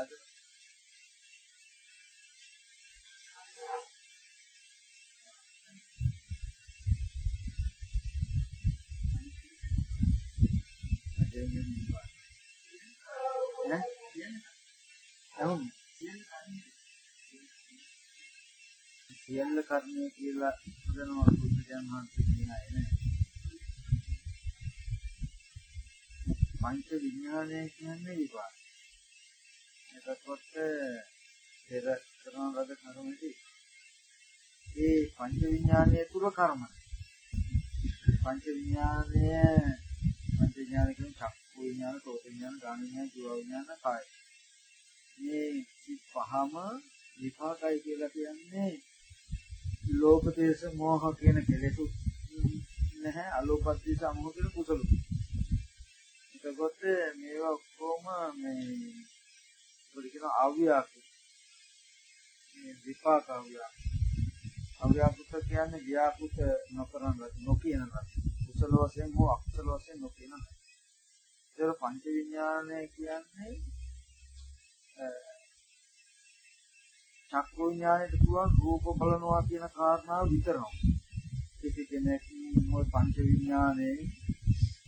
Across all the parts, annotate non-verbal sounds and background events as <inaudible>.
අපි මොනවද කතා කරන්නේ? ඈ? අහුම් සියල්ල කර්මය කියලා හදනවා බුදුදහම වහන්සේ කියන අය නේ. පංච විඥානය කියන්නේ විපාක. එතකොට පෙර කරන ලද කර්මෙදී ඒ පංච විඥානය තුල කර්ම. පංච විඥානය පංච විඥාන කියන්නේ චක්කු විඥාන, සෝත විඥාන, ගාන විඥාන, ජීව විඥාන, කාය. මේ පහම විපාකයි කියලා කියන්නේ ලෝභ දේශ මොහ කියන කෙලෙසු නැහැ අලෝභ දේශ මොහ කියන කුසල. එතකොට මේවා ඔක්කොම මේ පොඩිකන අව්‍යාක මේ විපාක අව්‍යාක. අව්‍යාකුත කියන්නේ ව්‍යාකුත නොකරන නොකියන කුසල වශයෙන් හෝ අකුසල වශයෙන් නොකියන. ඒක පංච විඥානය කියන්නේ චක්කු විඥාණයට පුළුවන් රූප බලනවා කියන කාරණාව විතරයි. කිසි කෙනෙක් මොයි පංච විඥානයේ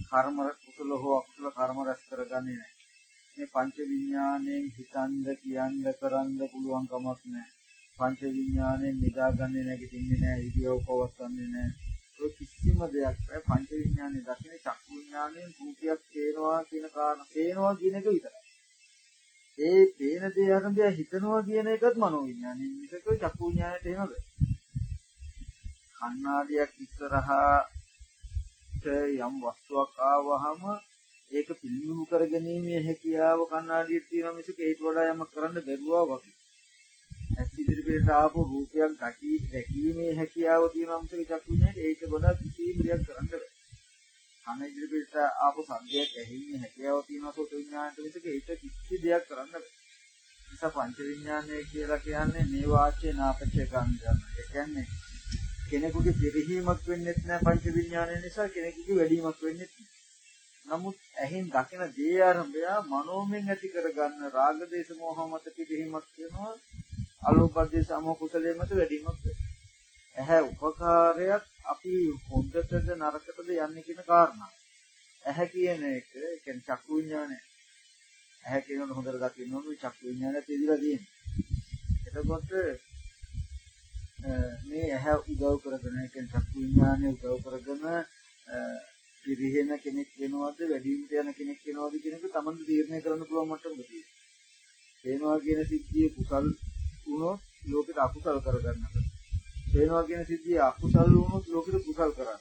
කර්ම කුසල හෝ අකුසල කර්ම රැස් කරගන්නේ නැහැ. මේ පංච විඥාණයෙන් හිතන්ද කියන්ද කරන්ද පුළුවන් කමක් නැහැ. පංච විඥාණයෙන් නිදාගන්නේ නැගිටින්නේ නැහැ, ඉදියව පවත්න්නේ නැහැ. ඒ කිසිම දෙයක් නැහැ. පංච විඥානේ දකින්නේ චක්කු විඥාණයෙන් රූපයක් පේනවා කියන කාරණා පේනවා කියන එක විතරයි. ඒ පේන දේ අරඹය හිතනවා කියන එකත් මනෝ විඥානේ. මිසක චක්කු විඥානයට එනවද? කණ්ණාඩියක් ඉස්සරහට යම් වස්තුවක් ආවහම ඒක පිළිඹු කරගැනීමේ හැකියාව කණ්ණාඩියේ තියෙන මිසක ඒට වඩා යමක් කරන්න බැරුවා වගේ. ඇස් ඉදිරියට ආපු රූපයක් දැකී දැකීමේ හැකියාව තියෙන මිසක චක්කු විඥානේ ඒක වඩා කිසිම දෙයක් කරන්න බැහැ. කන ඉදිරියට ආපු සංදයක් ඇහිීමේ හැකියාව තියෙනවා සෝත විඥානයට මිසක ඒක කිසි දෙයක් කරන්න බෑ. නිසා පංච විඥානය කියලා කියන්නේ මේ වාක්‍ය නාපච්චය ගන්න. ඒ කියන්නේ කෙනෙකුගේ පිරිහීමක් වෙන්නේ නැහැ පංච විඥානය නිසා කෙනෙකුගේ වැඩිවීමක් වෙන්නේ නමුත් ඇහෙන් දකින දේ ආරම්භය මනෝමෙන් ඇති කරගන්න රාග දේශ මොහ මත පිරිහීමක් වෙනවා අලෝභ දේශ අමෝහ කුසලයේ මත වැඩිවීමක් වෙනවා. ඇහැ උපකාරයක් අපි හොඳටද නරකටද යන්නේ කියන කාරණා. ඇහැ කියන එක කියන්නේ චක්කු විඥානය. ඇහැ කියනකොට හොඳට දකින්න ඕනේ චක්කු විඥානය තේරිලා තියෙන්නේ. එතකොට මේ ඇහැ උදව් කරගෙන කියන්නේ චක්කු විඥානය උදව් කරගෙන පිරිහෙන කෙනෙක් වෙනවද වැඩිමිට යන කෙනෙක් වෙනවද කියන එක Taman තීරණය කරන්න පුළුවන් මට්ටමක තියෙනවා. වෙනවා කියන සිද්ධියේ කුසල් වුණොත් ලෝකෙට අකුසල් කරගන්නවා. පේනවා කියන සිද්ධිය අකුසල් වුණොත් ලෝකෙට කුසල් කරන්නේ.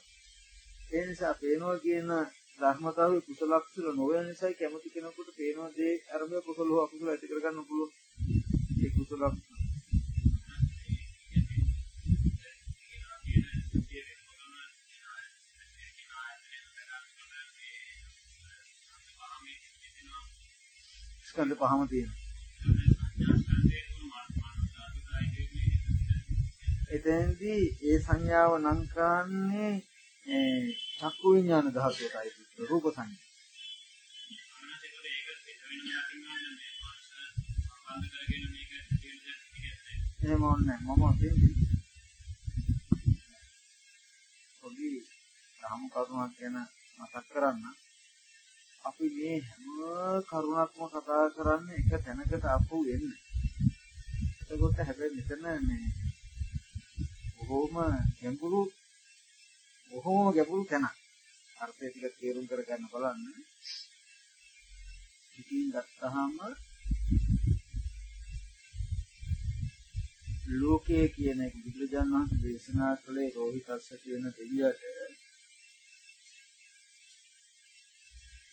ඒ නිසා පේනවා කියන ධර්මතාවය කුසල අකුසල නොවන නිසායි කැමති කෙනෙකුට පේනවා දේ අරඹය කුසල හෝ අකුසල ඇති කරගන්න පුළුවන්. ඒ කුසල ස්කන්ධ පහම තියෙනවා. එතෙන්දී ඒ සංඥාව නම් කරන්නේ චක්කු විඥාන ධාතුවටයි රූප සංඥා. එහෙම ඕනේ මම දෙන්නේ. පොඩි රාම කරුණක් ගැන මතක් කරන්න. අපි මේ හැම කරුණක්ම කතා කරන්නේ එක තැනකට අපු වෙන්නේ. එතකොට හැබැයි මෙතන මේ බොහොම ගැඹුරු බොහොම ගැඹුරු තැනක්. අර්ථය ටික තේරුම් කරගන්න බලන්න. ඉතින් ගත්තාම ලෝකයේ කියන එක බුදුරජාණන් වහන්සේ දේශනා කළේ රෝහිතස්ස කියන දෙවියට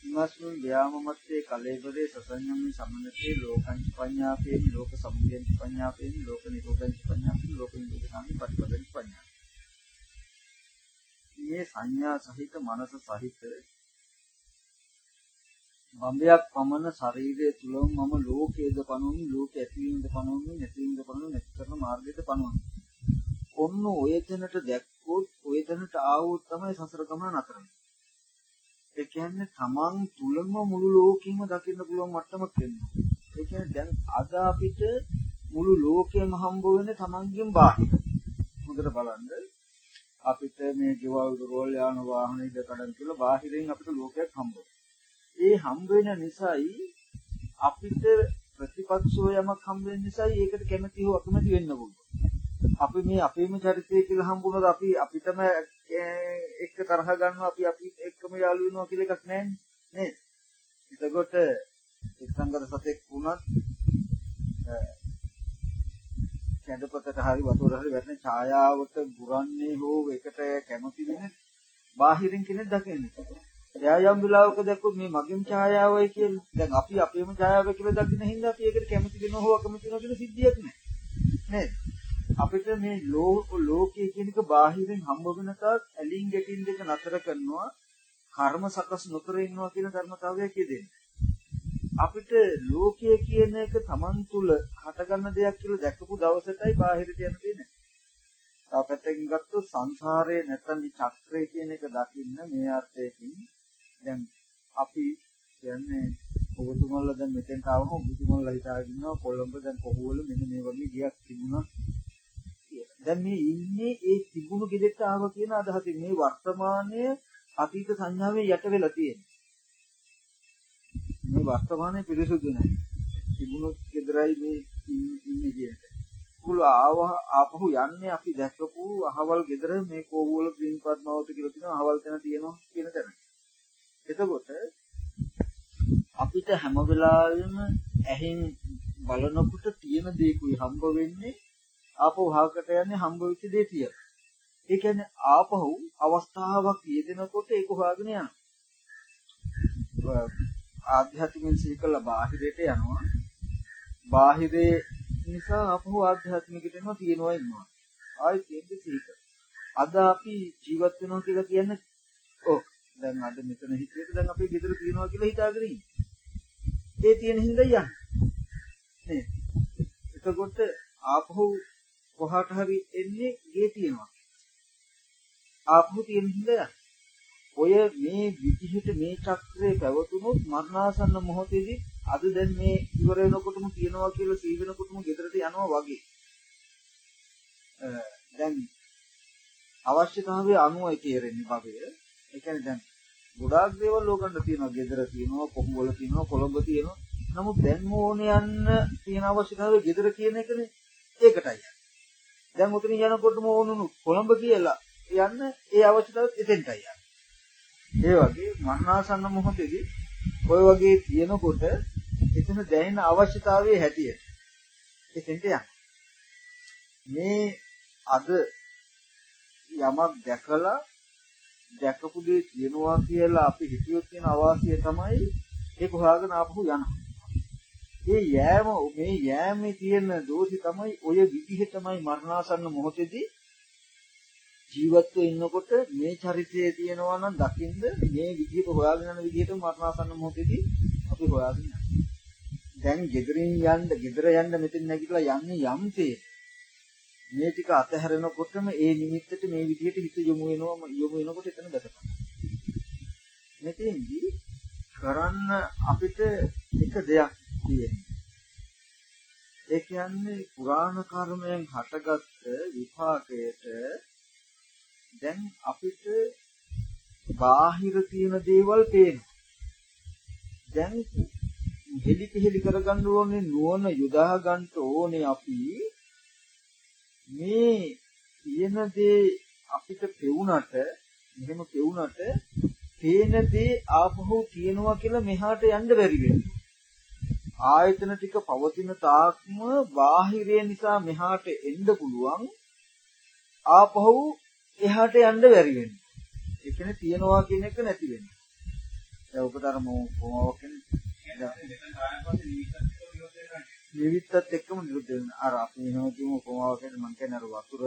ඉමස්මින් ව්‍යාමමත්තේ කලේබරේ සසඤ්ඤම්මේ සමනතේ ලෝකං පඤ්ඤාපේන ලෝක සමුදයං පඤ්ඤාපේන ලෝක නිරෝධං පඤ්ඤාපේන ලෝක නිරෝධං පටිපදං පඤ්ඤා මේ සංඥා සහිත මනස සහිත බම්බයක් පමණ ශරීරයේ තුලම මම ලෝකයේද පනෝමි ලෝක ඇතිවීමද පනෝමි නැතිවීමද පනෝමි නැති කරන මාර්ගයේද පනෝමි ඔන්න ඔය තැනට දැක්කොත් ඔය තැනට ආවොත් තමයි සසර ගමන නතර වෙන්නේ. ඒ කියන්නේ තමන් තුලම මුළු ලෝකෙම දකින්න පුළුවන් මට්ටමක් වෙනවා. ඒ කියන්නේ දැන් අද අපිට මුළු ලෝකෙම හම්බ වෙන්නේ තමන්ගෙන් බාහිර. හොඳට බලන්න. අපිට මේ ගෙවල් දොරවල් යාන වාහන ඉද කඩන් කියලා බාහිරින් අපිට ලෝකයක් හම්බ ඒ හම්බ වෙන නිසායි අපිට ප්‍රතිපක්ෂව යමක් හම්බ වෙන නිසායි ඒකට කැමති හෝ අකමැති වෙන්න පුළුවන්. අපි මේ අපේම චරිතය කියලා හම්බුනොත් අපි අපිටම එක්ක තරහ ගන්නවා අපි අපි එක්කම යාළු වෙනවා කියලා එකක් නැහැ නේද? එතකොට එක්සංගත සතෙක් වුණත් කැඩපතට හරි වතුර හරි වැටෙන ඡායාවට බුරන්නේ හෝ එකට කැමති වෙන බාහිරින් කෙනෙක් දකින්නේ. එයා යම් වෙලාවක දැක්කොත් මේ මගේම ඡායාවයි කියලා. දැන් අපි අපේම ඡායාව කියලා දකින්න හින්දා අපි ඒකට කැමති වෙනව හෝ අකමැති වෙනව කියන සිද්ධියක් නැහැ. නේද? අපිට මේ ලෝකයේ කියන එක බාහිරින් හම්බ වෙන තාක් ඇලින් ගැටින් දෙක නතර කරනවා කර්ම සකස් නොකර ඉන්නවා කියන ධර්මතාවය කියදෙන්නේ. අපිට ලෝකය කියන එක Taman තුල හටගන්න දෙයක් කියලා දැකපු දවසටයි බාහිරට යන්න තියෙන්නේ. තව පැත්තකින් ගත්තොත් සංසාරයේ නැත්නම් මේ චක්‍රය කියන එක දකින්න මේ අර්ථයකින් දැන් අපි කියන්නේ ඔබතුමල්ලා දැන් මෙතෙන්ට ආවම ඔබතුමල්ලා හිතාගෙන ඉන්නවා කොළඹ දැන් කොහොමද මෙන්න මේ වගේ ගියක් තිබුණා දැන් මේ ඉන්නේ ඒ තිබුණු ගෙදරට ආව කියන අදහසින් මේ වර්තමානයේ අතීත සංඥාවේ යට වෙලා තියෙනවා. මේ වර්තමානයේ පිරිසුදු නැහැ. තිබුණු ගෙදරයි මේ ඉන්නේ කියන්නේ. කුල ආව ආපහු යන්නේ අපි දැක්කපු අහවල් ගෙදර මේ කෝවුවල ග්‍රීන් පද්මාවත කියලා තියෙනවා අහවල් තැන තියෙනවා කියන තැන. එතකොට අපිට හැම වෙලාවෙම ඇහෙන් බලනකොට තියෙන දේකුයි හම්බ වෙන්නේ ආපහු හාකට යන්නේ හම්බ වෙච්ච දේ කියලා. ඒ කියන්නේ ආපහු අවස්ථාවක් යෙදෙනකොට ඒක හොයාගෙන යනවා. ආධ්‍යාත්මික සීකල බාහිරයට යනවා. බාහිරේ නිසා ආපහු ආධ්‍යාත්මිකට එනවා තියෙනවා ඉන්නවා. ආයි තියෙන්නේ සීක. අද අපි ජීවත් වෙනවා කියලා කියන්නේ ඔව් දැන් අද මෙතන හිටියට දැන් අපේ ගෙදර තියෙනවා කියලා හිතාගෙන ඉන්නේ. ඒ තියෙන හින්දා යන්නේ. නේද? එතකොට ආපහු කොහාට හරි එන්නේ ගේ තියෙනවා. ආපහු තියෙන හින්දා ඔය මේ විදිහට මේ චක්‍රය පැවතුනොත් මරණාසන්න මොහොතේදී අද දැන් මේ ඉවර වෙනකොටම කියනවා කියලා සී වෙනකොටම ගෙදරට යනවා වගේ. දැන් අවශ්‍යතාවය අනුවයි තේරෙන්නේ භවය. ඒ කියන්නේ දැන් ගොඩාක් දේවල් ලෝකන්න තියෙනවා. ගෙදර තියෙනවා, කොහොඹවල තියෙනවා, කොළඹ තියෙනවා. නමුත් දැන් ඕනේ යන්න තියෙන අවශ්‍යතාවය ගෙදර කියන එකනේ. ඒකටයි. දැන් උතන යනකොටම ඕනුණු කොළඹ කියලා යන්න ඒ අවශ්‍යතාවත් එතෙන්ටයි යන්නේ. ඒ වගේ මරණාසන්න මොහොතේදී ඔය වගේ තියෙනකොට එතන දැනෙන අවශ්‍යතාවයේ හැටියට එතෙන්ට යන්න. මේ අද යමක් දැකලා දැකපු දේ තියෙනවා කියලා අපි හිතුවොත් කියන අවාසිය තමයි ඒක හොයාගෙන ආපහු යනවා. ඒ යෑම මේ යෑමේ තියෙන දෝෂي තමයි ඔය විදිහටමයි මරණාසන්න මොහොතේදී ජීවත්ව ඉන්නකොට මේ චරිතයේ තියෙනවා නම් දකින්ද මේ විදිහට හොයාගෙන යන විදිහට මරණාසන්න මොහොතේදී අපි හොයාගෙන යනවා. දැන් ගෙදරින් යන්න ගෙදර යන්න මෙතන නැගිටලා යන්නේ යම්සේ මේ ටික අතහැරෙනකොටම ඒ නිමිත්තට මේ විදිහට හිත යොමු වෙනවා යොමු වෙනකොට එතන දැකපන්. මෙතෙන්දී කරන්න අපිට එක දෙයක් තියෙන්නේ. ඒ කියන්නේ පුරාණ කර්මයෙන් හටගත්ත විපාකයට දැන් අපිට බාහිර තියෙන දේවල් පේනවා. දැන් හෙලි පෙහෙලි කරගන්න ඕනේ නුවණ යොදා ගන්න ඕනේ අපි මේ තියෙන දේ අපිට පෙවුනට එහෙම පෙවුනට පේන දේ ආපහු තියෙනවා කියලා මෙහාට යන්න බැරි වෙනවා. ආයතන ටික පවතින තාක්ම බාහිරය නිසා මෙහාට එන්න පුළුවන් ආපහු එහාට යන්න බැරි වෙනවා. ඒ කියන්නේ තියනවා කියන එක නැති වෙනවා. දැන් ඔබට අර මොකක් නිවිත්තත් එක්කම නිරුද්ධ වෙනවා. අර අපි එහෙම කියමු කොමාව කියන්නේ මං කියන්නේ අර වතුර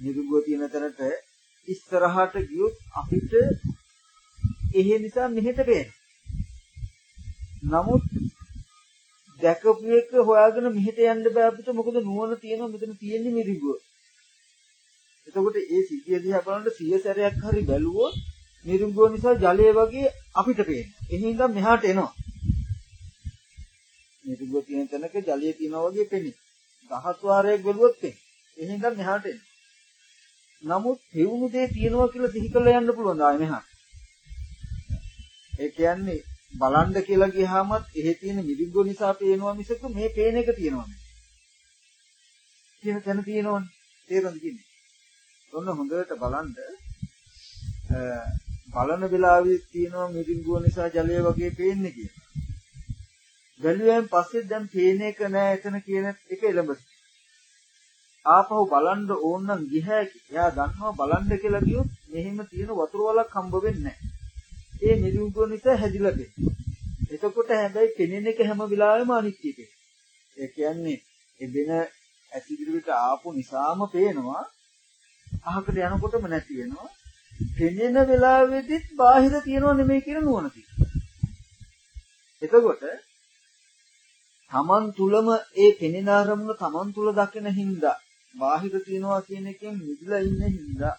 නිරුගුව තියෙන තැනට ඉස්සරහට ගියොත් අපිට එහෙ නිසා මෙහෙට පේනවා. නමුත් දැකපු එක හොයාගෙන මෙහෙට යන්න බෑ අපිට මොකද නුවණ තියෙනවා මෙතන තියෙන්නේ මිරිඟුව. එතකොට ඒ සිහිය දිහා බලනකොට සිය සැරයක් හරි බැලුවොත් මිරිඟුව නිසා ජලය වගේ අපිට පේනවා. එහෙනම් මෙහාට එනවා. මිරිඟුව තියෙන තැනක ජලය තියෙනවා වගේ පෙනේ. දහස් වාරයක් බැලුවොත් පෙනේ. එහෙනම් මෙහාට එනවා. නමුත් හේවුණු දේ තියෙනවා කියලා සිහි කරලා යන්න පුළුවන් ආයේ මෙහාට. ඒ කියන්නේ බලන්න කියලා ගියාමත් එහෙ තියෙන මිරිඟුව නිසා පේනවා මිසක මේ පේන එක තියෙනවා නෙවෙයි. කියන තැන තියෙනවනේ. තේරුම් ගන්න. ඔන්න හොඳට බලන්න බලන වෙලාවේ තියෙනවා මිරිඟුව නිසා ජලය වගේ පේන්නේ කියලා. බැලුවෙන් පස්සේ දැන් පේන එක නෑ එතන කියන එක එළඹ. ආපහු බලන්න ඕන නම් ගිහැකි. එයා දන්නවා බලන්න කියලා කිව්වොත් මෙහෙම තියෙන වතුර වලක් හම්බ වෙන්නේ නෑ. ඒ මිරිඟුව නිසා හැදිලා තියෙන්නේ. එතකොට හැබැයි පෙනෙන එක හැම වෙලාවෙම අනිත්‍ය ඒ කියන්නේ එබෙන ඇසිදිරියට ආපු නිසාම පේනවා අහකට යනකොටම නැති වෙනවා. පෙනෙන වෙලාවෙදිත් බාහිර තියෙනව නෙමෙයි කියන නුවණ තියෙනවා. එතකොට තමන් තුලම ඒ පෙනෙන අරමුණ තමන් තුල දකින හින්දා බාහිර තියනවා කියන එකෙන් මිදලා ඉන්න හින්දා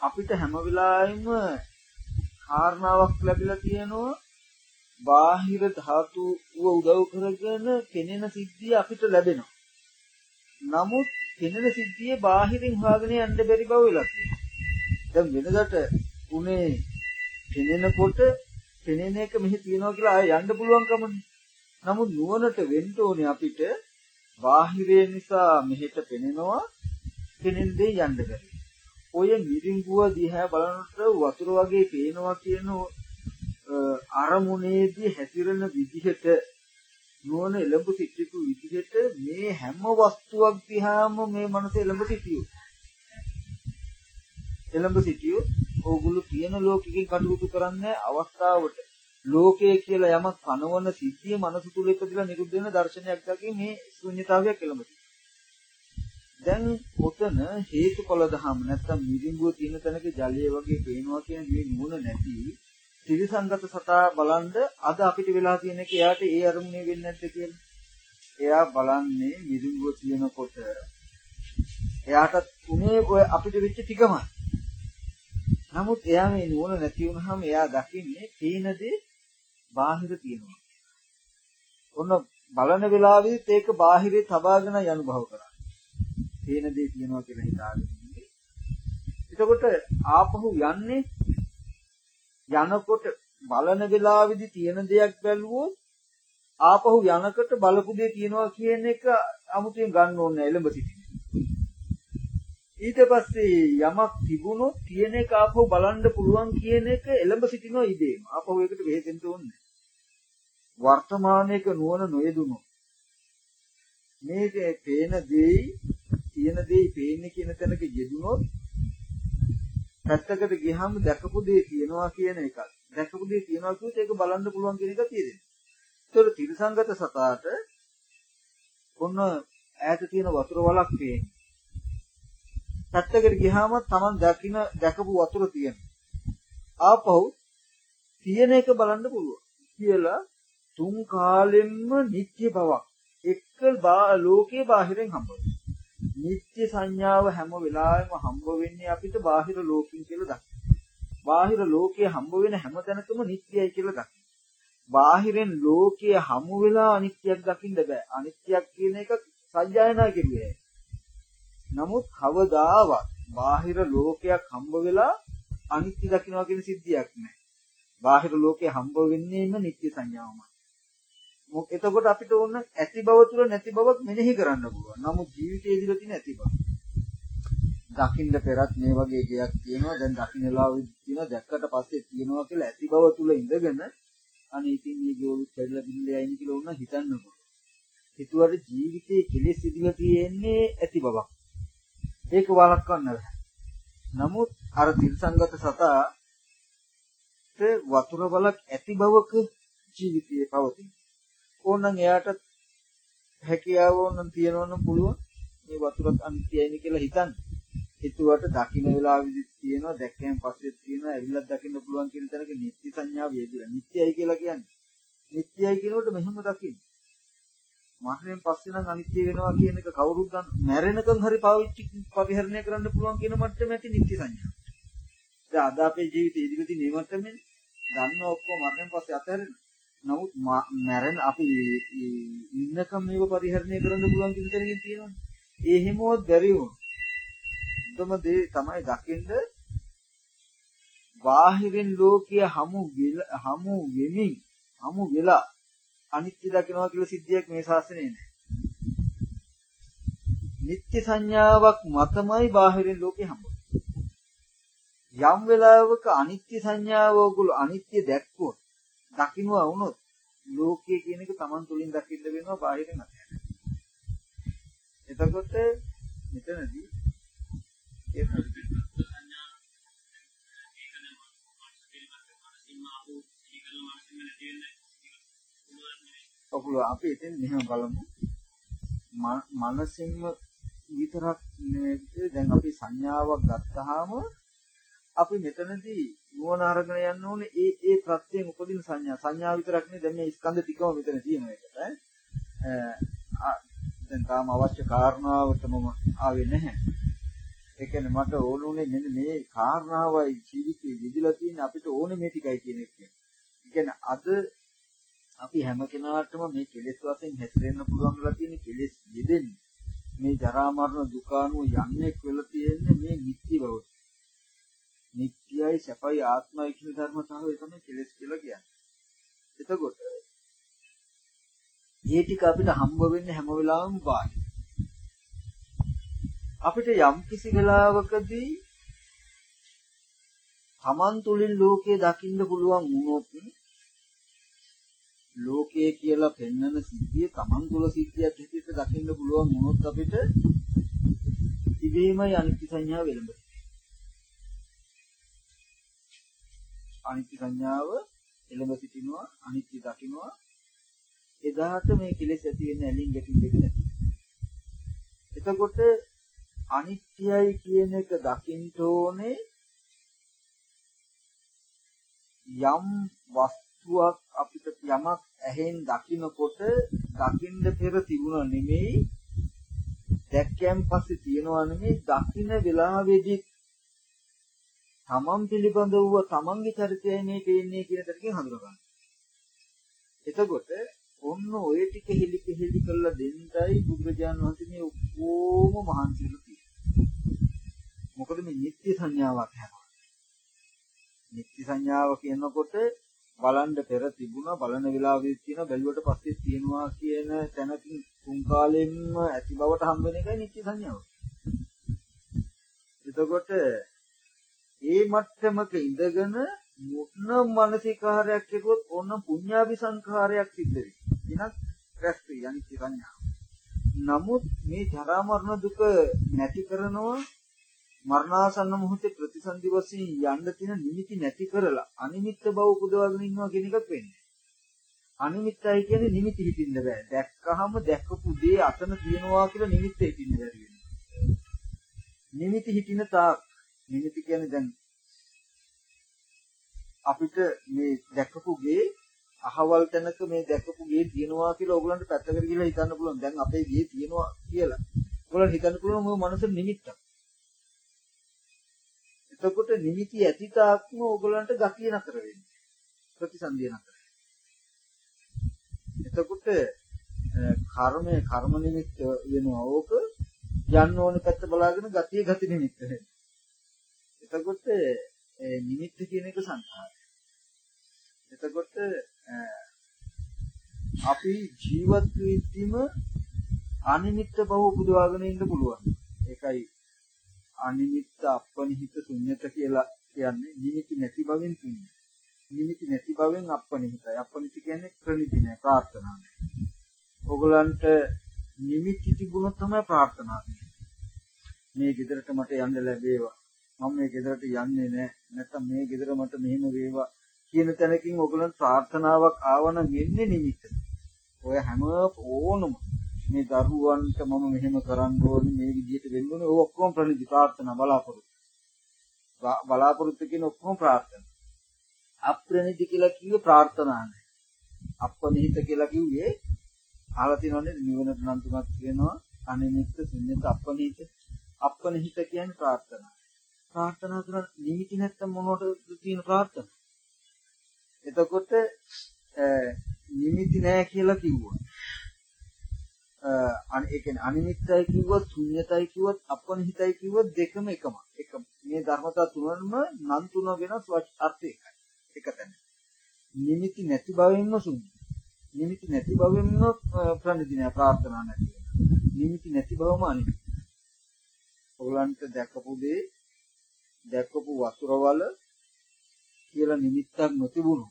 අපිට හැම වෙලාවෙම කාරණාවක් ලැබිලා තියෙනවා බාහිර ධාතුව උදව් කරගෙන පෙනෙන සිද්ධිය අපිට ලැබෙනවා. නමුත් පෙනෙන සිද්ධියේ බාහිරින් හොයාගෙන යන්න බැරි බව වෙලා තියෙනවා. දැන් වෙනදට උනේ පෙනෙනකොට පෙනෙන එක මෙහි තියෙනවා කියලා ආය යන්න පුළුවන්කමනේ. නමුත් නුවණට වෙන්න ඕනේ අපිට බාහිරය නිසා මෙහෙට පෙනෙනවා පෙනෙන දේ යන්න බැරි. ඔය මිරිඟුව දිහා බලනකොට වතුර වගේ පේනවා කියන අරමුණේදී හැතිරෙන විදිහට නුවණ එළඹ සිටිපු විදිහට මේ හැම වස්තුවක් දිහාම මේ මනස එළඹ සිටියොත් එළඹ සිටියොත් ඕගොල්ලෝ කියන ලෝකෙකින් කටයුතු කරන්නේ අවස්ථාවට. ලෝකය කියලා යමක් පනවන සිද්ධිය මනස තුල ඉපදලා නිරුද්ධ වෙන දර්ශනයක් දකින් මේ ශුන්‍යතාවයක් එළඹ දැන් ඔතන හේතුඵල ධහම නැත්තම් මිරිඟුව තියෙන තැනක ජලය වගේ පේනවා කියන මේ නුවණ නැති ත්‍රිසංගත සතා බලන්ද අද අපිට වෙලා තියෙන එක එයාට ඒ අරමුණේ වෙන්නේ නැද්ද කියලා. එයා බලන්නේ මිරිඟුව තියෙනකොට එයාට උනේ ඔය අපිට වෙච්ච ටිකමයි. නමුත් එයා මේ නුවණ නැති වුනහම එයා දකින්නේ තීන දේ බාහිර තියෙනවා. ඔන්න බලන වෙලාවෙත් ඒක බාහිරේ තබාගෙන අනුභව කරා. තීන දේ තියෙනවා කියලා හිතාගෙන ඉන්නේ. එතකොට ආපහු යන්නේ යනකොට බලන වෙලාවේදී තියෙන දෙයක් බැලුවොත් ආපහු යනකොට බලපු දේ තියෙනවා කියන එක 아무තෙන් ගන්න ඕනේ එළඹ සිටින්න. ඊට පස්සේ යමක් තිබුණොත් තියෙන එක ආපහු බලන්න පුළුවන් කියන එක එළඹ සිටිනවා ඉදීම. ආපහු ඒකට වෙහෙසෙන්න ඕනේ වර්තමානයේක නුවණ නොයදුනොත් මේක පේන දෙයි තියෙන දෙයි පේන්නේ කියන තැනක යෙදුනොත් පැත්තකට ගියහම දැකපු දේ තියෙනවා කියන එකක්. දැකපු දේ තියෙනවා කියුවොත් ඒක බලන්න පුළුවන් කියන එක තියෙනවා. ඒතර තිරසංගත සතාට ඔන්න ඈත තියෙන වතුර වලක් පේන්නේ. පැත්තකට ගියාම Taman දකින්න දැකපු වතුර තියෙනවා. ආපහු තියෙන එක බලන්න පුළුවන් කියලා තුන් කාලෙම්ම නිත්‍ය බවක් එක්ක ලෝකේ බාහිරෙන් හම්බ වෙනවා. නිත්‍ය සංඥාව හැම වෙලාවෙම හම්බ වෙන්නේ අපිට බාහිර ලෝකෙන් කියලා දකින්න. බාහිර ලෝකයේ හම්බ වෙන හැම තැනකම නිත්‍යයි කියලා දකින්න. බාහිරෙන් ලෝකයේ හමු වෙලා අනිත්‍යයක් දකින්න බෑ. අනිත්‍යයක් කියන එක සත්‍යයනා කියන්නේ. නමුත් කවදාවත් බාහිර ලෝකයක් හම්බ වෙලා අනිත්‍ය දකින්නවා කියන සිද්ධියක් නැහැ. බාහිර ලෝකේ හම්බ වෙන්නේම නිත්‍ය සංඥාවමයි. එතකොට අපිට ඕන ඇති බව තුල නැති බවක් මෙනෙහි කරන්න පුළුවන්. නමුත් ජීවිතයේදී තියෙන ඇති බව. දකින්න පෙරත් මේ වගේ ගයක් තියෙනවා. දැන් දකින්න ලාවෙදි තියෙනවා. දැක්කට පස්සේ තියෙනවා කියලා ඇති බව තුල ඉඳගෙන අනේ ඉතින් මේ ගෝලුත් පැදලා බිල්ලේ අයින් කියලා උනා හිතන්න පුළුවන්. හිතුවට ජීවිතයේ කෙලෙස් ඉදිරිය තියෙන්නේ ඇති බවක්. ඒක වළක්වන්න බැහැ. නමුත් අර තිරසංගත සතා වතුර බලක් ඇති බවක ජීවිතයේ පවතින. ඕනනම් එයාට හැකියාව ඕනනම් තියනවනම් පුළුවන් මේ වතුරත් අනිත්‍යයිනේ කියලා හිතන්න. හිතුවට දකින්න වෙලාවෙදි තියෙනවා දැක්කයන් පස්සේ තියෙනවා ඇවිල්ලා දකින්න පුළුවන් කියන තැනක නිත්‍ය සංඥාව යෙදিলা. නිත්‍යයි කියලා කියන්නේ. නිත්‍යයි කියනකොට මෙහෙම දකින්න. මරණයෙන් පස්සේ නම් අනිත්‍ය වෙනවා කියන එක කවුරුත් දන්න. මැරෙනකන් හරි පාවිච්චි පරිහරණය කරන්න පුළුවන් කියන මට්ටම ඇති නිත්‍ය සංඥාව. දැන් අද අපේ ජීවිතේ ඉදිරියට නිමතෙන්නේ ගන්න ඔක්කොම මරණයෙන් පස්සේ අතහැරෙන. නමුත් මැරෙන අපි ඉන්නකම් මේව පරිහරණය කරන්න පුළුවන් කියන තැනකින් තියෙනවා. ඒ හිමෝත් බැරි වුණා. උදම දේ තමයි දකින්ද බාහිරින් ලෝකයේ හමු හමු වෙමින් හමු වෙලා අනිත්‍ය දකිනවා කියලා සිද්ධියක් මේ ශාස්ත්‍රයේ නෑ. නිත්‍ය සංඥාවක් මතමයි බාහිරින් ලෝකේ හම්බ යම් වෙලාවක අනිත්‍ය සංඥාව ඕගොල්ලෝ අනිත්‍ය දැක්කොත් දකින්නවා වුණොත් ලෝකයේ කියන එක Taman තුලින් දකින්න වෙනවා බාහිරින් අතහැර. එතකොට මෙතනදී ඒ ඔකුල අපි එතෙන් මෙහෙම බලමු. මනසින්ම විතරක් නෙවෙයි දැන් අපි සංඥාවක් ගත්තාම අපි මෙතනදී නුවණ අරගෙන යන්න ඕනේ. ඒ ඒ ප්‍රත්‍යයෙන් උපදින සංඥා. සංඥා විතරක් නෙවෙයි දැන් මේ ස්කන්ධ ටිකම මෙතන තියෙන එකට දැන් තාම අවශ්‍ය කාරණාවට මම ආවේ නැහැ. ඒ කියන්නේ මට ඕන උනේ මෙන්න මේ කාරණාවයි ජීවිතේ විදිලා තියෙන අපිට ඕනේ මේ ටිකයි කියන එක. ඒ කියන්නේ අද අපි හැම කෙනාටම මේ කෙලෙස් වශයෙන් හැසිරෙන්න පුළුවන් වෙලා තියෙන කෙලෙස් යෙදෙන්නේ. මේ ජරා මරණ දුක අනුව යන්නේ කියලා තියෙන්නේ මේ නිත්‍ය බව. නිත්‍යයි සැපයි ආත්මයි කියන ධර්මතාවය තමයි කෙලෙස් කියලා කියන්නේ. එතකොට මේ ටික අපිට හම්බ වෙන්නේ හැම වෙලාවෙම බාහිර. අපිට යම් කිසි වෙලාවකදී තමන් තුළින් ලෝකය දකින්න පුළුවන් වුණොත් ලෝකය කියලා පෙන්වන සිද්ධිය තමන් තුළ සිද්ධියක් විදිහට දකින්න පුළුවන් වුණොත් අපිට ඉබේමයි අනිත්‍ය සංඥාව වෙලඹ. අනිත්‍ය සංඥාව එළඹ සිටිනවා අනිත්‍ය දකින්නවා එදාට මේ කෙලෙස් ඇති වෙන්නේ ඇලින් ගැටින් දෙක නැති. එතකොට අනිත්‍යයි කියන එක දකින්න ඕනේ යම් වස්තුවක් අපිට යමක් ඇහෙන් දකිනකොට දකින්න පෙර තිබුණා නෙමෙයි දැක්කයන් පස්සේ තියනවා නෙමෙයි දකින්න වෙලාවේදී තමන් පිළිබඳ වූ තමන්ගේ චරිතයයි මේ පේන්නේ කියන තරකින් හඳුනා ගන්න. එතකොට ඔන්න ඔය ටික හෙලි කෙහෙලි කරලා දෙන්නයි බුදුරජාණන් වහන්සේ මේ ඔක්කොම මහන්සියලු තියෙන්නේ. මොකද මේ නිත්‍ය සංඥාවක් හැමෝම. නිත්‍ය සංඥාව කියනකොට බලන්න පෙර තිබුණා බලන වෙලාවෙත් තියෙනවා බැලුවට පස්සේ තියෙනවා කියන තැනකින් තුන් කාලෙන්න ඇති බවට හම් වෙන එකයි නිත්‍ය සංඥාව. එතකොට ඒ මට්ටමක ඉඳගෙන මොන මානසිකාරයක් කෙරුවොත් ඕන පුඤ්ඤාභි සංඛාරයක් සිද්ධ වෙනවා. එනක් රැස් වෙයි අනිත්‍ය සංඥාව. නමුත් මේ ජරා මරණ දුක නැති කරනවා මරණාසන්න මොහොතේ ප්‍රතිසන්දි වශයෙන් යන්න තියෙන නිමිති නැති කරලා අනිමිත්ත බව උපදවාගෙන ඉන්නවා කියන එකක් වෙන්නේ. අනිමිත්තයි කියන්නේ නිමිති හිතින්න බෑ. දැක්කහම දැක්කපු දේ අතන තියෙනවා කියලා නිමිත්ත හිතින්න බැරි වෙනවා. නිමිති හිතින තාක් නිමිති කියන්නේ දැන් අපිට මේ දැකපු ගේ අහවල් තැනක මේ දැකපු ගේ තියෙනවා කියලා ඕගලන්ට පැත්තකට ගිහලා හිතන්න පුළුවන්. දැන් අපේ ගේ තියෙනවා කියලා. ඕගලන්ට හිතන්න පුළුවන් මොන මනස නිමිත්තක්. එතකොට නිමිති ඇති තාක්ම ඕගලන්ට ගතිය නතර වෙන්නේ. ප්‍රතිසන්දිය නතර. එතකොට කර්මය කර්ම නිමිත්ත වෙනවා ඕක යන්න ඕන පැත්ත බලාගෙන ගතිය ගති නිමිත්ත වෙනවා. එතකොට නිමිත්ත කියන එක සංඛාරය. එතකොට අපි ජීවත් වෙද්දිම අනිමිත්ත බව උපදවාගෙන ඉන්න පුළුවන්. ඒකයි අනිමිත්ත අපනිහිත ශුන්්‍යත කියලා කියන්නේ නිමිති නැති බවෙන් තුන්නේ. නිමිති නැති බවෙන් අපනිහිතයි. අපනිහිත කියන්නේ ප්‍රණිති නෑ ප්‍රාර්ථනා නෑ. ඕගලන්ට නිමිති තිබුණොත් තමයි ප්‍රාර්ථනා මේ ගෙදරට මට යන්න ලැබේවා. මම මේ ගෙදරට යන්නේ නෑ. නැත්නම් මේ ගෙදර මට මෙහෙම වේවා කියන තැනකින් ඕගලන්ට ප්‍රාර්ථනාවක් ආවනම් එන්නේ නිමිත්ත. ඔය හැම ඕනම මේ දරුවන්ට මම මෙහෙම කරන්න ඕනේ මේ විදිහට වෙන්න ඕනේ. ඔය ඔක්කොම ප්‍රණිති ප්‍රාර්ථනා බලාපොරොත්තු. බලාපොරොත්තු කියන ඔක්කොම ප්‍රාර්ථනා. අප්‍රණිති කියලා කිව්වේ ප්‍රාර්ථනා නෑ අපනිහිත කියලා කිව්වේ අහලා තියෙනවනේ නිවනට නම් තුනක් කියනවා අනිමිත්ත ශුන්‍යත අපනිහිත අපනිහිත කියන්නේ ප්‍රාර්ථනා. ප්‍රාර්ථනා කරන නිමිති නැත්තම් මොනවටද තියෙන ප්‍රාර්ථනා? එතකොට නිමිති නැහැ කියලා කිව්වා. අ ඒ කියන්නේ අනිමිත්තයි කිව්වොත් ශුන්‍යතයි කිව්වොත් අපනිහිතයි කිව්වොත් දෙකම එකම. එක මේ ධර්මතා තුනම නම් තුන වෙනස් අර්ථ එකයි. එක තැන. නිමිති නැති බවෙන්ම ශුන්‍ය. නිමිති නැති බවෙන්ම ප්‍රණිදින ප්‍රාර්ථනා නැති. නිමිති නැති බවම අනිමිති. ඔයගලන්ට දැකපු දේ දැකපු වතුරවල කියලා නිමිත්තක් නොතිබුණු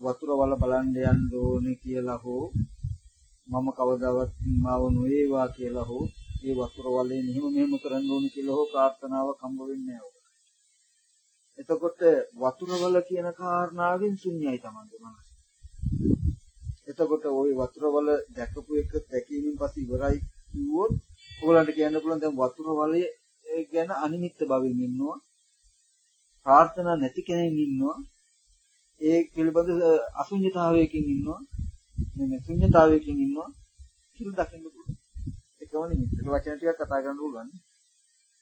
වතුර වල බලන්න යන්න ඕනේ කියලා හෝ මම කවදාවත් මාව නොවේවා කියලා හෝ ඒ වතුර වලේ මෙහෙම මෙහෙම කරන්න ඕනේ කියලා හෝ ප්‍රාර්ථනාවක් හම්බ වෙන්නේ නැහැ. එතකොට වතුර වල කියන කාරණාවෙන් ශුන්‍යයි තමයි මනස. එතකොට ওই වතුර වල දැකපු එක දැකීමෙන් පස්සේ ඉවරයි කිව්වොත් ඔයගලන්ට කියන්න පුළුවන් දැන් වතුර වලේ ගැන අනිමිත්ත භවෙන් ඉන්නවා. ප්‍රාර්ථනා නැති කෙනෙක් ඉන්නවා. ඒ පිළිබඳ අසුඤ්ඤතාවයකින් ඉන්නවා. මේ ශුන්‍යතාවයකින් ඉන්නවා කියලා දකින්න පුළුවන්. ඒකම නිමිත්ත. වචන ටිකක් කතා කරන්න පුළුවන්.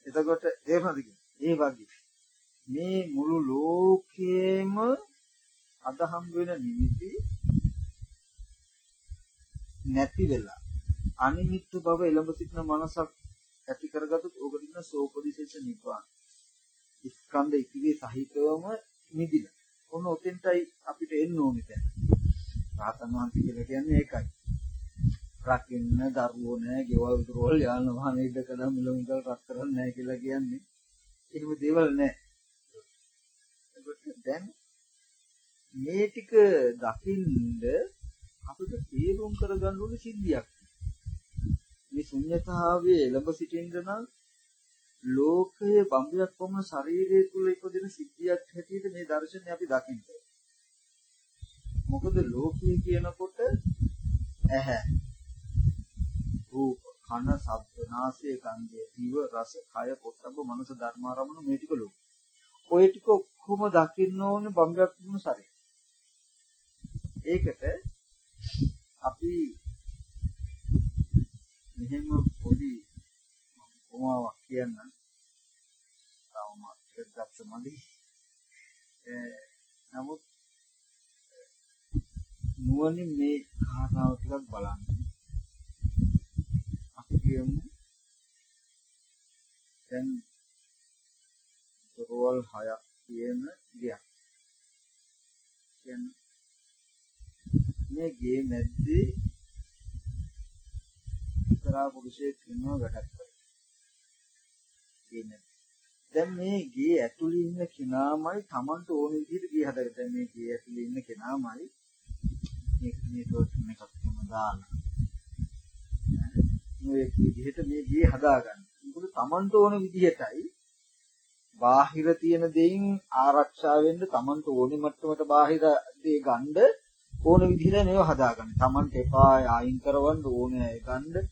එතකොට තේරෙනවද ඒ වගේ මේ මුළු ලෝකෙම අදහම් වෙන නිමිති නැති වෙලා අනිමිත්ත බව එළඹ සිටින මනසක් ඇති කරගත්තොත් ඕකට කියන සෝපදිශේෂ නිබ්බාන. ස්කන්ධ ඉතිවේ සහිතවම නිදිලා. ඔන්න ඔතෙන්ටයි අපිට එන්න ඕනේ දැන්. රාතන් වහන්සේ කියලා කියන්නේ ඒකයි. රකින්න දරුවෝ නැහැ, ගෙවල් දොරවල් යාන වාහන ඉදකඩ මිල මුදල් රත් කරන්නේ නැහැ කියලා කියන්නේ. එහෙම දේවල් නැහැ. දැන් මේ ටික දකින්ද අපිට තේරුම් කරගන්න ඕනේ සිද්ධියක්. මේ ශුන්‍යතාවයේ එළඹ සිටින්න නම් ලෝකයේ බම්බයක් වම ශරීරය තුල ඉපදෙන සිද්ධියක් හැටියට මේ දර්ශනය අපි දකින්න. මොකද ලෝකය කියනකොට ඇහැ රූප කන ශබ්ද නාසය ගන්ධය දිව රස කය පොට්ටබ මනස ධර්මාරමණ මේ ටික ලෝක. ඔය ටික ඔක්කොම දකින්න ඕනේ බම්බයක් වම ශරීරය. ඒකට අපි මෙහෙම පොඩි උපමාවක් කියන්න. තවම දෙයක් මදි. නමුත් නුවණින් මේ කාරණාව ටිකක් බලන්න. අපි කියමු. දැන් දොරවල් හයක් තියෙන ගයක්. කියන්නේ මේ ගේ මැද්දේ එක්තරා පුරුෂයෙක් ඉන්නවා වැඩක් කරගෙන. දැන් මේ ගේ ඇතුළේ ඉන්න කෙනාමයි Tamanට ඕන විදිහට ගේ හදලා දැන් මේ ගේ ඇතුළේ ඉන්න කෙනාමයි මේක මේක මේකක් තම දාලා. මේ විදිහට මේ ගේ හදාගන්න. මොකද Tamanට ඕන විදිහටයි බාහිර තියෙන දෙයින් ආරක්ෂා වෙන්න Tamanට ඕනේ මට්ටමට බාහිර දේ ගන්න ඕන විදිහට මේව හදාගන්න. Tamanට එපා අයින් කරවන්න ඕනේ ගන්න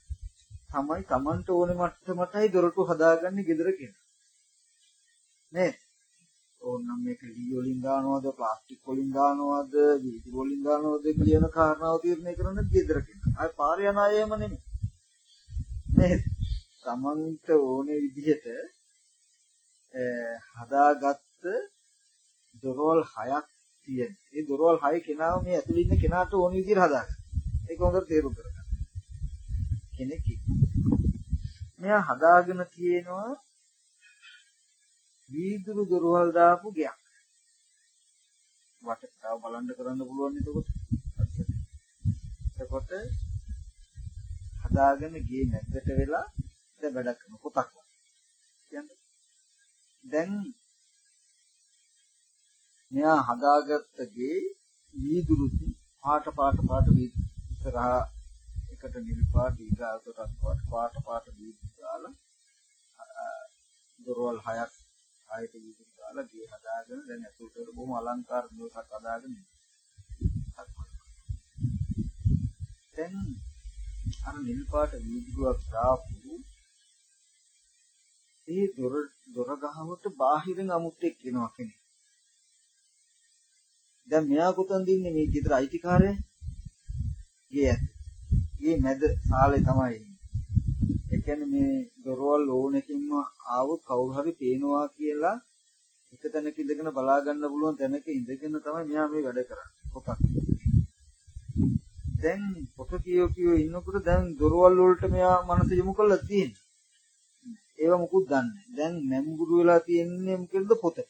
තමයි Tamanට ඕනේ මට්ටමටයි දොරටු හදාගන්නේ gedara කෙනා. නේද? ඕනනම් මේක ලී වලින් දානවද ප්ලාස්ටික් වලින් දානවද වීදුරු වලින් දානවද කියන කාරණාව තීරණය කරන්න gedara කෙනා. ආය පාර යන අයම නෙමෙයි. නේද? Tamanට ඕනේ විදිහට හදාගත්ත දොරවල් හයක් තියෙන. මේ දොරවල් හය කෙනාව මේ ඇතුළේ ඉන්න කෙනාට ඕන විදිහට හදාගන්න. ඒක හොඳට තේරුම් කරගන්න. කෙනෙක් මෙයා හදාගෙන තියෙනවා වීදුරු දොරවල් දාපු ගයක්. වටේට බලන්න කරන්න පුළුවන් එතකොට. එතකොට හදාගෙන ගියේ නැද්දට වෙලා දැන් වැඩ කරන පොතක්. කියන්නේ දැන් මෙයා හදාගත්ත ගේ වීදුරු පාට පාට පාට වීදුරු ඉස්සරහා එකට නිල් පාට ඊගාවට රත් පාට පාට පාට වීදුරු දාලා දොරවල් හයක් ආයත වීදුරු දාලා ගේ හදාගෙන දැන් ඇතුළට බොහොම අලංකාර දෝසක් හදාගෙන දැන් අර නිල් පාට වීදුරුවක් දාපු ඒ දොර දොර ගහවට බාහිරින් අමුත්තෙක් එනවා කෙනෙක්. දැන් මෙයා කොතනද ඉන්නේ මේ ගෙදර අයිතිකාරය? ගේ ඇත. ගේ මැද සාලේ තමයි ඉන්නේ. එක කියන්නේ මේ දොරවල් ඕනකින්ම ආවොත් කවුරු හරි පේනවා කියලා එක තැනක ඉඳගෙන බලා ගන්න පුළුවන් තැනක ඉඳගෙන තමයි මෙයා මේ වැඩ කරන්නේ. පොතක්. දැන් පොත කියෝ කියෝ ඉන්නකොට දැන් දොරවල් වලට මෙයා මනස යොමු කරලා තියෙනවා. ඒව මුකුත් දන්නේ දැන් නැඹුරු වෙලා තියෙන්නේ මොකද පොතට.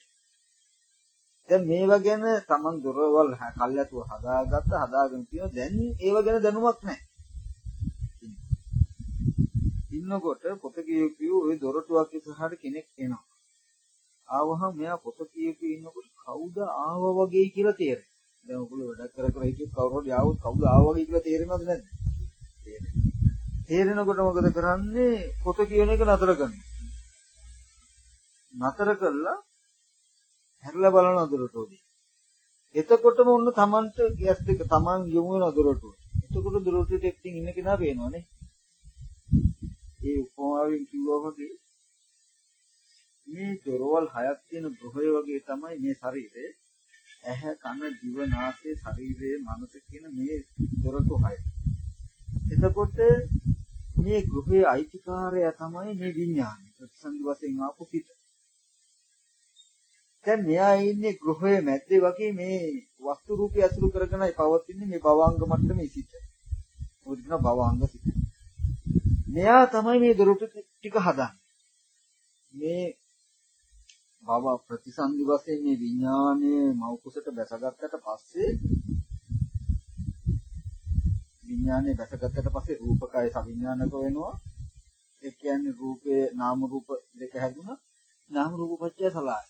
දැන් මේවා ගැන Taman දොරවල් කල්ැතුව හදාගත්ත හදාගෙන තියෙනවා. දැන් ඒව ගැන දැනුමක් නැහැ. ඉන්නකොට පොත කියෝ කියෝ ওই දොරටුවක් ඉස්සරහට කෙනෙක් එනවා. ආවහම මෙයා පොත කියෝ කියෝ ඉන්නකොට කවුද ආවා වගේ කියලා තේරෙනවා. දැන් ඔයගොල්ලෝ වැඩ කර කර හිටියොත් කවුරු හරි ආවොත් කවුද ආවා වගේ කියලා තේරෙනවද නැද්ද? තේරෙනකොට මොකද කරන්නේ? පොත කියන එක නතර කරනවා. නතර කළා හැරිලා බලන දොරටුවදී. එතකොටම ඔන්න Tamanට ගැස් දෙක Taman යොමු වෙන දොරටුව. එතකොට දොරටුවට එක්කින් ඉන්න කෙනා පේනවනේ. ඒ උපමාවෙන් කිව්වා වගේ මේ දොරවල් හයක් තියෙන ගෘහය වගේ තමයි මේ ශරීරය. ඇහැ කන දිව නාසය ශරීරය මනස කියන මේ දොරටු හය. එතකොට මේ ගෘහයේ අයිතිකාරය තමයි මේ විඥානය. ප්‍රතිසන්දි වශයෙන් ආපු සිත. දැන් මෙයා ඉන්නේ ගෘහයේ මැද්දේ වගේ මේ වස්තු රූපය අසුරු කරගෙනයි පවතින්නේ මේ භවංග මට්ටමේ සිත. මොකද කියන භවංග සිත. මෙයා තමයි මේ දොරටු ටික හදන්නේ. මේ භව ප්‍රතිසන්දි වශයෙන් මේ විඥානයේ මෞකුසට බැසගත්තට පස්සේ විඥානයේ බැසගත්තට පස්සේ රූපකය සවිඥානික වෙනවා. ඒ කියන්නේ රූපේ නාම රූප දෙක හැදුනා. නාම රූප පත්‍ය සලආය.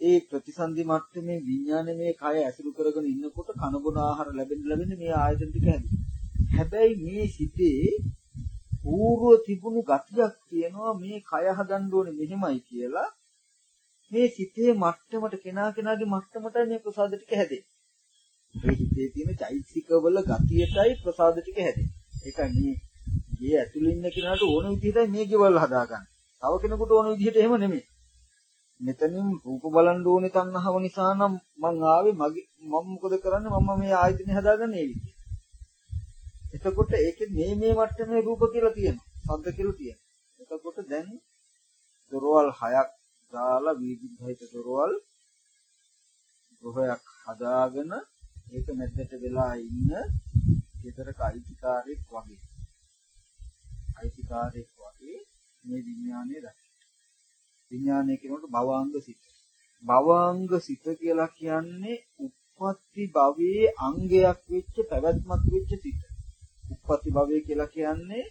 ඒ ප්‍රතිසන්දි මට්ටමේ විඥානයේ කය ඇසුරු කරගෙන ඉන්නකොට කනබුන ආහාර ලැබෙන්න ලැබෙන්න මේ ආයතන ටික හැදෙනවා. හැබැයි මේ සිතේ పూర్ව තිබුණු ගතියක් තියෙනවා මේ කය හදන්න ඕනේ මෙහෙමයි කියලා මේ සිතේ මට්ටමට කෙනා කෙනාගේ මට්ටමට මේ ප්‍රසාද ටික හැදෙන්නේ. මේ හිතේ තියෙන චෛතසිකවල ගතියටයි ප්‍රසාද ටික හැදෙන්නේ. ඒකයි මේ ගේ ඇතුළේ ඉන්න කෙනාට ඕන විදිහටයි මේ ගෙවල් හදාගන්නේ. තව කෙනෙකුට ඕන විදිහට එහෙම නෙමෙයි. මෙතනින් රූප බලන්න ඕනේ තණ්හාව නිසා නම් මං ආවේ මගේ මම මොකද කරන්නේ මම මේ ආයතනය හදාගන්නේ ඒ විදිහට. එතකොට ඒකේ මේ මේ මට්ටමේ රූප කියලා තියෙනවා. ශබ්ද කියලා තියෙනවා. එතකොට දැන් දොරවල් හයක් දාලා වීදිභයිත දොරවල් ගෘහයක් හදාගෙන ඒක මැද්දට වෙලා ඉන්න ඊතරක අයිතිකාරයෙක් වගේ. අයිතිකාරයෙක් වගේ මේ විඥානයේ දැක්ක. විඥානය කියනකොට භවාංග සිත. භවාංග සිත කියලා කියන්නේ උප්පත්ති භවයේ අංගයක් වෙච්ච පැවැත්මක් වෙච්ච සිත. උප්පත්ති භවය කියලා කියන්නේ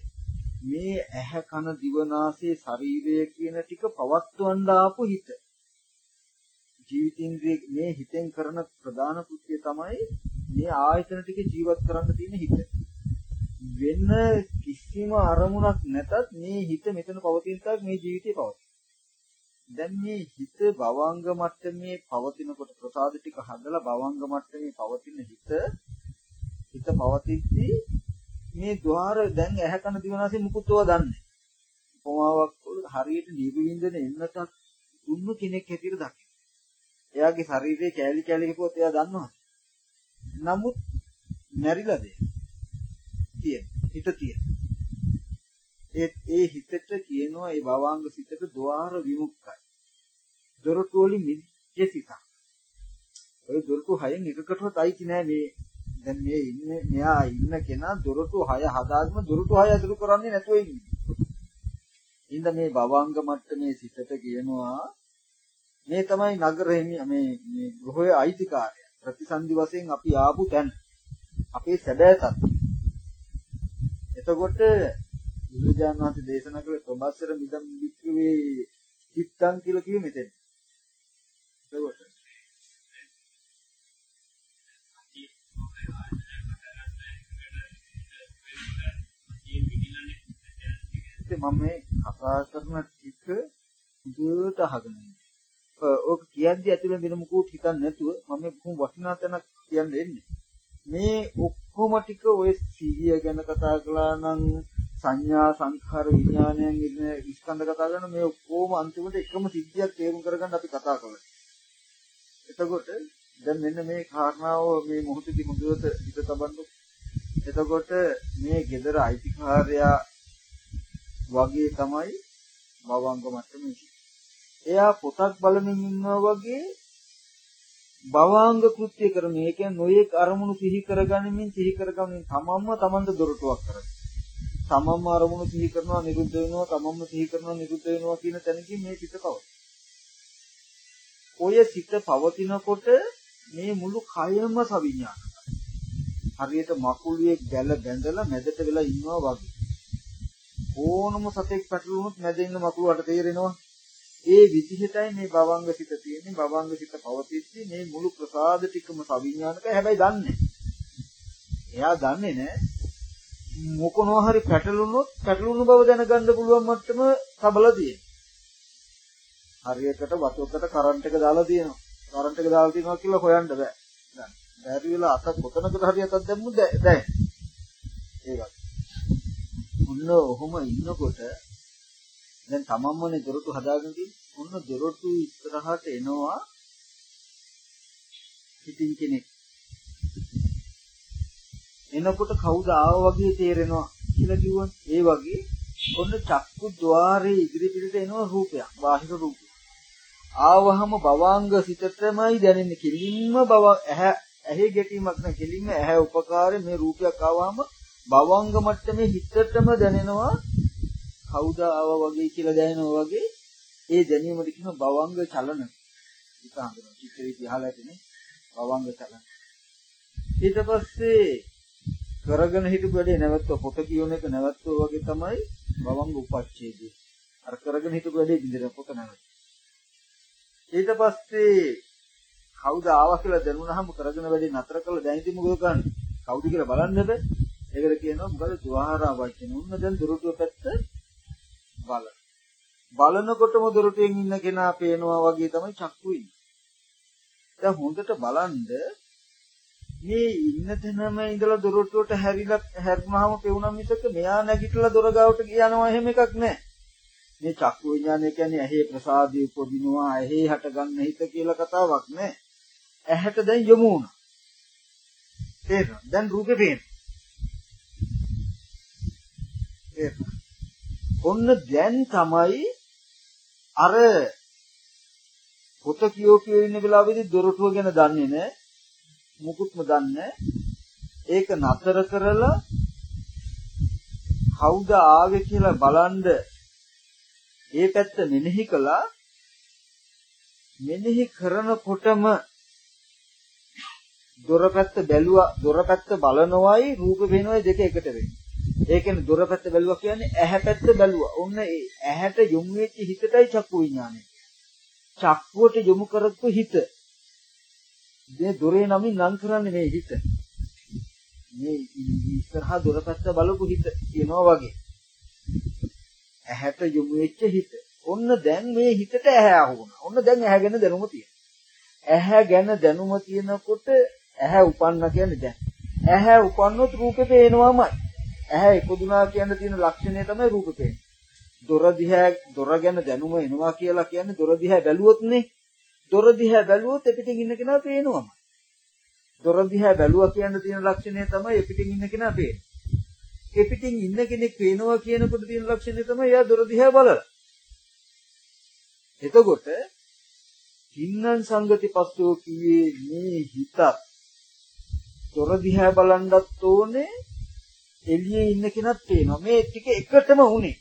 මේ ඇහැ කන දිව නාසය ශරීරය කියන ටික පවත්වන්න ආපු හිත. ජීවිතින්ද්‍රිය මේ හිතෙන් කරන ප්‍රධාන කෘත්‍යය තමයි මේ ආයතන ටික ජීවත් කරන්න තියෙන හිත. වෙන කිසිම අරමුණක් නැතත් මේ හිත මෙතන පවතින තාක් මේ ජීවිතේ පවතී. දැන් මේ හිත භවංග මට්ටමේ පවතිනකොට ප්‍රසාද ටික හදලා භවංග මට්ටමේ පවතින හිත හිත පවතිද්දී මේ ద్వාර දැන් ඇහැ කන දිවනාසය මුකුත්ව දන්නේ. උපමාවක් හරියට නිවිවින්දන එන්නටත් දුන්න කෙනෙක් හැටියට දකින්න. එයාගේ ශරීරයේ කැලි කැලි හිපුවත් එයා දන්නවා. නමුත් මැරිලාද? තියෙන. හිත තියෙන. ඒ ඒ හිතට කියනවා ඒ භවාංග සිතට ద్వාර විමුක්තයි. දොරටු වලින් මිදෙසිතා. ඔය දොරටු හයෙන් එකකටවත් අයිති නෑ මේ දැන් මේ ඉන්නේ මෙයා ඉන්න කෙනා දොරටු 6 හදාගෙන දොරටු 6 ඇතුළු කරන්නේ නැතුව ඉන්නේ. ඉඳ මේ භවංග මට්ටමේ සිතට කියනවා මේ තමයි නගරෙහි මේ මේ ගෘහයේ අයිතිකාරය. ප්‍රතිසන්දි වශයෙන් අපි ආපු තැන. අපේ සැබෑ තත්ත්වය. එතකොට බුදුජානක වහන්සේ දේශනා කළ ප්‍රබස්සර මිදම් වික්‍රේ චිත්තං කියලා කිව්වෙ මෙතෙන්. එතකොට මම මේ කතා කරන ටික දුරට අහගෙන ඕක කියද්දි ඇතුලෙන් වෙන මොකුත් හිතන්නේ නැතුව මම මේ බොහොම වටිනා තැනක් කියන්න එන්නේ. මේ ඔක්කොම ටික ඔය සීලිය ගැන කතා කළා නම් සංඥා සංඛාර විඥානයන් ඉන්න ස්කන්ධ කතා කරන මේ ඔක්කොම අන්තිමට එකම සිද්ධියක් තේරුම් කරගන්න අපි කතා කළා. එතකොට දැන් මෙන්න මේ කාරණාව මේ මොහොතේදී හොඳට හිත තබන්න. එතකොට මේ gedara අයිතිකාරයා වගේ තමයි භවංග මට්ටමේ. එයා පොතක් බලමින් ඉන්නවා වගේ භවංග කෘත්‍ය කරන ඒ කියන්නේ නොයේක අරමුණු සිහි කරගනිමින් සිහි කරගමින් තමන්ම තමන්ට දොරටුවක් කරගන්න. තමන්ම අරමුණු සිහි කරනවා නිරුද්ධ වෙනවා තමන්ම සිහි කරනවා නිරුද්ධ වෙනවා කියන තැනකින් මේ පිට පවතී. ඔය සිත පවතිනකොට මේ මුළු කයම සවිඥානිකයි. හරියට මකුළුවේ ගැල බැඳලා මැදට වෙලා ඉන්නවා වගේ. ඕනම සතෙක් පැටලුනොත් මැද ඉන්න මකුළුවට තේරෙනවා. ඒ විදිහටයි මේ භවංග සිත තියෙන්නේ. භවංග සිත පවතිද්දී මේ මුළු ප්‍රසාද ටිකම සවිඥානිකයි. හැබැයි දන්නේ එයා දන්නේ නැහැ. මොකනවා හරි පැටලුනොත් පැටලුණු බව දැනගන්න පුළුවන් මට්ටම සබල තියෙනවා. හරියකට වතුරකට කරන්ට් එක දාලා තියෙනවා. කරන්ට් එක දාලා තියෙනවා කියලා හොයන්න බෑ. දැන් බැරි වෙලා අත කොතනකට හරි අතක් දැම්මුද දැන්. ඒ වගේ. ඔන්න ඔහොම ඉන්නකොට දැන් තමන්මනේ දොරටු හදාගෙන තියෙන්නේ. ඔන්න දොරටු ඉස්සරහට එනවා පිටින් කෙනෙක්. එනකොට කවුද ආවා වගේ තේරෙනවා කියලා කිව්වොත් ඒ වගේ ඔන්න චක්කු ద్వාරයේ ඉදිරි පිටට එනවා රූපයක්. බාහිර රූපයක්. ආවහම භවාංග සිතටමයි දැනෙන්නේ කෙලින්ම භව ඇහැ ඇහි ගැටීමක් නැ කෙලින්ම ඇහැ උපකාරයෙන් මේ රූපයක් ආවහම භවංග මට්ටමේ හිතටම දැනෙනවා. කවුද ආවා වගේ කියලා දැනෙනවා වගේ. ඒ දැනීමට කියන භවංග චලන. ඒක හඳුනන චිත්‍රයේ දිහාලා තියෙන්නේ භවංග චලන. ඊට පස්සේ කරගෙන හිටපු වැඩේ නැවත්ව පොත කියවන එක නැවත්ව වගේ තමයි භවංග උපච්ඡේදය. අර කරගෙන හිටපු වැඩේ බින්දර පොත නැවත ඊට පස්සේ කවුද ආවා කියලා දැනුණාම කරගෙන වැඩි නතර කළා දැන් ඉතින් මොකද කරන්නේ? කවුද කියලා බලන්න බෑ. ඒකට කියනවා මොකද ద్వාරා වචන. උන්න දැන් දුරුටුව පැත්ත බල. බලනකොටම දුරුටුවෙන් ඉන්න කෙනා පේනවා වගේ තමයි චක්කු ඉන්නේ. දැන් හොඳට බලන්න මේ ඉන්න තැනම ඉඳලා දොරටුවට හැරිලා හැරුණාම පෙවුනම් මිසක මෙයා නැගිටලා දොර ගාවට යනවා එහෙම එකක් නැහැ. මේ චක්කු විඥානය කියන්නේ ඇහි ප්‍රසාදී උපදිනවා ඇහි හටගන්න හිත කියලා කතාවක් නෑ. ඇහැට දැන් යොමු වුණා. තේරෙනවද? දැන් රූපේ පේනවා. ඔන්න දැන් තමයි අර පොත කියෝ කියෝ ඉන්න වෙලාවේදී දොරටුව ගැන දන්නේ නැහැ. මුකුත්ම දන්නේ ඒක නතර කරලා කවුද ආවේ කියලා බලන්ඩ ඒ පැත්ත මෙනෙහි කළා මෙනෙහි කරනකොටම දොරපැත්ත බැලුවා දොරපැත්ත බලනවයි රූප වෙනවයි දෙක එකට වෙන්නේ. ඒ කියන්නේ දොරපැත්ත බැලුවා කියන්නේ ඇහැ පැත්ත බැලුවා. ඔන්න ඒ ඇහැට යොමු වෙච්ච හිතටයි චක්කු විඥානය. චක්කුවට යොමු කරපු හිත. මේ දොරේ නමින් නම් කරන්නේ මේ හිත. මේ ඉස්සරහා දොරපැත්ත බලපු හිත කියනවා වගේ. ඇහැට යොමු වෙච්ච හිත. ඔන්න දැන් මේ හිතට ඇහැ අහුණා. ඔන්න දැන් ඇහැ ගැන දැනුම තියෙනවා. ඇහැ ගැන දැනුම තියෙනකොට ඇහැ උපන්න කියන්නේ දැන්. ඇහැ උපන්නොත් රූපේ පේනවාමයි. ඇහැ ඉපදුනා කියන තියෙන ලක්ෂණය තමයි රූපේ පේන්නේ. දොර දිහා දොර ගැන දැනුම එනවා කියලා කියන්නේ දොර දිහා බැලුවොත් නේ. දොර දිහා බැලුවොත් පිටින් ඉන්න කෙනා පේනවම. දොර දිහා බැලුවා කියන තියෙන ලක්ෂණය තමයි පිටින් ඉන්න කෙනා පේන්නේ. ඒ පිටින් ඉන්න කෙනෙක් පේනවා කියනකොට තියෙන ලක්ෂණය තමයි එයා දොර දිහා බලලා. එතකොට කින්නන් සංගති පස්සෝ කියේ මේ හිතත් දොර දිහා බලන්නත් ඕනේ එළියේ ඉන්න කෙනත් පේනවා. මේ ටික එකටම උනේ.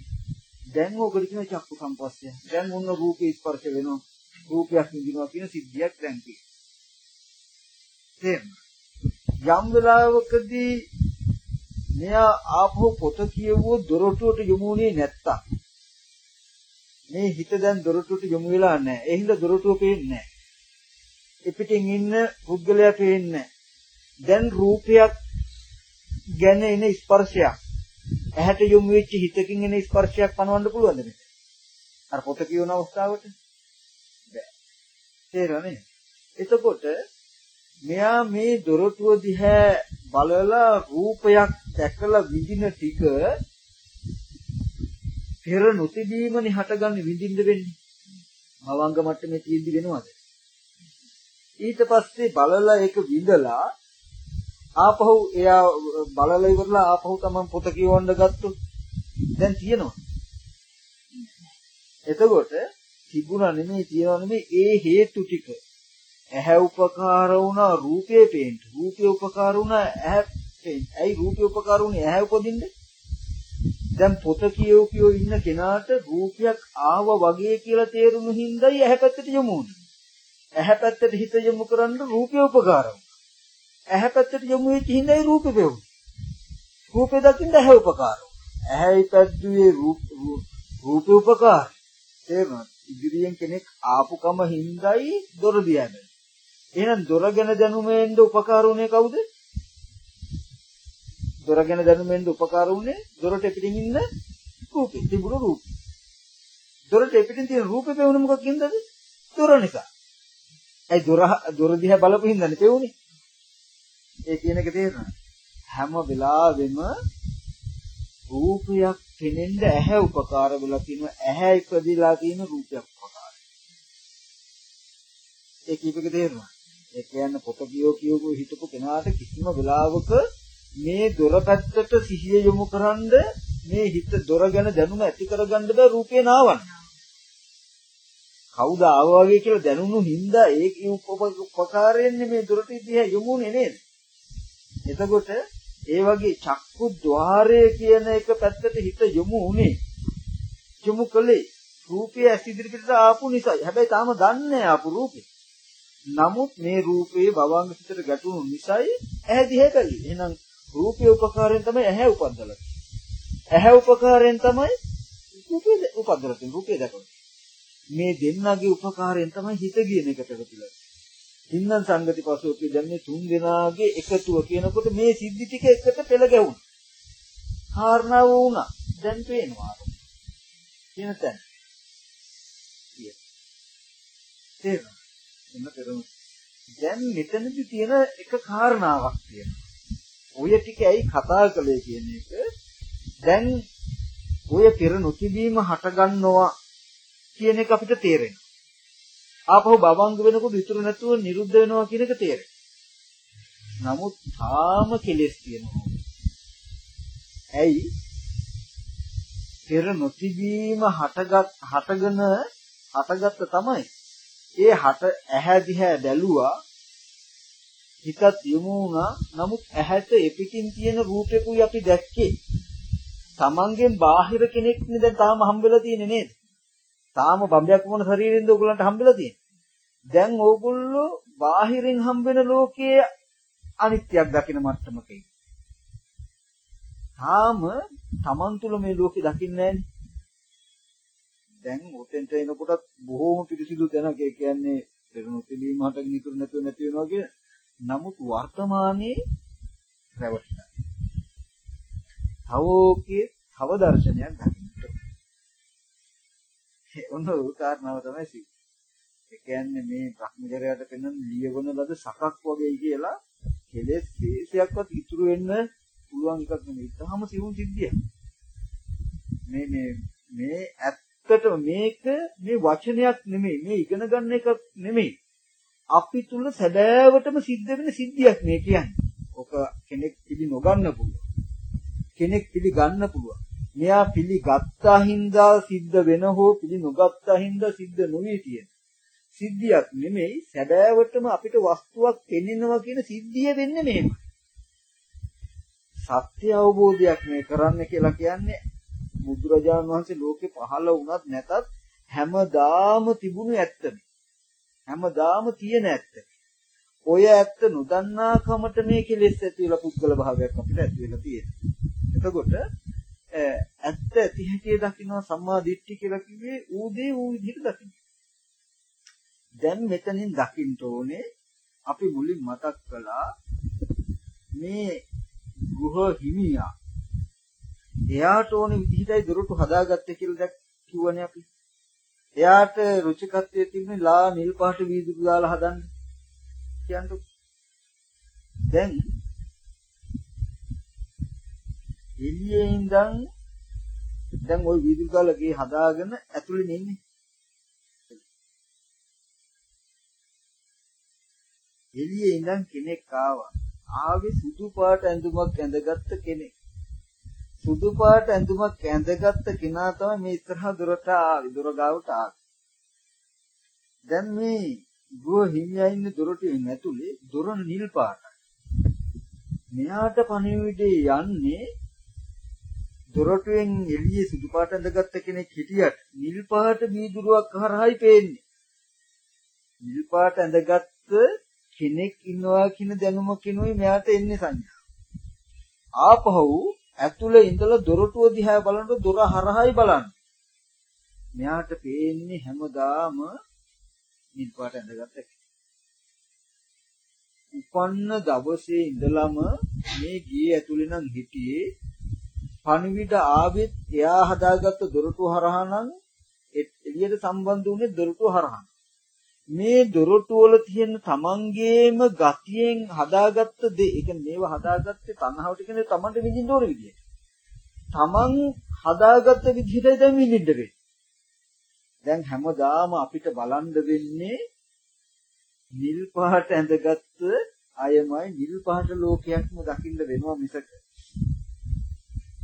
දැන් ඕකට කියන චක්කු සම්පස්සය. දැන් මොන රූපේ ස්පර්ශ වෙනවා. රූපයක් විඳිනවා කියන සිද්ධියක් දැන් තියෙනවා. යම් වෙලාවකදී මෙයා ආපහු පොත කියවුවොත් දොරටුවට යමුනේ නැත්තම් මේ හිත දැන් දොරටුවට යමු වෙලා නැහැ. ඒ හින්දා දොරටුව පේන්නේ නැහැ. එපිටින් ඉන්න පුද්ගලයා පේන්නේ දැන් රූපයක් ගැන එන ස්පර්ශයක් ඇහැට යොමු වෙච්ච හිතකින් එන ස්පර්ශයක් පනවන්න පුළුවන්ද මේක? අර පොත කියවන අවස්ථාවට බෑ. තේරෙන්නේ? එතකොට මෙයා මේ දොරටුව දිහා බලලා රූපයක් දැකලා විඳින ටික පෙර නොතිබීමනේ හටගන්නේ විඳින්න වෙන්නේ. භවංග මට්ටමේ තියෙද්දි වෙනවද? ඊට පස්සේ බලලා ඒක විඳලා ආපහු එයා බලලා ඉවරලා ආපහු තමන් පොත කියවන්න ගත්තොත් දැන් තියෙනවා. එතකොට තිබුණා නෙමෙයි තියනවා නෙමෙයි ඒ හේතු ටික ඇහැ උපකාර වුණා රූපේ පේන්න. රූපේ උපකාර වුණා ඇහැ පේන්න. ඇයි රූපේ උපකාර වුණේ ඇහැ උපදින්නේ? දැන් පොත කියෝ කියෝ ඉන්න කෙනාට රූපයක් ආව වගේ කියලා තේරුණු හින්දායි ඇහැ පැත්තට යමු වුනේ. ඇහැ පැත්තට හිත යොමු කරන්න රූපය උපකාර ඇහැ පැත්තට යොමු වෙච්ච හින්දායි රූපේ පෙවුනේ. රූපේ දකින්න ඇහැ උපකාර ඇහැයි පැද්දුවේ රූප රූපේ උපකාර. තේරුණාද? ඉදිරියෙන් කෙනෙක් ආපුකම හින්දායි දොර දියන්නේ. එහෙනම් දොර ගැන දැනුමෙන්ද උපකාර උනේ කවුද? දොර ගැන දැනුමෙන්ද උපකාර උනේ දොරට පිටින් ඉන්න රූපේ තිබුණු රූපේ. දොරට පිටින් තියෙන රූපේ පෙවුනේ මොකක්ද? දොර නිසා. ඒ දොර දොර දිහා බලපු හින්දානේ පෙවුනේ. ඒ කියන එක තේරෙනවද? හැම වෙලාවෙම රූපයක් පෙනෙන්න ඇහැ උපකාර වෙලා තියෙනවා. ඇහැ ඉපදිලා තියෙන රූපයක් උපකාර. ඒ කීපක තේරෙනවද? ඒ කියන්නේ පොත කියෝ කියෝ හිතපු කෙනාට කිසිම වෙලාවක මේ දොර පැත්තට සිහිය යොමු කරන්ද මේ හිත දොර ගැන දැනුම ඇති කරගන්න බෑ රූපේ නාවන්න. කවුද ආවා වගේ කියලා දැනුණු හින්දා ඒක උපකාරයෙන් මේ දොරට දිහා යොමුනේ නේද? එතකොට ඒ වගේ චක්කු ద్వාරය කියන එක පැත්තට හිත යොමු උනේ. යොමු කළේ රූපය ඇස් ඉදිරියට ආපු නිසායි. හැබැයි තාම දන්නේ ආපු රූපේ. නමුත් මේ රූපේ භවංග සිතට ගැටුණු නිසායි ඇහැ දිහා බැලුවේ. එහෙනම් රූපේ උපකාරයෙන් තමයි ඇහැ උපද්දලා. ඇහැ උපකාරයෙන් තමයි රූපේ උපද්දලා තියෙන්නේ. රූපේ දැකලා. මේ දෙන්නගේ උපකාරයෙන් තමයි හිත කියන එකට පිළිලා. හින්නම් සංගති පසුෝකේ දැන් මේ තුන් දෙනාගේ එකතුව කියනකොට මේ සිද්ධි ටික එකට පෙළ ගැහුණා. කාරණාව වුණා. දැන් පේනවා. කියන තැන. තේරෙනවද? එන්න පෙරමු. දැන් මෙතනදි තියෙන එක කාරණාවක් තියෙනවා. ඔය ටික ඇයි කතා කළේ කියන එක දැන් ඔය පෙර නොතිබීම හටගන්නවා කියන එක අපිට තේරෙනවා. ආපහු බවංග වෙනකොට ඉතුරු නැතුව නිරුද්ධ වෙනවා කියන එක තේරෙනවා. නමුත් තාම කෙලෙස් තියෙනවා. ඇයි? පෙර නොතිබීම හටගත් හටගෙන හටගත්ත තමයි. ඒ හට ඇහැ දිහා බැලුවා හිතත් යමු වුණා. නමුත් ඇහැට එපිටින් තියෙන රූපෙකුයි අපි දැක්කේ. Tamangen බාහිර කෙනෙක් නේ දැන් තාම හම්බෙලා තියෙන්නේ නේද? තාම බම්බයක් වුණ ශරීරෙන්ද ඕගොල්ලන්ට හම්බෙලා තියෙන්නේ. දැන් ඕගොල්ලෝ බාහිරින් හම්බෙන ලෝකයේ අනිත්‍යයක් දකින මට්ටමක ඉන්නේ. තාම Taman තුල මේ ලෝකේ දකින්නේ දැන් ඔතෙන්ට එනකොටත් බොහෝම පිරිසිදු තැනක ඒ කියන්නේ පෙරණුතිලීම හටගෙන ඉතුරු නැතුව නැති වෙනවා කියන නමුත් වර්තමානයේ රැවටිලා. තවෝකේ තව දර්ශනයක් දකින්න. ඒ <laughs> ඔන්න උදාහරණව තමයි සිද්ධ. ඒ කියන්නේ මේ භ්‍රමචර්යයට පෙන්වන ලියවන ලද සකක් වගේ කියලා කෙලෙස් ශේෂයක්වත් ඉතුරු වෙන්න පුළුවන් එකක් නෙමෙයි. තාම සිවුම් සිද්ධියක්. මේ මේ මේ ඇත්තට මේක මේ වචනයක් නෙමෙයි. මේ ඉගෙන ගන්න එක නෙමෙයි. අපි තුල සැබෑවටම සිද්ධ වෙන සිද්ධියක් මේ කියන්නේ. ඔක කෙනෙක් පිළි නොගන්න පුළුවන්. කෙනෙක් පිළිගන්න පුළුවන්. මෙයා පිළිගත්තා හින්දා සිද්ධ වෙන හෝ පිළි නොගත්තා හින්දා සිද්ධ නොවී තියෙන. සිද්ධියක් නෙමෙයි සැබෑවටම අපිට වස්තුවක් පෙනෙනවා කියන සිද්ධිය වෙන්නේ මෙහෙම. සත්‍ය අවබෝධයක් මේ කරන්න කියලා කියන්නේ බුදුරජාණන් වහන්සේ ලෝකේ පහළ වුණත් නැතත් හැමදාම තිබුණු ඇත්තනේ. හැමදාම තියෙන ඇත්ත. ඔය ඇත්ත නොදන්නා කමට මේ කෙලෙස් ඇති වෙලා පුද්ගල භාවයක් අපිට ඇති වෙලා තියෙනවා. එතකොට ඇත්ත ඇති හැටි දකින්න සම්මා දිට්ඨි කියලා කිව්වේ ඌදේ ඌ විදිහට දකින්න. දැන් මෙතනින් දකින්න ඕනේ අපි මුලින් මතක් කළා මේ ගෘහ හිමියා එයාට ඕන විදිහටයි දොරටු හදාගත්තේ කියලා දැක් කිව්වනේ අපි. එයාට රුචිකත්වයේ තිබුණේ ලා නිල් පාට වීදුරු දාලා හදන්න. කියන්නකො. දැන් එළියේ ඉඳන් දැන් ওই වීදුරු දාලා ගේ හදාගෙන ඇතුලේ ඉන්නේ. එළියේ ඉඳන් කෙනෙක් ආවා. ආවේ සුදු පාට ඇඳුමක් ඇඳගත්ත කෙනෙක්. සුදු පාට ඇඳුමක් ඇඳගත්ත කෙනා තමයි මේ ඉස්සරහා දොරට ආවේ දොර ගාවට ආවේ. දැන් මේ ගුව හිමියා ඉන්න දොරටුවෙන් ඇතුලේ දොර නිල් පාටයි. මෙයාට පණිවිඩේ යන්නේ දොරටුවෙන් එළියේ සුදු පාට ඇඳගත්ත කෙනෙක් හිටියට නිල් පාට බීදුරුවක් හරහායි පේන්නේ. නිල් පාට ඇඳගත්ත කෙනෙක් ඉන්නවා කියන දැනුමකිනුයි මෙයාට එන්නේ සංඥා. ආපහු ඇතුළේ ඉඳලා දොරටුව දිහා බලනකොට දොර හරහායි බලන්නේ. මෙයාට පේන්නේ හැමදාම නිල් පාට ඇඳගත්ත උපන්න දවසේ ඉඳලම මේ ගේ ඇතුලේ නම් හිටියේ පණිවිඩ ආවෙත් එයා හදාගත්ත දොරටු හරහා නම් එළියට සම්බන්ධ වුණේ දොරටු හරහා. මේ දොරටු වල තියෙන තමන්ගේම ගතියෙන් හදාගත්ත දේ, ඒ කියන්නේ මේව හදාගත්තේ තණ්හාවට කියන්නේ තමන්ට විඳින්න ඕන විදියට. තමන් හදාගත්ත විදිහට දැන් විඳින්න වෙන්නේ. දැන් හැමදාම අපිට බලන්න වෙන්නේ නිල් පහට ඇඳගත්ත අයමයි නිල් පහට ලෝකයක්ම දකින්න වෙනවා මිසක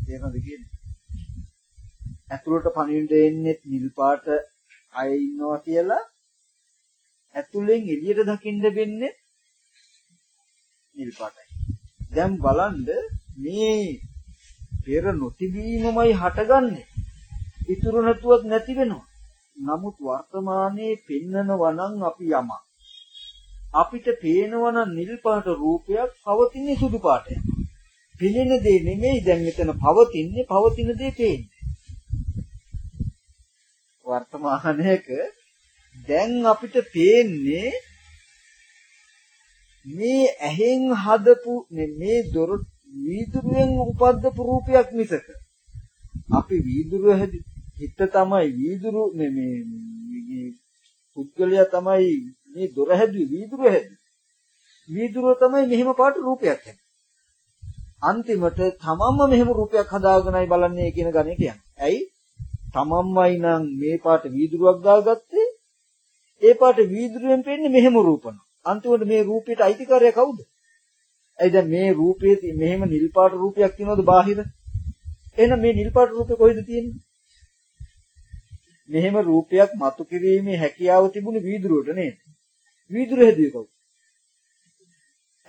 තේරෙනවද කියන්නේ? ඇතුළට පණිවිඩ එන්නේ නිල් පාට අය ඉන්නවා කියලා ඇතුළෙන් එළියට දකින්න වෙන්නේ නිල් පාටයි. දැන් බලන්න මේ පෙර නොතිබීමමයි හටගන්නේ. ඉතුරු නැතුවත් නැති වෙනවා. නමුත් වර්තමානයේ පෙන්නනවා නම් අපි යමක්. අපිට පේනවා නම් නිල් පාට රූපයක් පවතින සුදු පාටයක්. පෙනෙන දේ නෙමෙයි දැන් මෙතන පවතින්නේ පවතින දේ පේන්නේ. වර්තමානයක දැන් අපිට පේන්නේ මේ ඇහෙන් හදපු මේ දොර වීදුරුවෙන් උපද්දපු රූපයක් මිසක. අපි වීදුරුව හිත තමයි වීදුරු මේ මේ පුද්ගලයා තමයි මේ දොර හැදුවේ වීදුරුව හැදුවේ වීදුරුව තමයි මෙහෙම පාට රූපයක් හැදුවේ අන්තිමට තමන්ම මෙහෙම රූපයක් හදාගෙනයි බලන්නේ කියන ගණේ කියන්නේ. ඇයි? තමන්මයි නම් මේ පාට වීදුරුවක් දාගත්තේ. ඒ පාට වීදුරුවෙන් පෙන්නේ මෙහෙම රූපන. අන්තිමට මේ රූපයට අයිතිකාරය කවුද? ඇයි දැන් මේ රූපයේ මෙහෙම නිල් පාට රූපයක් තියෙනවද බාහිර? එහෙනම් මේ නිල් පාට රූපේ කොහෙද තියෙන්නේ? මෙහෙම රූපයක් මතු කිරීමේ හැකියාව තිබුණේ වීදුරුවට නේද? වීදුරු හැදුවේ කවුද?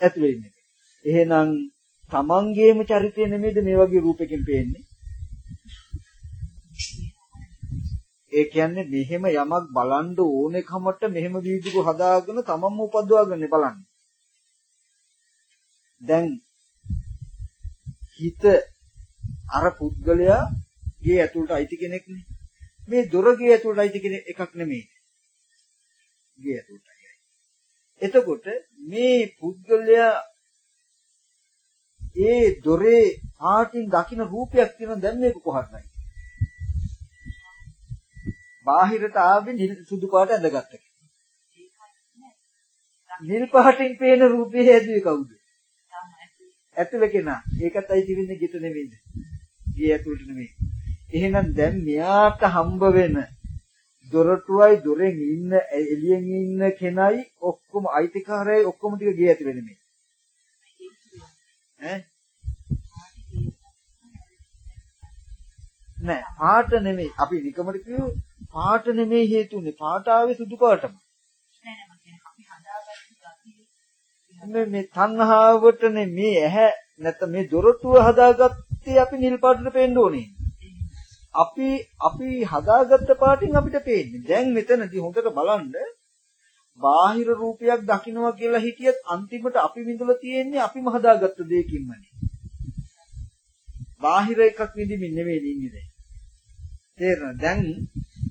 ඇතුලේ ඉන්නේ. එහෙනම් තමන්ගේම චරිතය නෙමෙයිද මේ වගේ රූපකින් පේන්නේ? ඒ කියන්නේ මෙහෙම යමක් බලන්න ඕනෙකමට මෙහෙම වීදුරු හදාගෙන තමන්ම උපදවාගෙන බලන්න. දැන් හිත අර පුද්ගලයා ගේ ඇතුළට අයිති කෙනෙක් නේ. මේ දොර ගේ ඇතුළට අයිති කෙනෙක් එකක් නෙමෙයි. ගේ ඇතුළටයි. එතකොට මේ පුද්ගලයා ඒ දොරේ පාටින් දකින්න රූපයක් තියෙන දැන් මේක කොහටද? බාහිරට ආවේ නිල් සුදු පාට ඇඳගත්තා. නිල් පාටින් පේන රූපේ හැදුවේ කවුද? ඇතුළ කෙනා. ඒකත් අයි තිබෙන්නේ ගෙත නෙමෙයිද? ගේ ඇතුළට නෙමෙයි. එහෙනම් දැන් මෙයාට හම්බ වෙන දොරටුවයි දොරෙන් ඉන්න එළියෙන් ඉන්න කෙනයි ඔක්කොම අයිතිකාරයයි ඔක්කොම ටික ගේ ඇතුළේ නෙමෙයි. ඈ? නෑ පාට නෙමෙයි. අපි නිකමට කිව්ව පාට නෙමෙයි හේතුනේ. පාට ආවේ සුදු පාටම. මේ මේ තණ්හාවටනේ මේ ඇහැ නැත්නම් මේ දොරටුව හදාගත්තේ අපි නිල් පාටට පේන්න ඕනේ. අපි අපි හදාගත්ත පාටින් අපිට පේන්නේ. දැන් මෙතනදී හොඳට බලන්න බාහිර රූපයක් දකින්නවා කියලා හිතියත් අන්තිමට අපි විඳලා තියෙන්නේ අපිම හදාගත්ත දෙයකින්මනේ. බාහිර එකක් විඳින්න නෙමෙයි ඉන්නේ. තේරෙනවද? දැන්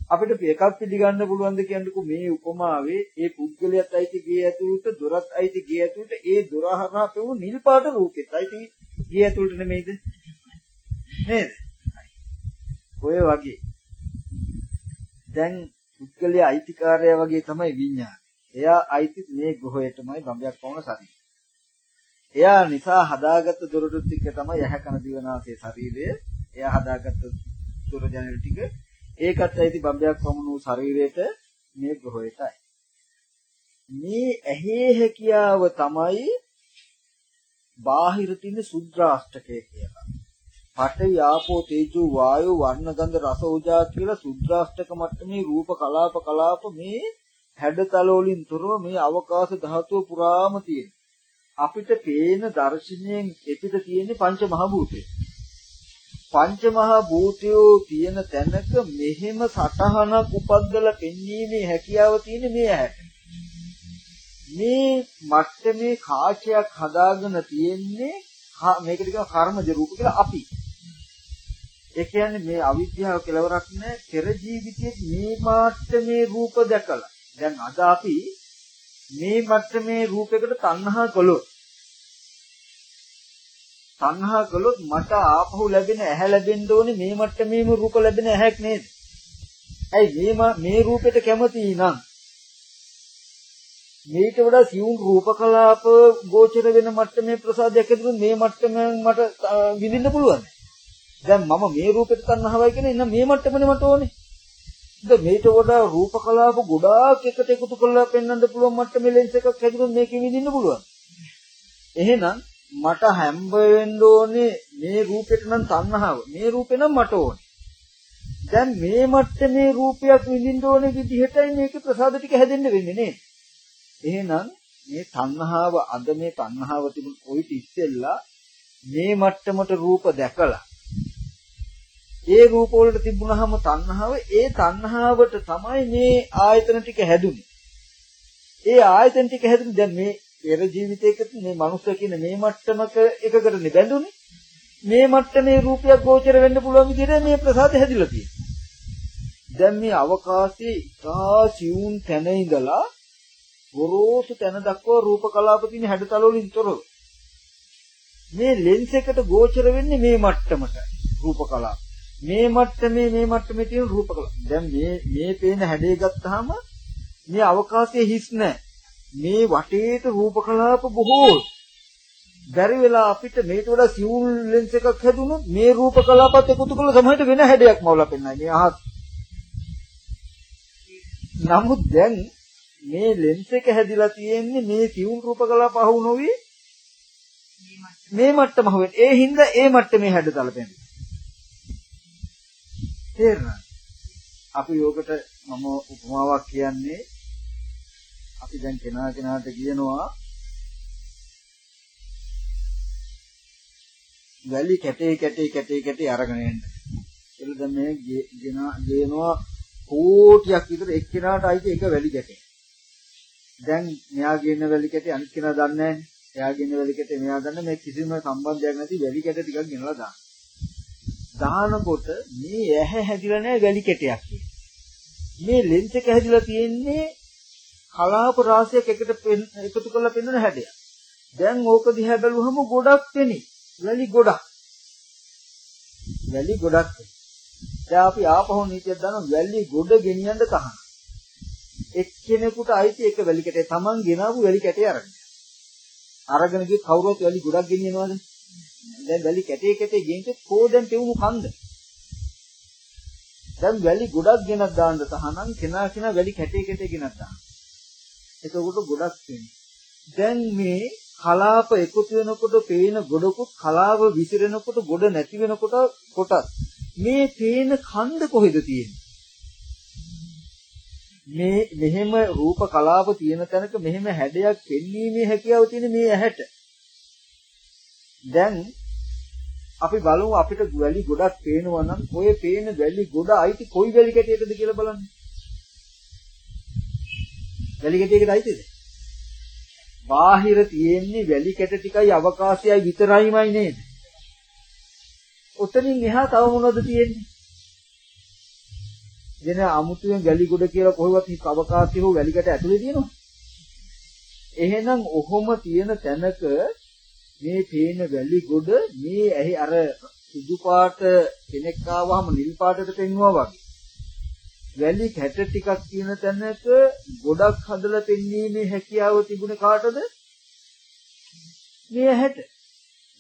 අපිට එකක් පිළිගන්න පුළුවන්ද කියන්නකෝ මේ උපමාවේ ඒ පුද්ගලයාත් අයිති ගේ ඇතුළට දොරත් අයිති ගේ ඇතුළට ඒ දොර හරහා පෙවුණු නිල් පාට රූපෙත් අයිති ගේ ඇතුළට නෙමෙයිද? නේද? ඔය වගේ. දැන් පුද්ගලයා අයිතිකාරයා වගේ තමයි විඤ්ඤාණය. එයා අයිති මේ ගෘහයටමයි බඹයක් වුණ ශරීරය. එයා නිසා හදාගත්ත දොරටුත් ටික තමයි යහ කන දිවනාසේ ශරීරය. එයා හදාගත්ත දොර ජනේල ටික ඒකත් ඇයිති බඹයක් වමුණු වූ ශරීරයට මේ ග්‍රහයටයි. මේ ඇහි හැකියාව තමයි බාහිර තියෙන සුද්‍රාෂ්ටකය කියලා. පඨවි ආපෝ තේජෝ වායෝ වර්ණ ගන්ධ රස ඕජා කියලා සුද්‍රාෂ්ටක මට්ටමේ රූප කලාප කලාප මේ හැඩතල වලින් තොරව මේ අවකාශ ධාතුව පුරාම තියෙන. අපිට පේන දර්ශනයෙන් එපිට තියෙන්නේ පංච මහ භූතේ. පංච මහ භූතයෝ තියෙන තැනක මෙහෙම සටහනක් උපද්දලා පෙන්වීමේ හැකියාව තියෙන මේ ඇහැට. මේ මට්ටමේ කාචයක් හදාගෙන තියෙන්නේ මේකට කියනවා කර්මජ රූප කියලා අපි. ඒ කියන්නේ මේ අවිද්‍යාව කෙලවරක් නැහැ පෙර ජීවිතයේ මේ මට්ටමේ රූප දැකලා. දැන් අද අපි මේ මට්ටමේ රූපයකට තණ්හා කළොත් තණ්හා කළොත් මට ආපහු ලැබෙන ඇහැ ලැබෙන්න ඕනේ මේ මට්ටමේම රූප ලැබෙන ඇහැක් නේද? ඇයි මේ මේ රූපෙට කැමති නම් මේට වඩා සියුම් රූප කලාප ගෝචර වෙන මට්ටමේ ප්‍රසාදයක් ඇතිවෙන මේ මට්ටමෙන් මට විඳින්න පුළුවන්. දැන් මම මේ රූපෙට තණ්හාවයි කියන ඉන්න මේ මට්ටමනේ මට ඕනේ. දැන් මේට වඩා රූප කලාප ගොඩාක් එකට එකතු කරලා පෙන්වන්න පුළුවන් මට්ටමේ ලෙන්ස් එකක් හැදුනොත් මේකෙ විඳින්න පුළුවන්. එහෙනම් මට හැම්බ වෙන්න ඕනේ මේ රූපෙට නම් තණ්හාව. මේ රූපේ නම් මට ඕනේ. දැන් මේ මට්ටමේ රූපයක් විඳින්න ඕනේ විදිහටයි මේකේ ප්‍රසාද ටික හැදෙන්න වෙන්නේ නේද? එහෙනම් මේ තණ්හාව අද මේ තණ්හාව තිබුණ කොයිට ඉස්සෙල්ලා මේ මට්ටමට රූප දැකලා ඒ රූප වලට තිබුණාම තණ්හාව ඒ තණ්හාවට තමයි මේ ආයතන ටික හැදුනේ. ඒ ආයතන ටික හැදුනේ දැන් මේ පෙර ජීවිතයක මේ මනුස්ස කියන මේ මට්ටමක එකකටනේ බැඳුනේ. මේ මට්ටමේ රූපයක් ගෝචර වෙන්න පුළුවන් විදිහට මේ ප්‍රසාද හැදිලා තියෙනවා. දැන් මේ අවකාශයේ ඉතා සියුම් තැන ඉඳලා ගොරෝසු තැන දක්වා රූප කලාප තියෙන හැඩතල වලින් තොරව මේ ලෙන්ස් එකට ගෝචර වෙන්නේ මේ මට්ටමට රූප කලාප. මේ මට්ටමේ මේ මට්ටමේ තියෙන රූප කලාප. දැන් මේ මේ පේන හැඩය ගත්තාම මේ අවකාශයේ හිස් නැහැ. මේ වටේට රූප කලාප බොහෝ. බැරි වෙලා අපිට මේට වඩා සිවුල් ලෙන්ස් එකක් හැදුනොත් මේ රූප කලාපත් එකතු කරලා සමහරට වෙන හැඩයක් මවලා පෙන්නයි මේ අහත් නමුත් දැන් මේ ලෙන්ස් එක හැදිලා තියෙන්නේ මේ සිවුල් රූප කලාප අහු නොවි මේ මට්ටම හොවෙන්නේ ඒ හින්දා ඒ මට්ටමේ හැඩතල පෙන්නේ තේරෙනවද අපි යෝකට මම උපමාවක් කියන්නේ අපි දැන් කෙනා කෙනාට කියනවා වැලි කැටේ කැටේ කැටේ කැටේ අරගෙන එන්න. ඒක දැන් මේ ගේනවා කෝටියක් විතර එක්කෙනාට අයිති එක වැලි කැටේ. දැන් මෙයා ගේන වැලි කැටේ අනිත් කෙනා දන්නේ නැහැ. එයා ගේන වැලි කැටේ මෙයා දන්නේ මේ කිසිම සම්බන්ධයක් නැති වැලි කැට ටිකක් ගෙනලා දාන්න. දානකොට මේ ඇහැ හැදිලා නැහැ වැලි කැටයක් මේ ලෙන්ස් එක හැදිලා තියෙන්නේ කලාප රාශියක් එකට එකතු කරලා පෙන්වන හැඩයක්. දැන් ඕක දිහා බැලුවහම ගොඩක් වෙනි. වැලි ගොඩක්. වැලි ගොඩක්. දැන් අපි ආපහු නීතියක් දානවා වැලි ගොඩ ගෙනියන්න තහන. එක්කෙනෙකුට අයිති එක වැලි කැටේ Taman ගෙනාවු වැලි කැටේ අරගෙන. අරගෙන ගිහ කවුරුත් වැලි ගොඩක් ගෙනියනවද? දැන් වැලි කැටේ කැටේ ගෙන්ට කෝදෙන් තෙවුණු කන්ද. දැන් වැලි ගොඩක් ගෙනත් දාන්න තහනම් කෙනා කෙනා වැලි කැටේ කැටේ ගෙනත් දාන්න. එතකොට ගොඩක් වෙන්නේ. දැන් මේ කලාප එකතු වෙනකොට පේන ගොඩකුත් කලාව විසිරෙනකොට ගොඩ නැති වෙනකොට කොටස් මේ පේන ඛණ්ඩ කොහෙද තියෙන්නේ මේ මෙහෙම රූප කලාප තියෙන තැනක මෙහෙම හැඩයක් පෙන්වීමේ හැකියාව තියෙන මේ ඇහැට දැන් අපි බලමු අපිට වැලි ගොඩක් පේනවා නම් ඔය පේන වැලි ගොඩ අයිති කොයි වැලි කැටයකද කියලා බලන්න වැලි කැටයකට අයිතිද? බාහිර තියෙන්නේ වැලි කැට ටිකයි අවකාශයයි විතරයිමයි නේද? ඔතනින් එහා තව මොනවද තියෙන්නේ? දෙන අමුතුවෙන් වැලි ගොඩ කියලා කොහෙවත් හිත අවකාශය හෝ වැලි කැට ඇතුලේ තියෙනවද? එහෙනම් ඔහොම තියෙන තැනක මේ පේන වැලි ගොඩ මේ ඇහි අර සුදු පාට කෙනෙක් ආවම නිල් පාටට පෙන්වුවා වගේ වැලි කැට ටිකක් තියෙන තැනක ගොඩක් හදලා පෙන්වීමේ හැකියාව තිබුණේ කාටද? මේ ඇහැට.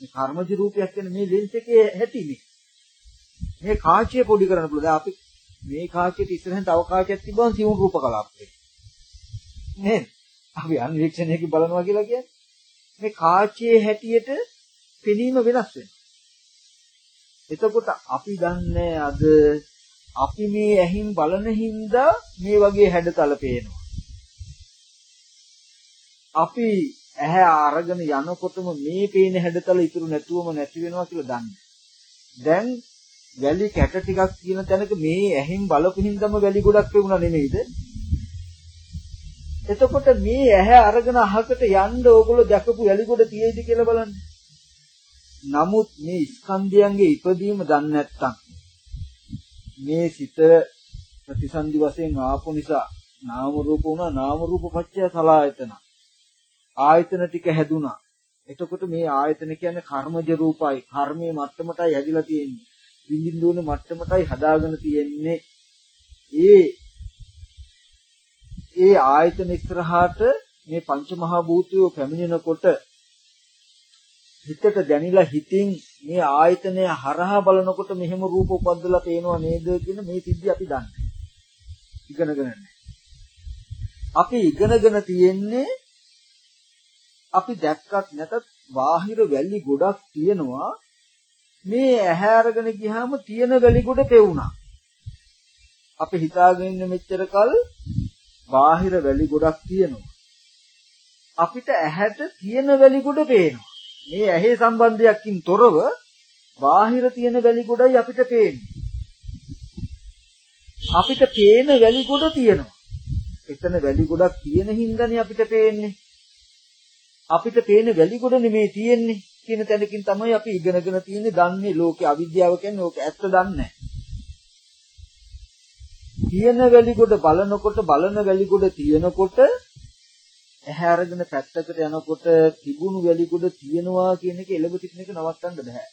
මේ කර්මජ රූපයක් කියන මේ ලෙන්ස් එකේ ඇති මේ. මේ කාචය පොඩි කරන්න පුළුවන්. දැන් අපි මේ කාචයට ඉස්සරහින් තව කාචයක් තිබ්බම සිවුම් රූප කලාපේ. නේද? අපි අන්වීක්ෂණයක බලනවා කියලා කියන්නේ මේ කාචයේ හැටියට පෙනීම වෙනස් වෙනවා. එතකොට අපි දන්නේ අද අපි මේ ඇහින් බලන හින්දා මේ වගේ හැඩතල පේනවා. අපි ඇහැ අරගෙන යනකොටම මේ පේන හැඩතල ඉතුරු නැතුවම නැති වෙනවා කියලා දන්නේ. දැන් වැලි කැට ටිකක් තියෙන තැනක මේ ඇහෙන් බලපු හින්දාම වැලි ගොඩක් පෙවුණා නෙමෙයිද? එතකොට මේ ඇහැ අරගෙන අහකට යන්න ඕගොල්ලෝ දැකපු වැලි ගොඩ තියෙයිද කියලා බලන්න. නමුත් මේ ස්කන්ධයන්ගේ ඉපදීම දන්නේ නැත්තම් මේ සිත ප්‍රතිසන්දි වශයෙන් ආපු නිසා නාම රූප වුණා නාම රූප පත්‍ය සලආයතන ආයතන ටික හැදුනා. එතකොට මේ ආයතන කියන්නේ කර්මජ රූපයි. කර්මයේ මට්ටමටයි හැදිලා තියෙන්නේ. විඳින්න ඕන මට්ටමටයි හදාගෙන තියෙන්නේ. ඒ ඒ ආයතන ඉස්සරහාට මේ පංච මහා භූතයෝ පැමිණෙනකොට හිතට දැනිලා හිතින් මේ ආයතනය හරහා බලනකොට මෙහෙම රූප උපද්දලා පේනවා නේද කියන මේ සිද්ධි අපි දන්නේ. ඉගෙනගෙන නැහැ. අපි ඉගෙනගෙන තියෙන්නේ අපි දැක්කත් නැතත් බාහිර වැලි ගොඩක් තියෙනවා මේ ඇහැ අරගෙන ගියාම තියෙන වැලි ගොඩ පෙවුණා. අපි හිතාගෙන ඉන්න මෙච්චර කල් බාහිර වැලි ගොඩක් තියෙනවා. අපිට ඇහැට තියෙන වැලි ගොඩ පේනවා. මේ ඇහි සම්බන්ධයක්කින් තොරව බාහිර තියෙන වැලි ගොඩයි අපිට පේන්නේ. අපිට පේන වැලි ගොඩ තියෙනවා. එතන වැලි ගොඩක් තියෙන හින්දානේ අපිට පේන්නේ. අපිට පේන වැලි ගොඩ නෙමේ තියෙන්නේ කියන තැනකින් තමයි අපි ඉගෙනගෙන තියෙන්නේ දන්නේ ලෝකේ අවිද්‍යාව කියන්නේ ඕක ඇත්ත දන්නේ තියෙන වැලි ගොඩ බලනකොට බලන වැලි ගොඩ තියෙනකොට ඇහැ අරගෙන පැත්තකට යනකොට තිබුණු වැලි කුඩ තියෙනවා කියන එක එළඹ සිටින එක නවත්තන්න බෑ.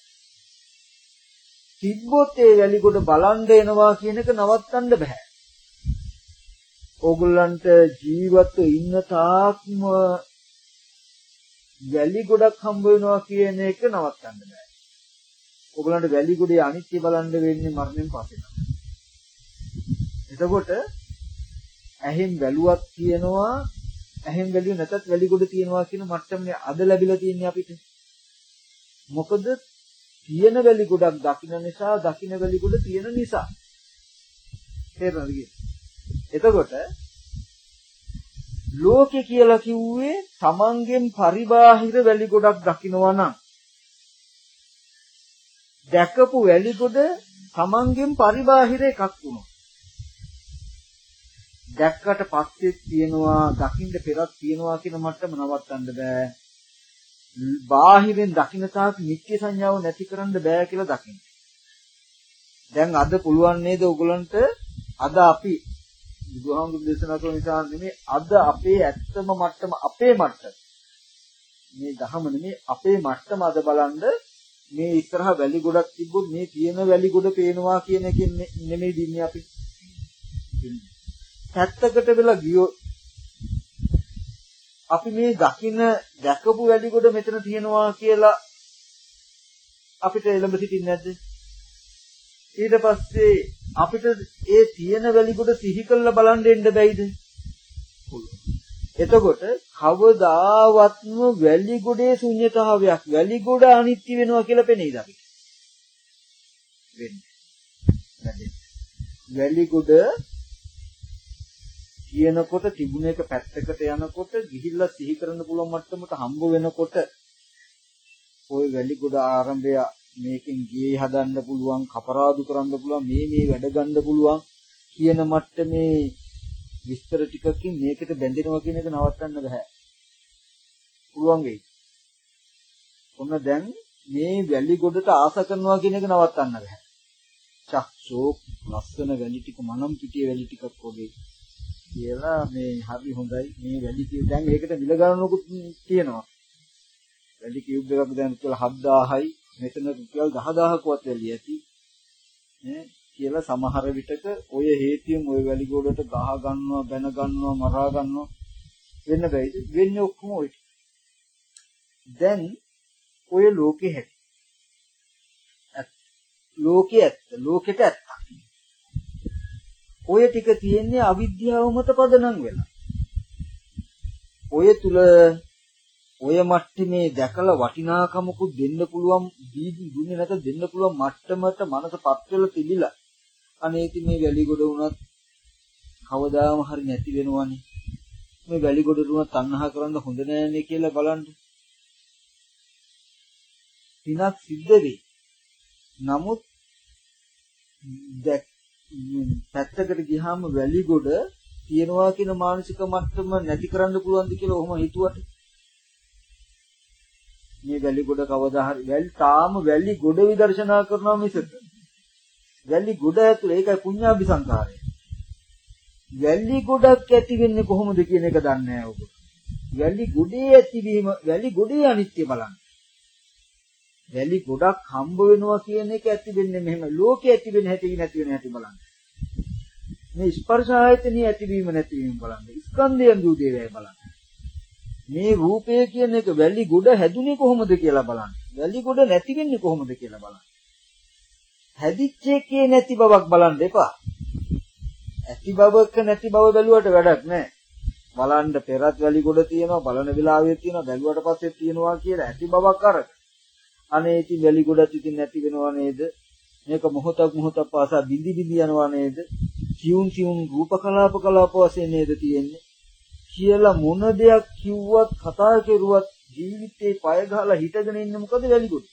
තිබ්බොත් ඒ වැලි කුඩ බලන් එනවා කියන එක නවත්තන්න බෑ. ඕගොල්ලන්ට ජීවත්ව ඉන්න තාක්ම වැලි ගොඩක් හම්බ වෙනවා කියන එක නවත්තන්න බෑ. ඕගොල්ලන්ට වැලි ගොඩේ අනිත්‍ය බලන්න වෙන්නේ මරණයෙන් පස්සේ. එතකොට ඇහෙන් වැලුවක් කියනවා ඇහෙන් බැලුවේ නැතත් වැලිගොඩ තියනවා කියන මට්ටමනේ අද ලැබිලා තියෙන්නේ අපිට. මොකද තියෙන වැලිගොඩක් දකින්න නිසා දකින්න වැලිගොඩ තියෙන නිසා. තේරෙනවද එතකොට ලෝකේ කියලා කිව්වේ තමන්ගෙන් පරිබාහිර වැලිගොඩක් දකින්නවා නම් දැකපු වැලිගොඩ තමන්ගෙන් පරිබාහිර එකක් වුණා. දැක්කට පස්සේ තියෙනවා දකින්න පෙරක් තියෙනවා කියන මට්ටම නවත්තන්න බෑ. බාහිරින් දකින්න තාක් නිත්‍ය සංඥාව නැති කරන්න බෑ කියලා දකින්න. දැන් අද පුළුවන් නේද ඔයගලන්ට අද අපි බුදුහාමුදුරු දේශනා කරන නිසා නෙමෙයි අද අපේ ඇත්තම මට්ටම අපේ මට්ටම මේ දහම නෙමෙයි අපේ මට්ටම අද බලන්න මේ ඉස්සරහ වැලි ගොඩක් තිබ්බොත් මේ තියෙන වැලි ගොඩ පේනවා කියන එකෙන් නෙමෙයි දින්නේ අපි පැත්තකට වෙලා ගියොත් අපි මේ දකින්න දැකපු වැඩි කොට මෙතන තියෙනවා කියලා අපිට එළඹ සිටින්නේ නැද්ද? ඊට පස්සේ අපිට ඒ තියෙන වැලි කොට සිහි කරලා බලන් දෙන්න බැයිද? එතකොට කවදාවත්ම වැලි ගොඩේ ශුන්්‍යතාවයක් වැලි ගොඩ අනිත්‍ය වෙනවා කියලා පෙනෙයිද අපිට? වෙන්නේ. වැලි ගොඩ කියනකොට තිබුණ එක පැත්තකට යනකොට ගිහිල්ලා සිහි කරන්න පුළුවන් මට්ටමට හම්බ වෙනකොට ওই වැලි ගොඩ ආරම්භය මේකෙන් ගේ හදන්න පුළුවන් කපරාදු කරන්න පුළුවන් මේ මේ වැඩ ගන්න පුළුවන් කියන මට්ටමේ විස්තර ටිකකින් මේකට බැඳෙනවා කියන එක නවත්තන්න බෑ. පුළුවන් වෙයි. ඔන්න දැන් මේ වැලි ගොඩට ආස කරනවා කියන එක නවත්තන්න බෑ. චක්ෂෝ ලස්සන වැලි ටික මනම් පිටියේ වැලි ටිකක් වගේ කියලා මේ හරි හොඳයි. මේ වැඩි කිව් දැන් ඒකට මිල ගන්නකුත් තියෙනවා වැඩි කිව්බ් එකක් දැන් කියලා 7000යි මෙතන රුපියල් 10000කවත් වැඩි ඇති නේ කියලා සමහර විටක ඔය හේතියෙන් ඔය වැලි ගොඩට ගහ ගන්නවා බැන ගන්නවා මරා ගන්නවා. වෙන්න බෑද වෙන්නේ ඔක්කොම ඔය දැන් ඔය ලෝකේ හැටි. ලෝකේ ඇත්ත. ලෝකෙට ඇත්ත ඔය ටික තියෙන්නේ අවිද්‍යාව මත පදනම් වෙලා. ඔය තුල ඔය මට්ටමේ දැකලා වටිනාකමකුත් දෙන්න පුළුවන් දීදි දුන්නේ නැත දෙන්න පුළුවන් මට්ටමට මනසපත් වෙලා තිබිලා. අනේ ඉතින් මේ වැලි ගොඩ වුණත් කවදාම හරි නැති වෙනවනේ. මේ වැලි ගොඩ වුණත් තණ්හා කරන්න හොඳ නෑනේ කියලා බලන්න. පිනක් සිද්ධ වෙයි. නමුත් දැක් පැත්තකට ගියාම වැලි ගොඩ තියනවා කියන මානසික මට්ටම නැති කරන්න පුළුවන්ද කියලා ඔහොම හිතුවට. මේ වැලි ගොඩ කවදා හරි වැලි තාම වැලි ගොඩ විදර්ශනා කරනවා මිසක. වැලි ගොඩ ඇතුළේ ඒකයි පුඤ්ඤාභි සංකාරය වැලි ගොඩක් ඇති වෙන්නේ කොහොමද කියන එක දන්නේ නැහැ ඔබ. වැලි ගොඩේ ඇතිවීම වැලි ගොඩේ අනිත්‍ය බලන්න. වැලි ගොඩක් හම්බ වෙනවා කියන එක ඇති වෙන්නේ මෙහෙම ලෝකේ ඇති වෙන හැටි නැති වෙන හැටි බලන්න මේ ස්පර්ශ ආයතනිය ඇතිවීම නැතිවීම බලන්න ස්කන්ධයන් දූ දේවය බලන්න මේ රූපය කියන එක වැලි ගොඩ හැදුනේ කොහොමද කියලා බලන්න. වැලි ගොඩ නැති වෙන්නේ කොහොමද කියලා බලන්න. හැදිච්ච එකේ නැති බවක් බලන්න එපා. ඇති බවක නැති බව බැලුවට වැඩක් නැහැ. බලන්න පෙරත් වැලි ගොඩ තියෙනවා බලන වෙලාවෙ තියෙනවා බැලුවට පස්සේ තියෙනවා කියලා ඇති බවක් අරක. අනේ ඉතින් වැලි ගොඩත් ඉතින් නැති වෙනව නේද? මේක මොහොතක් මොහොතක් පාසා බිඳි බිඳි යනවා නේද? සියුම් සියුම් රූප කලාප කලාප වශයෙන් නේද තියෙන්නේ? කියලා මොන දෙයක් කිව්වත් කතා කෙරුවත් ජීවිතේ පය ගහලා හිටගෙන ඉන්නේ මොකද වැලිගොඩ.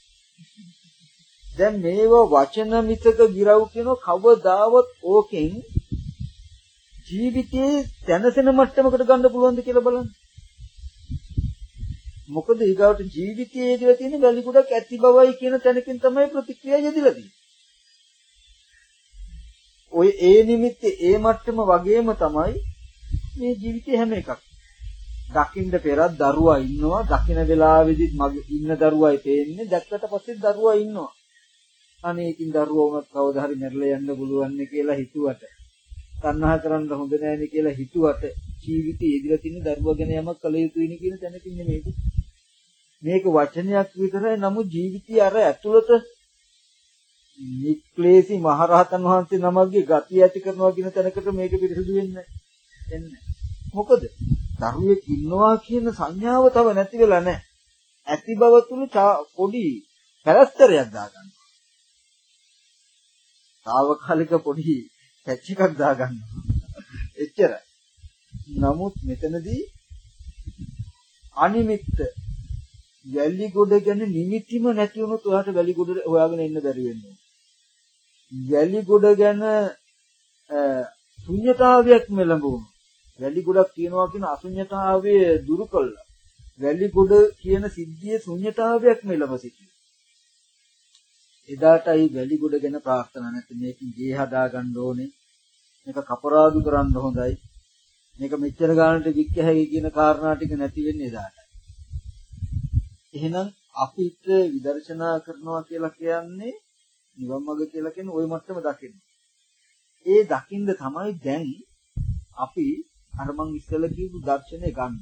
දැන් මේව වචන මිතක ගිරව් කියන කවදාවත් ඕකෙන් ජීවිතේ දැනසෙන මට්ටමකට ගන්න පුළුවන්ද කියලා බලන්න. මොකද ඊගාවට ජීවිතයේ ඉඳලා තියෙන වැලිගොඩක් ඇති බවයි කියන තැනකින් තමයි ප්‍රතික්‍රියා යෙදিলা තියෙන්නේ. ඔය ඒ නිමිත්තේ ඒ මට්ටම වගේම තමයි මේ ජීවිතේ හැම එකක්. දකින්න පෙරත් දරුවා ඉන්නවා. දකින වෙලාවෙදිත් මගේ ඉන්න දරුවයි පේන්නේ. දැක්කට පස්සේ දරුවා ඉන්නවා. අනේ ඉතින් දරුවා වුණත් කවදා හරි මැරලා යන්න පුළුවන් කියලා හිතුවට තණ්හා කරන්න හොඳ නෑනේ කියලා හිතුවට ජීවිතේ ඉදිරිය තියෙන දරුවා ගැන යමක් කළ යුතුයින කියන තැනකින් නෙමෙයි. මේක වචනයක් විතරයි නමුත් ජීවිතය අර ඇතුළත නික්ලේසි මහරහතන් වහන්සේ නමක්ගේ ගතිය ඇති කරනවා කියන තැනකට මේක පිරිසුදු වෙන්නේ නැහැ. මොකද දරුවෙක් ඉන්නවා කියන සංඥාව තව නැති වෙලා නැහැ. ඇති බව තුල පොඩි පැලස්තරයක් දාගන්න. తాවකාලික පොඩි පැච් එකක් දාගන්න. එච්චරයි. නමුත් මෙතනදී අනිමිත්ත වැලි ගොඩ ගැන නිමිතිම නැති වුණොත් ඔයාට වැලි ගොඩ හොයාගෙන ඉන්න බැරි වෙනවා. වැලි ගොඩ ගැන ශුන්්‍යතාවයක් මෙලඹුණා. වැලි ගොඩක් තියනවා කියන අශුන්‍යතාවය දුරු කළා. වැලි ගොඩ කියන සිද්ධියේ ශුන්‍යතාවයක් මෙලව සිටියි. එදාටයි වැලි ගොඩ ගැන ප්‍රාර්ථනා නැත්නම් මේකෙන් ගේ හදා ගන්න ඕනේ. මේක කපරාදු කරන්න හොඳයි. මේක මෙච්චර ගානට වික්ක හැකි කියන කාරණා ටික නැති වෙන්නේ එදාට. එහෙනම් අපිට විදර්ශනා කරනවා කියලා කියන්නේ නිවන් මඟ කියලා කියන්නේ ওই මට්ටම දකින්න. ඒ දකින්න තමයි දැන් අපි අර මං ඉස්සෙල්ලා කියපු දර්ශනය ගන්න.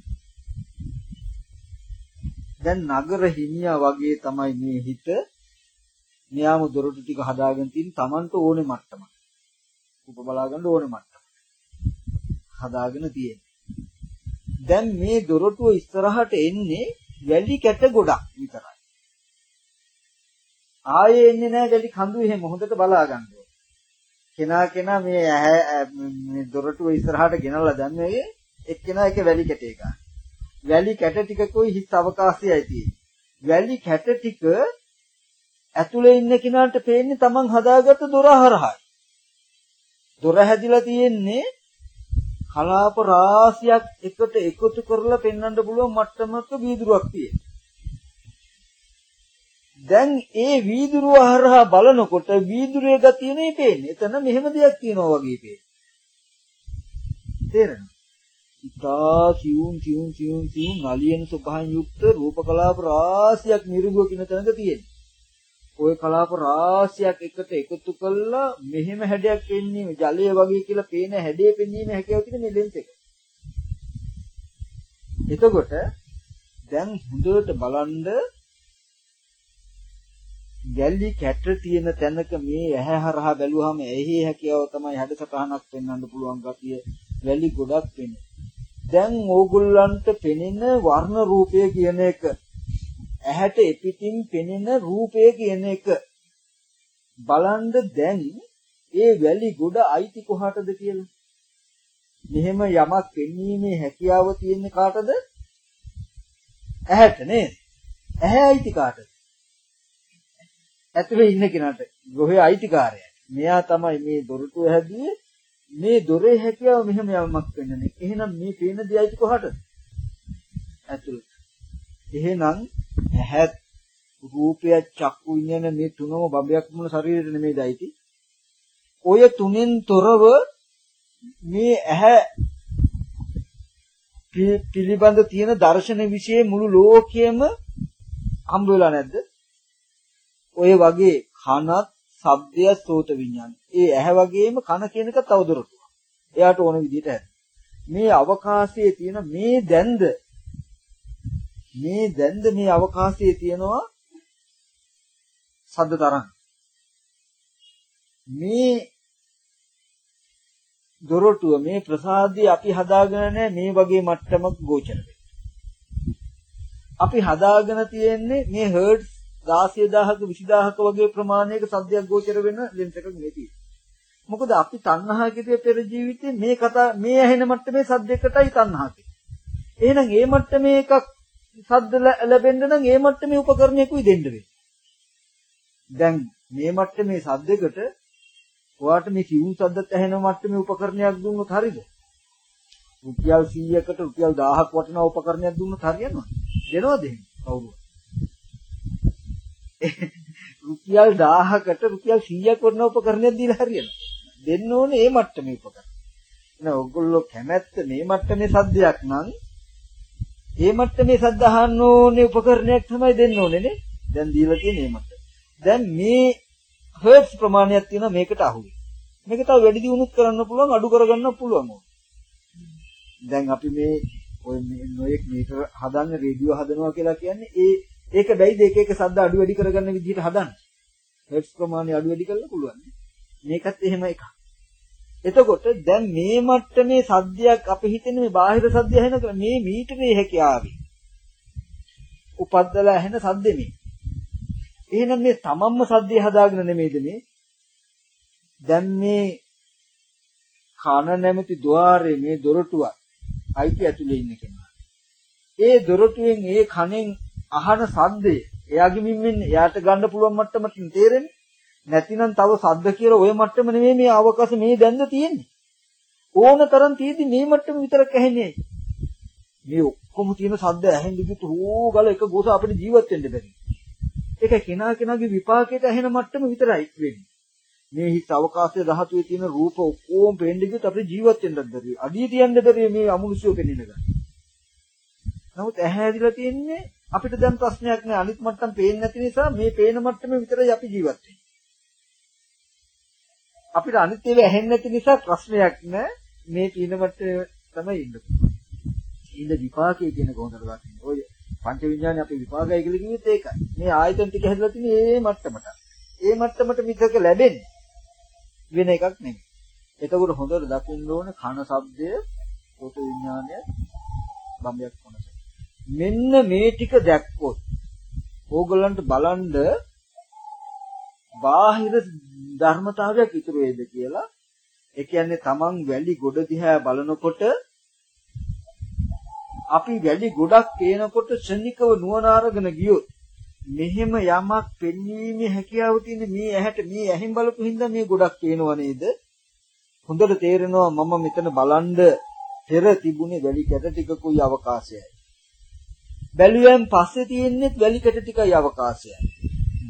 දැන් නගර හිමියා වගේ තමයි මේ හිත මෙයාම දොරටු ටික හදාගෙන තියෙන Tamanට ඕනේ මට්ටම. උප බලා ගන්න ඕනේ මට්ටම. හදාගෙන තියෙන. දැන් මේ දොරටුව ඉස්සරහට එන්නේ වැලි කැට ගොඩක් විතරයි. ආයේ එන්නේ නැහැ වැලි කඳු එහෙම හොඳට බලා ගන්න. කෙනා කෙනා මේ ඇහැ මේ දොරටුව ඉස්සරහට ගෙනල්ලා දැම්මේ එක්කෙනා එක වැලි කැටේ ගන්න. වැලි කැට ටිකකුයි හිස් අවකාශයයි තියෙන්නේ. වැලි කැට ටික ඇතුලේ ඉන්න කෙනාට පේන්නේ Taman හදාගත්ත දොර හරහායි. දොර හැදිලා තියෙන්නේ කලාප රාශියක් එකට එකතු කරලා පෙන්වන්න පුළුවන් මට්ටමක වීදුරුවක් තියෙනවා. දැන් ඒ වීදුරුව හරහා බලනකොට වීදුරුවේ ගතිය නේ පේන්නේ. එතන මෙහෙම දෙයක් තියෙනවා වගේ පේන්නේ. තේරෙනවද? ඉතා සියුම් සියුම් සියුම් සියුම් නලියන ස්වභාවයෙන් යුක්ත රූප කලාප රාශියක් නිර්ගුව කියන තැනක තියෙනවා. ওই කලාප රාශියක් එකට එකතු කළා මෙහෙම හැඩයක් එන්නේ ජලය වගේ කියලා පේන හැඩය පෙන්වීම හැකියාව තියෙන මේ ලෙන්ස් එක. එතකොට දැන් හොඳට බලන්න ගැල්ලි කැට තියෙන තැනක මේ ඇහැ හරහා බැලුවාම එහි හැකියාව තමයි හැඩසටහනක් පෙන්වන්න පුළුවන් ගතිය වැලි ගොඩක් වෙන්නේ. දැන් ඕගොල්ලන්ට පෙනෙන වර්ණ රූපය කියන එක ඇහැට එපිටින් පෙනෙන රූපය කියන එක බලන්න දැන් ඒ වැලි ගොඩ අයිති කොහටද කියලා. මෙහෙම යමක් පෙන්වීමේ හැකියාව තියෙන්නේ කාටද? ඇහැට නේද? ඇහැ අයිති කාටද? ඇතුලේ ඉන්න කෙනාට. ගොහේ අයිතිකාරයා. මෙයා තමයි මේ දොරටුව හැදුවේ. මේ දොරේ හැකියාව මෙහෙම යමක් වෙන්නනේ. එහෙනම් මේ පේන දේ අයිති කොහටද? ඇතුලේ. එහෙනම් ඇහත් රූපය චක්කු විඤ්ඤාණ මේ තුනම බඹයක් මුල ශරීරෙට නෙමෙයි දයිති. ඔය තුනෙන් තොරව මේ ඇහැ පිළිබඳ තියෙන දර්ශන વિશે මුළු ලෝකයේම හම්බ වෙලා නැද්ද? ඔය වගේ කනත්, ශබ්දය, සෝත විඥාන. ඒ ඇහැ වගේම කන කියන එක තවදුරටත්. එයාට ඕන විදිහට හැද. මේ අවකාශයේ තියෙන මේ දැන්ද මේ දැන්ද මේ අවකාශයේ තියෙනවා සද්ද තරංග. මේ දොරටුව මේ ප්‍රසාදය අපි හදාගෙන මේ වගේ මට්ටමක ගෝචර අපි හදාගෙන තියෙන්නේ මේ හර්ට්ස් 16000ක 20000ක වගේ ප්‍රමාණයක සද්දයක් ගෝචර වෙන ලෙන්ස් එකක් නෙති. මොකද අපි තණ්හාකිතේ පෙර ජීවිතේ මේ කතා මේ ඇහෙන මට්ටමේ සද්දයකටයි තණ්හාකිත. එහෙනම් ඒ මට්ටමේ එකක් සද්ද ලැබෙන්න නම් ඒ මට්ටමේ උපකරණයකුයි දෙන්න වෙන්නේ. දැන් මේ මට්ටමේ සද්දයකට ඔයාට මේ කිවුම් සද්දත් ඇහෙන මට්ටමේ උපකරණයක් දුන්නොත් හරිද? රුපියල් 100කට රුපියල් 1000ක් වටින උපකරණයක් දුන්නොත් හරියනවද? දෙනවද එහෙම? කවුරුත්. රුපියල් 1000කට රුපියල් 100ක් වටින උපකරණයක් දීලා හරියනවා. දෙන්න ඕනේ මේ මට්ටමේ උපකරණ. එහෙනම් ඔයගොල්ලෝ කැමැත්ත මේ මට්ටමේ සද්දයක් නම් මේ මට්ටමේ සද්ද අහන්න ඕනේ උපකරණයක් තමයි දෙන්න ඕනේ නේ. දැන් දීලා තියෙන මේ මට්ටම. දැන් මේ හර්ට්ස් ප්‍රමාණයක් තියෙනවා මේකට අහුවේ. මේක තව වැඩි දියුණුත් කරන්න පුළුවන් අඩු කරගන්න පුළුවන්. දැන් අපි මේ ඔය නොයෙක් මීටර හදන්න රේඩියෝ හදනවා කියලා කියන්නේ ඒ ඒක බැයිද එක එක සද්ද අඩු වැඩි කරගන්න විදිහට හදන්න. හර්ට්ස් ප්‍රමාණය අඩු වැඩි කරන්න පුළුවන්. මේකත් එහෙම එකක්. එතකොට දැන් මේ මට්ටමේ සද්දයක් අපි හිතන්නේ මේ බාහිර සද්දය ඇහෙනකොට මේ මීටරේ හැකියාවේ උපද්දලා ඇහෙන සද්දෙ මේ. එහෙනම් මේ තමන්ම සද්දේ හදාගෙන නෙමෙයිද මේ? දැන් මේ කන නැමැති ద్వාරයේ මේ දොරටුව අයිති ඇතුලේ ඉන්න කෙනා. ඒ දොරටුවෙන් ඒ කනෙන් අහන සද්දේ එයාගෙ මින්ෙන් එයාට ගන්න පුළුවන් මට්ටමට තේරෙන්නේ. නැතිනම් තව සද්ද කියලා ওই මට්ටම නෙමෙයි මේ අවකාශ මේ දැන්ද තියෙන්නේ. ඕන තරම් තියෙදි මේ මට්ටම විතරක් ඇහෙන්නේ. මේ ඔක්කොම තියෙන සද්ද ඇහෙන් දිගට හොගල එක ගොස අපිට ජීවත් වෙන්න බැරි. ඒක කෙනා කෙනාගේ විපාකයට ඇහෙන මට්ටම විතරයි වෙන්නේ. මේ හිස් අවකාශයේ ධාතුවේ තියෙන රූප ඔක්කොම පේන්නේ කිව්වොත් අපිට ජීවත් වෙන්නත් බැරි. අඩිය තියන්න බැරි මේ අමුණුසියෝ පෙන්ෙන්න ගන්න. නමුත් ඇහැ ඇදිලා තියෙන්නේ අපිට දැන් ප්‍රශ්නයක් නෑ අනිත් මට්ටම් පේන්නේ නැති නිසා මේ පේන මට්ටමේ විතරයි අපි ජීවත් වෙන්නේ. අපිට අනිත් ඒවා ඇහෙන්නේ නැති නිසා ප්‍රශ්නයක් නෑ මේ තීන මට්ටමේ තමයි ඉන්න. ඉන්න විපාකයේ කියන කොහොමද ගන්නේ? ඔය පංච විඥානේ අපි විපාකයි කියලා කිව්වෙත් ඒකයි. මේ ආයතන ටික හැදලා තියෙන්නේ මේ මට්ටමට. ඒ මට්ටමට මිසක ලැබෙන්නේ වෙන එකක් නෙමෙයි. එතකොට හොඳට දකින්න ඕනේ කන ශබ්දය, පොත විඥානය, බම්බයක් කොනස. මෙන්න මේ ටික දැක්කොත් ඕගොල්ලන්ට බලන්ද බාහිර ධර්මතාවයක් ඉතුරු වේද කියලා? ඒ කියන්නේ තමන් වැලි ගොඩ දිහා බලනකොට අපි වැඩි ගොඩක් පේනකොට ශනිකව නුවණ අරගෙන ගියොත් මෙහෙම යමක් පෙන්වීමේ හැකියාව තියෙන මේ ඇහැට මේ ඇහෙන් බලපු හින්දා මේ ගොඩක් පේනව නේද? හොඳට තේරෙනවා මම මෙතන බලන්ඩ පෙර තිබුණේ වැලි කැට ටිකකුයි අවකාශයයි. බැලුවෙන් පස්සේ තියෙන්නේ වැලි කැට ටිකයි අවකාශයයි.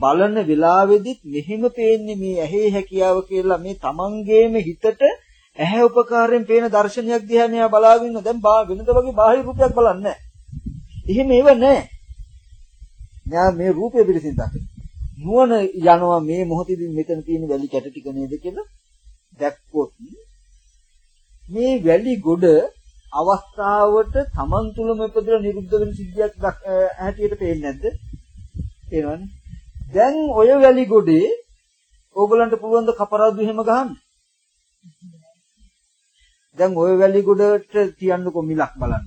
බලන වෙලාවෙදිත් මෙහෙම පේන්නේ මේ ඇහි හැකියාව කියලා මේ තමන්ගේම හිතට ඇහැ උපකාරයෙන් පේන දර්ශනයක් දිහා මෙයා බලාගෙන ඉන්න දැන් වෙනද වගේ බාහිර රූපයක් බලන්නේ නැහැ. එහෙම ඒව නැහැ. මෙයා මේ රූපය පිළිසින් දකින. නුවණ යනවා මේ මොහොතේදී මෙතන තියෙන වැලි කැට ටික නේද කියලා දැක්කොත් මේ වැලි ගොඩ අවස්ථාවට Taman තුලම ඉපදලා නිරුද්ධ වෙන සිද්ධියක් හැටියට පේන්නේ නැද්ද? පේනවනේ. දැන් ඔය වැලි ගොඩේ ඕගලන්ට පුළුවන් ද කපරාදු එහෙම ගහන්න? දැන් ওই වැලි ගොඩට තියන්නකො මිලක් බලන්න.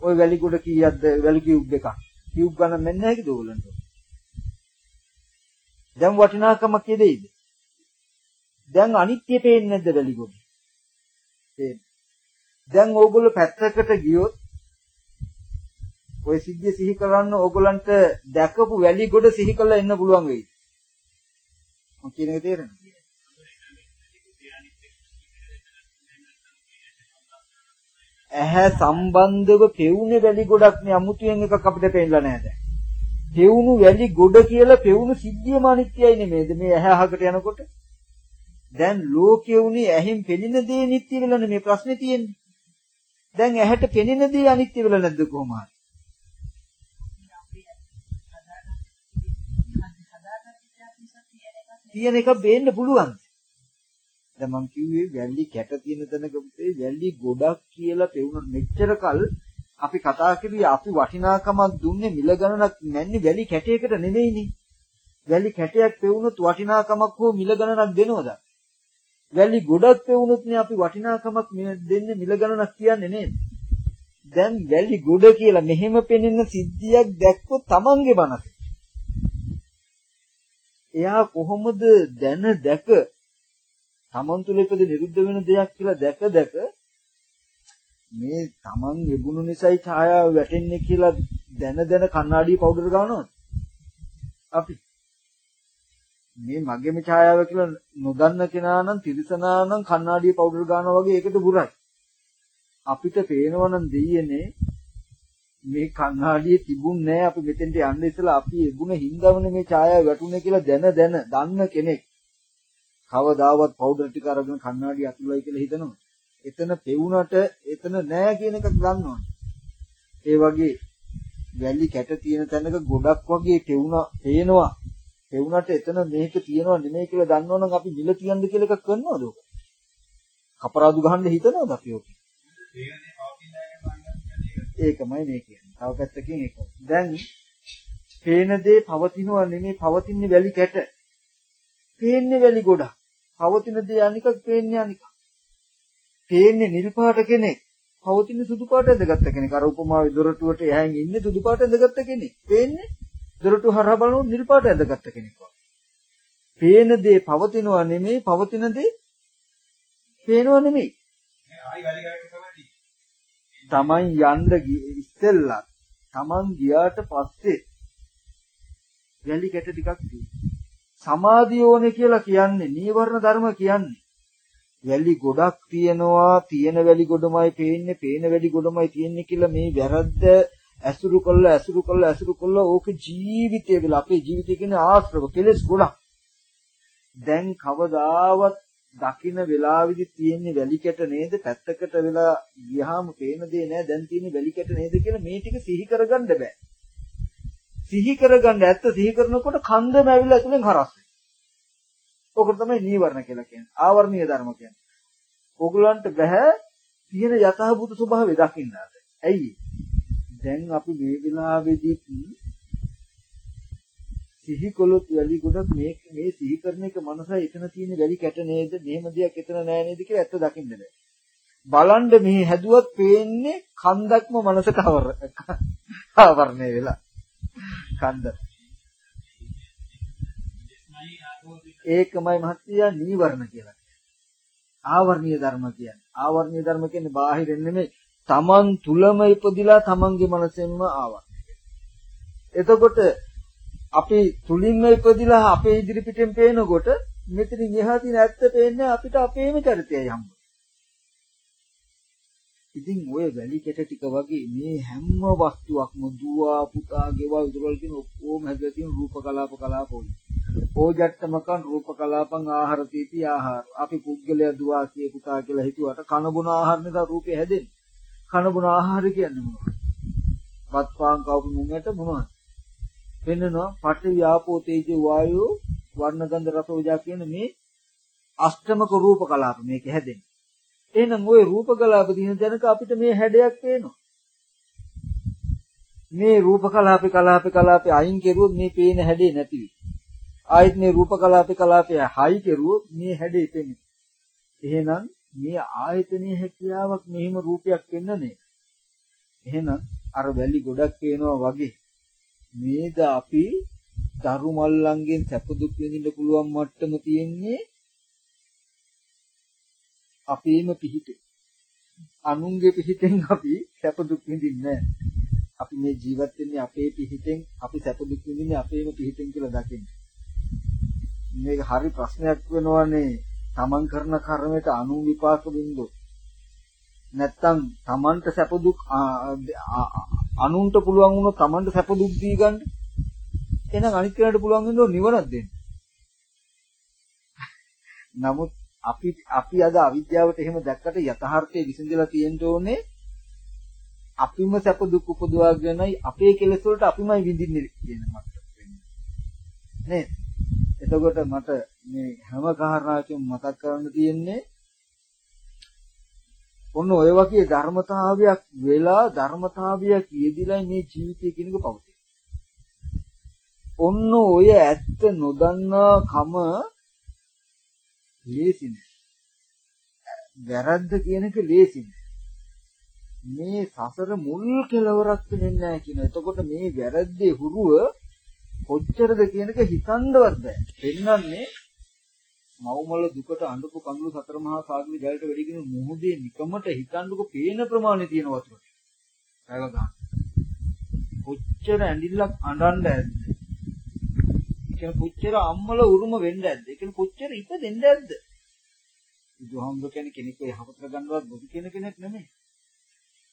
ওই වැලි ගොඩ කීයක්ද වැලි කියුබ් එකක්. කියුබ් ගණන් මෙන්න හැකිද ඕගලන්ට? දැන් වටිනාකමක් කියදෙයිද? දැන් අනිත්‍ය පේන්නේ නැද්ද වැලි ගොඩ? පේන්නේ. දැන් ඕගොල්ලෝ පැත්තකට ගියොත් ওই සිද්ධිය සිහි කරන්න ඕගොල්ලන්ට දැකපු වැලි ගොඩ සිහි කරලා එන්න පුළුවන් වෙයි. මම කියන එක තේරෙනවද? ඇහැ සම්බන්ධව පෙවුනේ වැලි ගොඩක් නේ අමුතුවෙන් එකක් අපිට පේන්නලා නැහැ දැන්. පෙවුණු වැලි ගොඩ කියලා පෙවුණු සිද්ධියම අනිත්‍යයි නෙමේද මේ ඇහැ අහකට යනකොට? දැන් ලෝකයේ උනේ ඇහින් පෙනෙන දේ නිට්ටය වෙලානේ මේ ප්‍රශ්නේ තියෙන්නේ. දැන් ඇහැට පෙනෙන දේ අනිත්‍ය වෙලා නැද්ද කොහොමද? තියෙන එක බේන්න පුළුවන්. දැන් මම කිව්වේ වැල්ලි කැට තියෙන තැනක පුතේ වැල්ලි ගොඩක් කියලා පෙවුන මෙච්චර කල් අපි කතා කරුවේ අපි වටිනාකමක් දුන්නේ මිල ගණනක් නැන්නේ වැලි කැටයකට නෙමෙයිනේ. වැලි කැටයක් පෙවුනොත් වටිනාකමක් හෝ මිල ගණනක් දෙනවද? වැලි ගොඩක් පෙවුනොත් නේ අපි වටිනාකමක් දෙන්නේ මිල ගණනක් කියන්නේ නේද? දැන් වැලි ගොඩ කියලා මෙහෙම පෙනෙන සිද්ධියක් දැක්කොත් Tamange මනස. එයා කොහොමද දැන දැක තමන් තුළ ඉපද නිරුද්ධ වෙන දෙයක් කියලා දැක දැක මේ තමන් ලැබුණු නිසායි ඡායාව වැටෙන්නේ කියලා දැන දැන කණ්ණාඩිය පවුඩර් ගන්නවද? අපි මේ මගේම ඡායාව කියලා නොදන්න කෙනා නම් තිරසනා නම් කණ්ණාඩිය පවුඩර් ගන්නවා වගේ ඒකට බුරයි. අපිට පේනවා නම් දෙයියනේ මේ කණ්ණාඩියේ තිබුණ නෑ අපි මෙතෙන්ට යන්න ඉස්සලා අපි එගුණ හින්දාවනේ මේ ඡායාව වැටුනේ කියලා දැන දැන දන්න කෙනෙක් කවදාවත් පවුඩර් ටික අරගෙන කණ්ණාඩිය අතුලයි කියලා හිතනවා. එතන පෙවුනට එතන නෑ කියන එකක් දන්නවනේ. ඒ වගේ වැලි කැට තියෙන තැනක ගොඩක් වගේ පෙවුනා පේනවා. පෙවුනට එතන මේක තියෙනවා නෙමෙයි කියලා දන්නවනම් අපි මිල තියන්ද කියලා එකක් කරනවද ඔක? කපරාදු ගහන්න හිතනවද අපි ඔක? ඒකමයි මේ කියන්නේ. තව පැත්තකින් ඒක. දැන් පේන දේ පවතිනවා නෙමෙයි පවතින්නේ වැලි කැට. පේන්නේ වැලි ගොඩක්. පවතින දේ අනිකක් පේන්නේ අනිකක්. පේන්නේ නිල් පාට කෙනෙක්. පවතින සුදු පාට ඇඳගත්ත කෙනෙක්. අර උපමාවේ දොරටුවට එහායින් ඉන්නේ සුදු පාට ඇඳගත්ත කෙනෙක්. පේන්නේ දොරටු හරහා බලනොත් නිල් පාට ඇඳගත්ත කෙනෙක් වගේ. පේන දේ පවතිනවා නෙමෙයි පවතින දේ පේනවා නෙමෙයි. තමන් යන්න ඉස්සෙල්ලා තමන් ගියාට පස්සේ වැලි කැට ටිකක් තියෙනවා. සමාධිය ඕනේ කියලා කියන්නේ නීවරණ ධර්ම කියන්නේ. වැලි ගොඩක් තියෙනවා තියෙන වැලි ගොඩමයි පේන්නේ පේන වැලි ගොඩමයි තියෙන්නේ කියලා මේ වැරද්ද ඇසුරු කළා ඇසුරු කළා ඇසුරු කළා ඕක ජීවිතය වෙලා අපේ ජීවිතය කියන්නේ ආශ්‍රව කෙලස් ගොඩක්. දැන් කවදාවත් දකින්න වෙලාවෙදි තියෙන්නේ වැලි කැට නේද පැත්තකට වෙලා ගියාම පේන දේ නෑ දැන් තියෙන්නේ වැලි කැට නේද කියලා මේ ටික සිහි කරගන්න බෑ. සිහි කරගන්න ඇත්ත සිහි කරනකොට කන්දම ඇවිල්ලා ඇතුලෙන් හරස් ඕක තමයි නීවරණ කියලා කියන්නේ. ආවර්ණීය ධර්ම කියන්නේ. ඕගලන්ට බෑ තියෙන යථාභූත ස්වභාවය දකින්න ඇයි? දැන් අපි මේ වෙලාවේදී සිහි කළොත් වැලි ගොඩක් මේ මේ සිහි කරන එක මනසයි එතන තියෙන වැලි කැට නේද? මෙහෙම දෙයක් එතන නෑ නේද කියලා ඇත්ත දකින්න බෑ. බලන්න මේ හැදුවත් පේන්නේ කන්දක්ම මනසට ආවරණය වෙලා. කන්ද. ඒකමයි මහත්තයා නීවරණ කියලා. ආවර්ණීය ධර්ම කියන්නේ. ආවර්ණීය ධර්ම කියන්නේ බාහිරින් නෙමෙයි තමන් තුලම ඉපදිලා තමන්ගේ මනසෙන්ම ආවා. එතකොට අපි තුලින්ම ඉපදිලා අපේ ඉදිරි පිටෙන් පේනකොට මෙතනින් එහා තියෙන ඇත්ත පේන්නේ අපිට අපේම චරිතයයි හම්බ. ඉතින් ඔය වැලි කෙට ටික වගේ මේ හැම වස්තුවක්ම දුව පුතා ගෙවල් දොරවල් කියන ඔක්කොම හැදලා තියෙන රූප කලාප කලාප වලින්. ඕජට්ටමකන් රූප කලාපං ආහාර තීති ආහාර. අපි පුද්ගලයා දුව කිය පුතා කියලා හිතුවට කන බොන ආහාර නිසා රූපේ හැදෙන්නේ. කන බොන ආහාර කියන්නේ මොනවද? වත් පාන් කවුරු මුංගට මොනවද? වෙන්නනවා පඨවි ආපෝ තේජෝ වායෝ වර්ණ ගන්ධ රස ඕජා කියන මේ අෂ්ටමක රූප කලාප මේක හැදෙන්නේ. එහෙනම් ওই රූප කලාප දින දැනක අපිට මේ හැඩයක් පේනවා. මේ රූප කලාපේ කලාපේ කලාපේ අයින් කෙරුවොත් මේ පේන හැඩේ නැති වෙයි. ආයෙත් මේ රූප කලාපේ කලාපේ හයි කෙරුවොත් මේ හැඩේ පෙනේ. එහෙනම් මේ ආයතනයේ හැකියාවක් මෙහිම රූපයක් වෙන්නනේ. එහෙනම් අර වැලි ගොඩක් පේනවා වගේ මේද අපි දරු මල්ලන්ගෙන් සැප දුක් විඳින්න පුළුවන් මට්ටම තියෙන්නේ අපේම පිහිටේ. අනුන්ගේ පිහිටෙන් අපි සැප දුක් විඳින්නේ අපි මේ ජීවත් වෙන්නේ අපේ පිහිටෙන් අපි සැප දුක් විඳින්නේ අපේම පිහිටෙන් කියලා දකින්න. මේක හරි ප්‍රශ්නයක් වෙනවනේ. තමන් කරන කර්මයට අනු විපාක බින්දු. නැත්තම් තමන්ට සැප දුක් අනුන්ට පුළුවන් වුණොත් තමන්ට සැප දුක් දී ගන්න. එහෙනම් අනිත් කෙනාට පුළුවන් වෙනව නිවනක් දෙන්න. නමුත් අපි අපි අද අවිද්‍යාවට එහෙම දැක්කට යථාර්ථයේ විසඳලා තියෙන්න ඕනේ අපිම සැප දුක් උපදවාගෙනයි අපේ කෙලෙස් වලට අපිමයි විඳින්නේ කියන මට්ටම වෙන්නේ. නේද? එතකොට මට මේ හැම කාරණාවකම මතක් කරන්න තියෙන්නේ ඔන්න ඔය වගේ ධර්මතාවයක් වෙලා ධර්මතාවයක් යෙදිලා මේ ජීවිතය කියනක පවතී. ඔන්න ඔය ඇත්ත නොදන්නා කම ලේසි නෑ. වැරද්ද කියන එක ලේසි නෑ. මේ සසර මුල් කෙලවරක් වෙන්නේ නැහැ කියන. එතකොට මේ වැරද්දේ හුරුව කොච්චරද කියන එක හිතන්නවත් බෑ. පෙන්වන්නේ මව්මල දුකට අඬපු කඳුළු සතර මහා සාගරේ ජලයට වැඩිගෙන මොහොතේ නිකමට හිතන්නකො පේන ප්‍රමාණය තියෙන වතුරට. ඒක ගන්න. කොච්චර ඇඬිල්ලක් අඬන්න ඇද්ද? ඒක කොච්චර අම්මල උරුම වෙන්න ඇද්ද? ඒක කොච්චර ඉපදෙන්න ඇද්ද? බුදුහාමුදුර කියන්නේ කෙනෙක් යහපත ගන්නවත් බුදු කියන කෙනෙක් නෙමෙයි.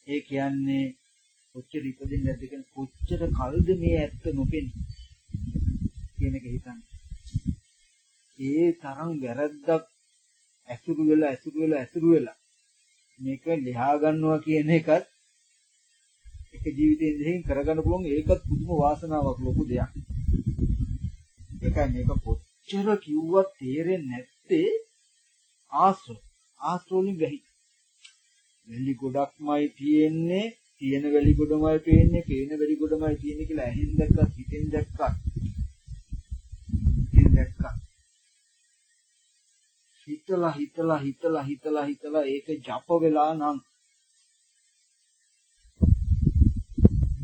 ඒ කියන්නේ කොච්චර ඉපදෙන්න ඇද්ද කියන කොච්චර කල්ද මේ ඇත්ත නොපෙන්නේ කියන එක හිතන්නේ. ඒ තරම් වැරද්දක් ඇසුරු වෙලා ඇසුරු වෙලා ඇසුරු වෙලා මේක ලියා ගන්නවා කියන එකත් එක ජීවිතයෙන් දෙහින් කරගන්න පුළුවන් ඒකත් පුදුම වාසනාවක් ලොකු දෙයක්. ඒකයි මේක කොච්චර කිව්වත් තේරෙන්නේ නැත්තේ ආශ්‍රව. ආශ්‍රවලින් වෙහි. වෙලි ගොඩක්මයි තියෙන්නේ, තියෙන වෙලි ගොඩමයි පේන්නේ, පේන වෙලි ගොඩමයි තියෙන්නේ කියලා ඇහෙන් දැක්කත්, හිතෙන් දැක්කත්, හිතෙන් දැක්කත් හිතලා හිතලා හිතලා හිතලා හිතලා ඒක ජප වෙලා නම්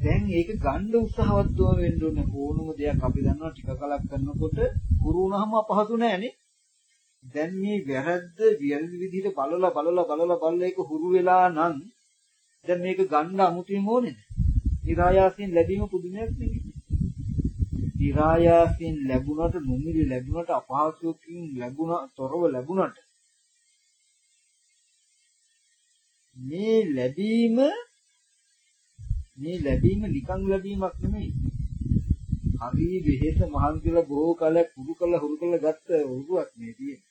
දැන් ඒක ගන්න උත්සාහවත් වෙන්න ඕනේ ඕනම දෙයක් අපි දන්නවා ටික කලක් කරනකොට හුරු වුණාම අපහසු නෑනේ දැන් මේ වැරද්ද වැරදි විදිහට බලලා බලලා බලලා බලලා ඒක හුරු වෙලා නම් දැන් මේක ගන්න අමුතුවෙන් ඕනේද? ඉරායාසයෙන් ලැබීම පුදුමයක් නෙමෙයි. ඉරායාසයෙන් ලැබුණට නොමිලි ලැබුණට අපහසුකින් ලැබුණ තොරව ලැබුණට මේ ලැබීම මේ ලැබීම නිකන් ලැබීමක් නෙමෙයි. හරි වෙහෙස මහන්සිලා බොහෝ කාලයක් පුරු කළ හුරු කළ ගත්ත උරුවක් මේ තියෙන්නේ.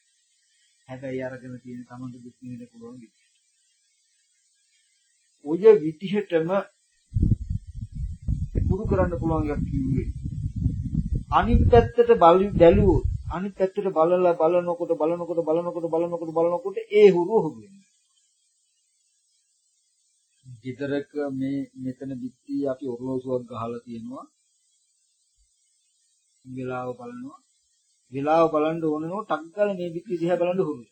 හැබැයි අරගෙන තියෙන තමන්ට දුක් විඳින්න පුළුවන් විදිහ. ඔය විදිහටම පුරු කරන්න පුළුවන් එකක් කිව්වේ. අනිත් පැත්තට බැලුවොත් අනිත් පැත්තට බලලා බලනකොට බලනකොට බලනකොට බලනකොට බලනකොට ඒ හුරුව හුරු වෙනවා. ගෙදරක මේ මෙතන පිටි අපි ඔරලෝසුවක් ගහලා තියෙනවා. වෙලාව බලනවා. වෙලාව බලන්න ඕනනෝ ටක් ගාලා මේ පිටි දිහා බලන්න හුරුයි.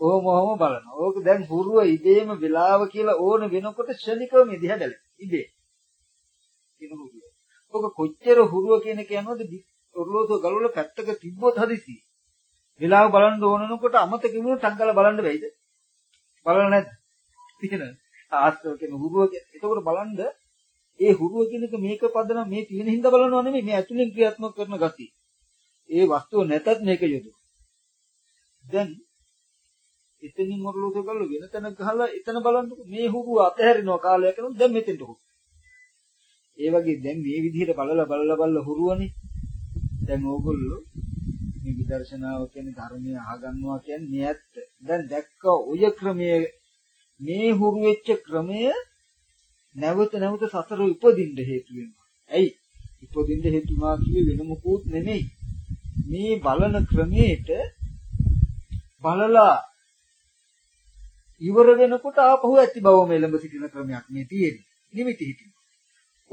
කොහොම කොහොම බලනවා. ඕක දැන් හුරුව ඉබේම වෙලාව කියලා ඕන වෙනකොට ශනිකව මේ දිහා බැලේ. ඉබේ. කියන හුරුව. ඕක කොච්චර හුරුව කියන කියනවද ඔරලෝසුව ගලවලා පැත්තක තිබ්බොත් හදිසි. වෙලාව බලන්න ඕනනකොට අමතක වුණොත් ටක් ගාලා බලන්න බැයිද? බලන්න නැද්ද? තියෙනවද? ආස්තව කියන හුරුව එතකොට බලන්න ඒ හුරුව කියන එක මේක පදන මේ තියෙන හින්දා බලනවා නෙමෙයි මේ ඇතුලෙන් ක්‍රියාත්මක කරන ගතිය. ඒ වස්තුව නැතත් මේක යොදවන. දැන් එතනින් මොරලෝක ගල්ල වෙන තැනක ගහලා එතන බලන්නකො මේ හුරුව අතහැරිනවා කාලයක් යනකොට දැන් මෙතෙන්ට හුරු. ඒ වගේ දැන් මේ විදිහට බලලා බලලා බලලා හුරුවනේ. දැන් ඕගොල්ලෝ මේ විදර්ශනාව කියන්නේ ධර්මය අහගන්නවා කියන්නේ මේ ඇත්ත. දැන් දැක්ක ඔය ක්‍රමයේ මේ හුරු වෙච්ච ක්‍රමය නැවත නැවත සතර උපදින්න හේතු වෙනවා. ඇයි? උපදින්න හේතුමා කියේ වෙන මොකුත් නෙමෙයි. මේ බලන ක්‍රමයට බලලා ඉවර වෙනකොට ආපහු ඇති බවම එළඹ සිටින ක්‍රමයක් මේ තියෙන්නේ. නිමිති හිතින්.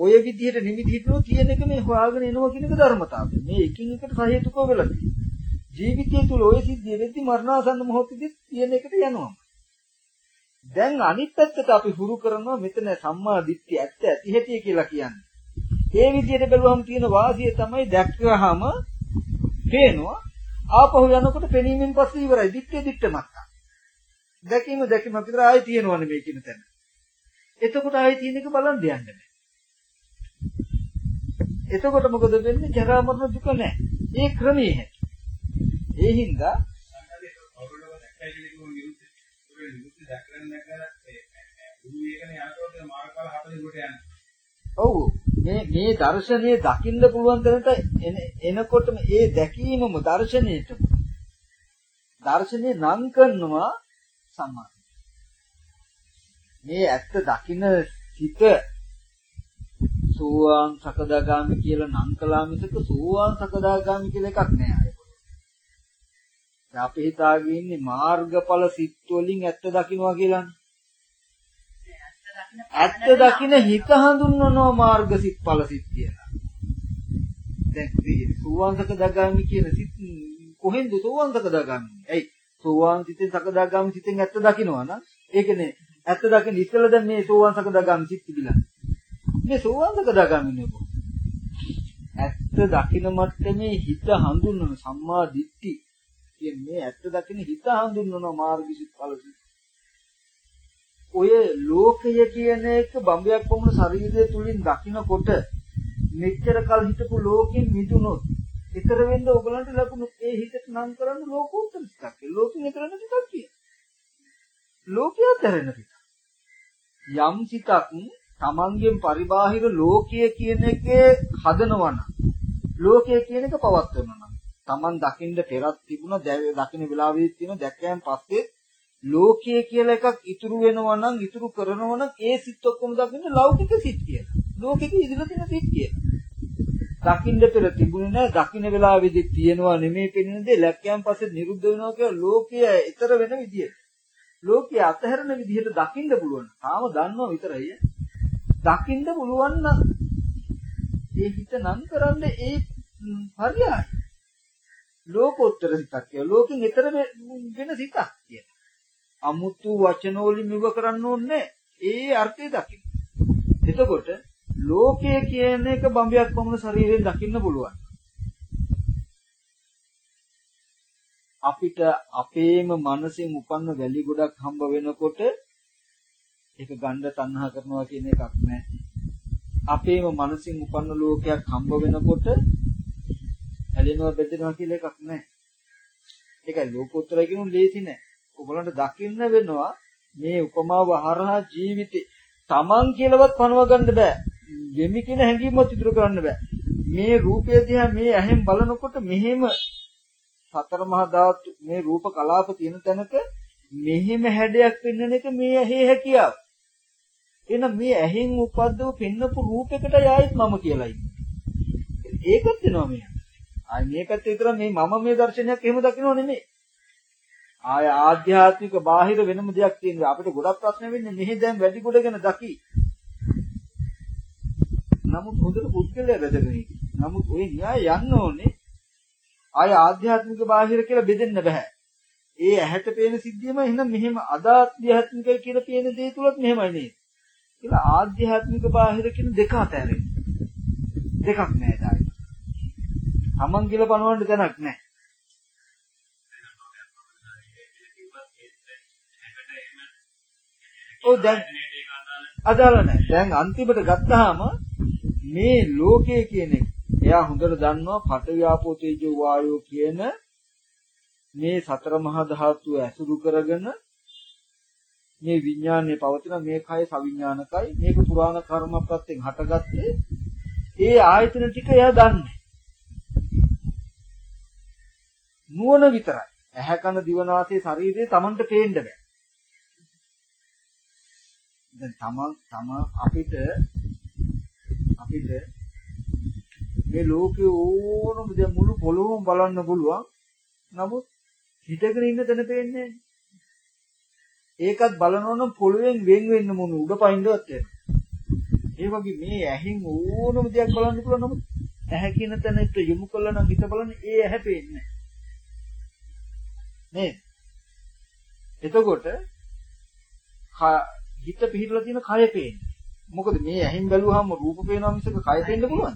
ඔය විදිහට නිමිති හිතනවා කියන එක මේ හොයාගෙන එනවා කියන එක ධර්මතාවය. මේ එකින් එකට සහේතුකව වෙලා තියෙනවා. ජීවිතය තුළ ඔය සිද්ධිය වෙද්දි මරණාසන්න මොහොතේදී තියෙන එකට යනවා. දැන් අනිත් පැත්තට අපි හුරු කරනවා මෙතන සම්මා දිට්ඨිය ඇත්ත ඇති හැටි කියලා කියන්නේ. ඒ විදිහට බැලුවම තියෙන වාසිය තමයි දැක්කහම පේනවා ආපහු යනකොට පෙනීමෙන් පස්සේ ඉවරයි. දිට්ඨිය දිට්ඨමත්ත. දැකීම දැකීම විතර ආයෙ තියෙනවනේ මේ කියන තැන. එතකොට ආයෙ තියෙන එක බලන් දෙන්න බෑ. එතකොට මොකද වෙන්නේ? ජරා මරණ දුක නැහැ. ඒ ක්‍රමයේ හැටි. ඒ හින්දා ඔව් මේ මේ දර්ශනය දකින්න පුළුවන් තැනට එනකොටම ඒ දැකීමම දර්ශනයටම දර්ශනේ නම් කරනවා සම්මා මේ ඇත්ත දකින්න හිත සෝවාන් සකදාගාමි කියලා නම් කළා මිසක සෝවාන් සකදාගාමි කියලා එකක් නෑ අය. අපි හිතාගෙන ඉන්නේ මාර්ගඵල සිත් වලින් ඇත්ත දකින්නවා කියලානේ. ඇත්ත දකින්න හිත හඳුන්වනවා මාර්ග සිත් ඵල සිත් කියලා. දැන් සෝවාන් සකදාගාමි කියන සිත් කොහෙන්ද සෝවාන් සකදාගාමි? ඇයි සෝවාන් සිතෙන් සකදාගාමි සිතෙන් ඇත්ත දකින්නවා නම් ඒකනේ ඇත්ත දකින්න ඉස්සෙල්ලා දැන් මේ සෝවාන් සකදාගාමි සිත් තිබිලා. මේ සෝවාන් සකදාගාමි නෙවෙයි. ඇත්ත දකින්න මට්ටමේ හිත හඳුන්වන සම්මා දිට්ඨි කියන්නේ ඇත්ත දකින්න හිත හඳුන්වන මාර්ගසිත ඵලසිත. ඔය ලෝකය කියන එක බම්බයක් වුණ ශරීරය තුලින් දකින්නකොට මෙච්චර කල් හිටපු ලෝකෙන් මිදුනොත් ඊතර වෙන්න ඕගලන්ට ලැබුණු ඒ හිතට නම් කරන්න ලෝකෝත්තර සිතක්. ලෝකෙන් ඊතර වෙන සිතක් කිය. ලෝකයක් දැරෙන සිතක්. යම් සිතක් තමන්ගෙන් පරිබාහිර ලෝකය කියන එකේ හදනවනම් ලෝකය කියන එක පවත්වනවා නම් තමන් දකින්න පෙරත් තිබුණා දකින්න වෙලාවෙදි තියෙන දැක්කයන් පස්සේ ලෝකය කියලා එකක් ඉතුරු වෙනවා නම් ඉතුරු කරනවා නම් ඒ සිත් ඔක්කොම දකින්න ලෞකික සිත් කියලා. ලෝකෙක ඉඳලා තියෙන සිත් කියලා. දකින්න පෙර තිබුණේ නැහැ දකින්න වෙලාවෙදි තියෙනවා නෙමෙයි පෙනෙන දේ ලැක්කයන් පස්සේ නිරුද්ධ වෙනවා කියලා ලෝකය ඊතර වෙන විදියට. ලෝකය අතහැරන විදිහට දකින්න පුළුවන්. තාම දන්නව විතරයි. දකින්න පුළුවන් නම් ඒ හිත නම් කරන්න ඒ පරියාය. ලෝකෝත්තර සිතක් කියලා. ලෝකෙන් ඈතර වෙන සිතක් කියලා. අමුතු වචන වලින් මෙව කරන්න ඕනේ ඒ අර්ථය දකින්න. එතකොට ලෝකය කියන එක බම්බයක් වමන ශරීරයෙන් දකින්න පුළුවන්. අපිට අපේම මනසෙන් උපන්න වැලි ගොඩක් හම්බ වෙනකොට ඒක ගණ්ඩ තණ්හා කරනවා කියන එකක් නැහැ. අපේම මනසින් උපන්න ලෝකයක් හම්බ වෙනකොට ඇලෙනවා බෙදෙනවා කියලා එකක් නැහැ. ඒකයි ලෝකෝත්තරය කියනු ලේසි නෑ. ඔයගලන්ට දකින්න වෙනවා මේ උපමාව හරහා ජීවිතේ Taman කියලාවත් පනව ගන්න බෑ. ගෙමි කියන හැඟීමවත් ඉදිරි කරන්න බෑ. මේ රූපය දිහා මේ ඇහෙන් බලනකොට මෙහෙම සතර මහා ධාතු මේ රූප කලාප තියෙන තැනක මෙහෙම හැඩයක් පෙන්වන එක මේ ඇහි හැකියාව. එහෙනම් මේ ඇහෙන් උපද්දව පෙන්නපු රූපයකට ආයෙත් මම කියලා ඉන්නේ. ඒකත් වෙනවා මේ. ආයි මේ පැත්තේ විතර මේ මම මේ දර්ශනයක් එහෙම දකින්නව නෙමෙයි. ආය ආධ්‍යාත්මික බාහිර වෙනම දෙයක් තියෙනවා. අපිට ගොඩක් ප්‍රශ්න වෙන්නේ මෙහි දැන් වැඩි කොට ගැන දකි. නමුත් හොඳට පුද්ගලයා වැදගනි. නමුත් ওই න්‍යාය යන්න ඕනේ ආය ආධ්‍යාත්මික බාහිර කියලා බෙදෙන්න බෑ. ඒ ඇහැට පේන සිද්ධියම එහෙනම් මෙහෙම අදාත්‍යාත්මිකයි කියලා පේන දේ තුලත් මෙහෙමයි නේද? කියලා ආධ්‍යාත්මික බාහිර කියන දෙක අතහැරෙන්න. දෙකක් නෑ ඩායි. Taman කියලා පනවන්න තැනක් නෑ. ඔව් දැන් අදාළ නැහැ. දැන් අන්තිමට ගත්තාම මේ ලෝකයේ කියන එක එයා හොඳට දන්නවා පඨවි ආපෝ තේජෝ වායෝ කියන මේ සතර මහා ධාතු ඇසුරු කරගෙන මේ විඥානයේ පවතින මේ කය සවිඥානිකයි. මේක පුරාණ කර්ම ප්‍රත්‍යයෙන් හටගත්තේ ඒ ආයතන ටික එයා දන්නේ. නුවණ විතරයි. ඇහැ කන දිව නාසය ශරීරය Tamanට පේන්න බෑ. දැන් තමන් තම අපිට අපිට මේ ලෝකේ ඕනම දේ මුළු පොළොවම බලන්න පුළුවන්. නමුත් හිතගෙන ඉන්න තැන පේන්නේ ඒකත් බලනවනම් පොළොවෙන් වෙන් වෙන්න මොන උඩ පයින්නවත් ඒ වගේ මේ ඇහෙන් ඕනම දෙයක් බලන්න පුළුවන් නමුත් ඇහැ කියන තැනට යොමු කළා නම් හිත බලන්නේ ඒ ඇහැ පේන්නේ නේද? එතකොට හිත පිහිටලා තියෙන කය පේන්නේ. මොකද මේ ඇහින් බැලුවාම රූප පේනවා මිසක කය පේන්න පුළුවන්.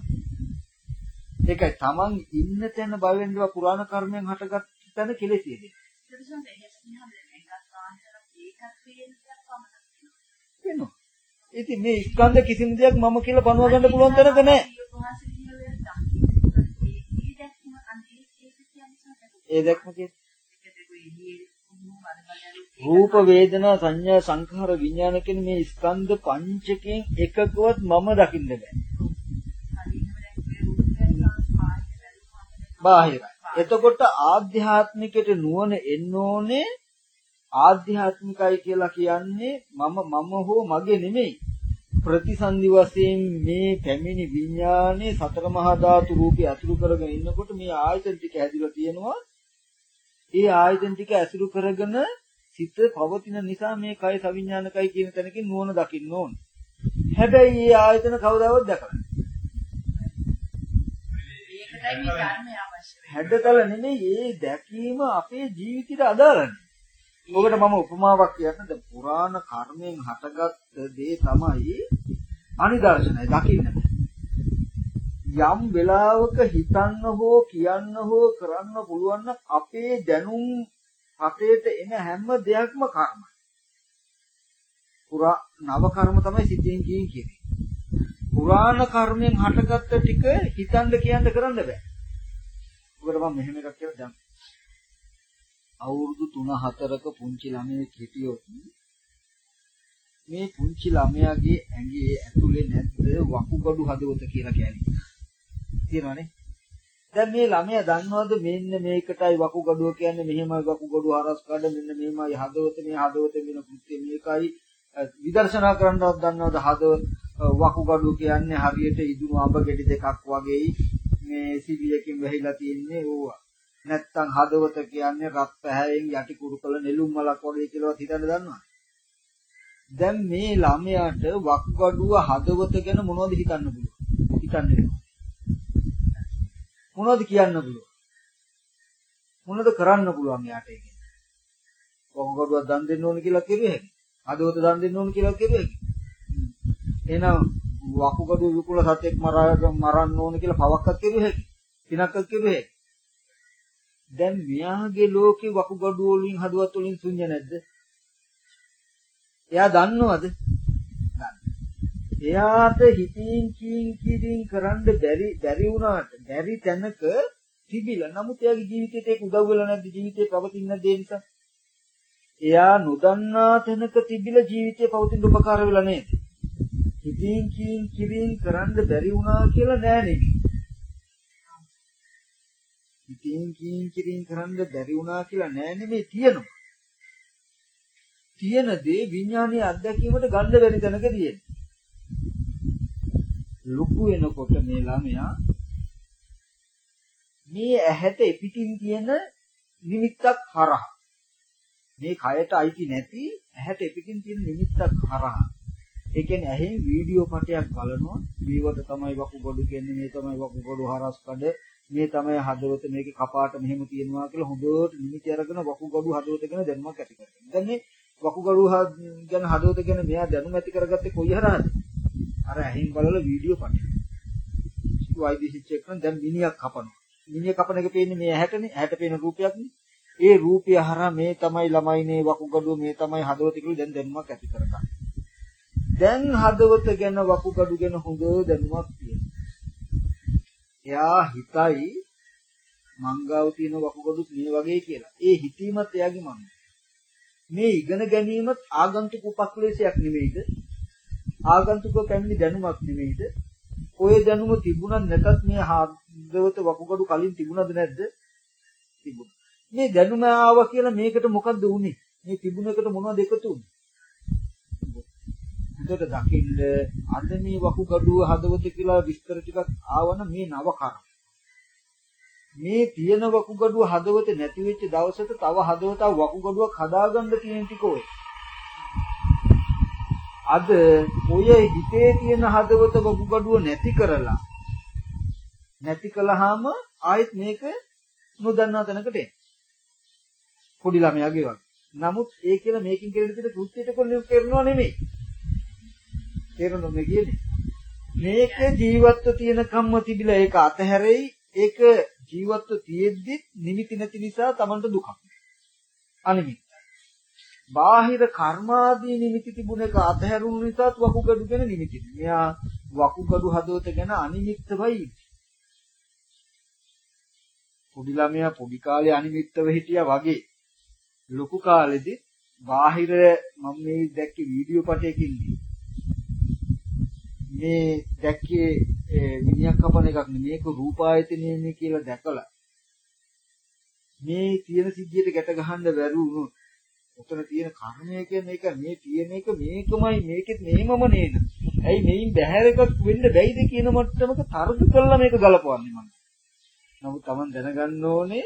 ඒකයි Taman ඉන්න තැන බලෙන්දවා පුරාණ කර්මයෙන් හටගත් තැන කෙලෙසියදී. වෙනවා. ඉතින් මේ ස්කන්ධ කිසිම දෙයක් මම කියලා බනව ගන්න පුළුවන් තැනක නැහැ. ඒ දැක්ම රූප වේදනා සංඥා සංඛාර විඥාන කියන මේ ස්කන්ධ පංචකයෙන් එකකවත් මම දකින්න බෑ. බාහිරයි. එතකොට ආධ්‍යාත්මිකයට නුවණ එන්න ඕනේ ආධ්‍යාත්මිකයි කියලා කියන්නේ මම මම හෝ මගේ නෙමෙයි. ප්‍රතිසන්දි වශයෙන් මේ පැමිණි විඥානේ සතර මහා ධාතු රූපේ අතුරු කරගෙන ඉන්නකොට මේ ආයතන ටික හැදිලා තියෙනවා. ඒ ආයතන ටික ඇසුරු කරගෙන සිත පවතින නිසා මේ කය සවිඥානිකයි කියන තැනකින් නුවණ දකින්න ඕන. හැබැයි මේ ආයතන කවදාවත් දැකලා හැඩතල නෙමෙයි ඒ දැකීම අපේ ජීවිතයට අදාළන්නේ. ඔකට මම උපමාවක් කියන්න දැන් පුරාණ කර්මයෙන් හටගත් දේ තමයි අනිදර්ශනය දකින්න. යම් වෙලාවක හිතන්න හෝ කියන්න හෝ කරන්න පුළුවන් අපේ දැනුම් හතේට එන හැම දෙයක්ම කර්මයි. පුරා නව කර්ම තමයි සිද්ධියෙන් කියින් කියන්නේ. පුරාණ කර්මයෙන් හටගත්ත ටික හිතන්න කියන්න කරන්න බෑ. ඔකට මම මෙහෙම එකක් කියලා දැන් අවුරුදු 3-4ක පුංචි ළමයෙක් හිටියොත් මේ පුංචි ළමයාගේ ඇඟේ ඇතුලේ නැද්ද? වකුගඩු හදවත කියලා කියන්නේ. තියෙනවනේ. දැන් මේ ළමයා දන්නවද මෙන්න මේකටයි වකුගඩුව කියන්නේ? මෙහෙමයි වකුගඩුව හරස් කඩ මෙන්න මෙහෙමයි හදවත මේ හදවත වෙන කෘත්‍ය මේකයි. විදර්ශනා කරන්නවත් දන්නවද හදවත? වකුගඩුව කියන්නේ හරියට ඉදුණු අඹ ගෙඩි දෙකක් වගේ මේ සිවියකින් වැහිලා තියෙන්නේ ඕවා. නැත්තම් හදවත කියන්නේ රත් පැහැයෙන් යටි කුරුකල නෙළුම් මලක් වගේ කියලාවත් හිතන්න දන්නවද දැන් මේ ළමයාට වකුගඩුව හදවත ගැන මොනවද හිතන්න පුළුවන් හිතන්නේ මොනවද කියන්න පුළුවන්? මොනවද කරන්න පුළුවන් යාට ඒක? කොහොමද දන් දෙන්න ඕන කියලා කිව්වේ? අදවත දන් දෙන්න ඕන කියලා කිව්වේ? එහෙනම් වකුගඩු විකුල සතෙක් මරන්න ඕන කියලා පවක්කක් කිව්වේ? පිනක්ක් කිව්වේ? දැන් මෙයාගේ ලෝකේ වකුගඩු වලින් හදවත් වලින් ශුන්‍ය නැද්ද? එයා දන්නවද? එයාට හිතින් කින් කිරින් කරන්න බැරි බැරි වුණාට බැරි තැනක තිබිලා. නමුත් එයාගේ ජීවිතේට ඒක උදව් වෙලා නැද්ද? ජීවිතේ පවතින දේ නිසා. එයා නොදන්නා තැනක තිබිලා ජීවිතේ පවතින උපකාර වෙලා නේද? හිතින් කින් කිරින් කරන්න බැරි වුණා කියලා නෑ නේ හිතින් කින් කිරින් කරන්න බැරි වුණා කියලා නෑ නෙමේ තියෙනවා. තියෙන දේ විඥානීය අත්දැකීමට ගන්න බැරි තැනක තියෙනවා ලොකු වෙනකොට මේ ළමයා මේ ඇහැට පිටින් තියෙන නිමිත්තක් හරහා මේ කයට අයිති නැති ඇහැට පිටින් තියෙන නිමිත්තක් හරහා ඒ කියන්නේ ඇහෙන් වීඩියෝ පටයක් බලනවා. මේවට තමයි වකුගඩු කියන්නේ මේ තමයි වකුගඩු හරස් කඩ මේ තමයි හදවත මේකේ කපාට මෙහෙම තියෙනවා කියලා හොඳට නිමිති අරගෙන වකුගඩු හදවත ගැන දැනුමක් ඇති කරගන්න. දැන් මේ වකුගඩු ගැන හදවත ගැන මෙයා දැනුම ඇති කරගත්තේ කොයි හරහාද? අර ඇහින් බලලා වීඩියෝ පටය. වෛද්‍ය ශිෂ්‍යයෙක් නම් දැන් මිනිහක් කපනවා. මිනිහ කපන එක පේන්නේ මේ ඇහැටනේ. ඇහැට පේන රූපයක්නේ. ඒ රූපය හරහා මේ තමයි ළමයිනේ වකුගඩුව මේ තමයි හදවත කියලා දැන් දැනුමක් ඇති කරගන්න. දැන් හදවත ගැන වකුගඩු ගැන හොඳ දැනුමක් තියෙනවා. එයා හිතයි මංගාව තියෙන වකුගඩු මේ වගේ කියලා. ඒ හිතීමත් එයාගේ මනස. මේ ඉගෙන ගැනීමත් ආගන්තුක උපක්ලේශයක් නෙවෙයිද? ආගන්තුක පැමිණි දැනුමක් නෙමෙයිද? ඔය දැනුම තිබුණත් නැතත් මේ හදවත වකුගඩු කලින් තිබුණද නැද්ද? තිබුණා. මේ දැනුම ආවා කියලා මේකට මොකද්ද වුනේ? මේ තිබුණ එකට මොනවද එකතු වුනේ? එතකොට දකින්න අද මේ වකුගඩුව හදවත කියලා විස්තර ටිකක් ආවන මේ නව කර්ම. මේ තියෙන වකුගඩුව හදවත නැති වෙච්ච දවසට තව හදවතක් වකුගඩුවක් හදාගන්න තියෙන ටික ඔය. අද ඔය හිතේ තියෙන හදවත වකුගඩුව නැති කරලා නැති කළාම ආයෙත් මේක නොදන්නා තැනකට එන. පොඩි ළමයාගේ වගේ. නමුත් ඒ කියලා මේකින් කෙරෙන විදිහට කෘත්‍යයට කරනවා නෙමෙයි. තේරුණා මේ කියන්නේ? මේක ජීවත්ව තියෙන කම්ම තිබිලා ඒක අතහැරෙයි ඒක ජීවත්ව තියෙද්දි නිමිති නැති නිසා Tamanට දුකක්. අනිමිත්. බාහිර කර්මාදී නිමිති තිබුණ එක අතහැරුණු නිසාත් වකුගඩු ගැන නිමිති. මෙයා වකුගඩු හදවත ගැන අනිමිත්තවයි. පොඩි ළමයා පොඩි කාලේ අනිමිත්තව හිටියා වගේ ලොකු කාලෙදි බාහිර මම මේ දැක්කේ වීඩියෝ පටයකින් මේ දැක්කේ විඤ්ඤාණ කපන එකක් නෙමෙයි මේක රූපායතනයනේ කියලා දැකලා. මේ තියෙන සිද්ධියට ගැට ගහන්න බැරි වුණොත් උතන තියෙන කර්මය කියන එක මේ තියෙන එක මේකමයි මේකෙත් මේමම නේද? ඇයි මේන් බැහැර එකක් වෙන්න බැයිද කියන මට්ටමක තර්ක කළා මේක ගලපවන්නේ මම. නමුත් Taman දැනගන්න ඕනේ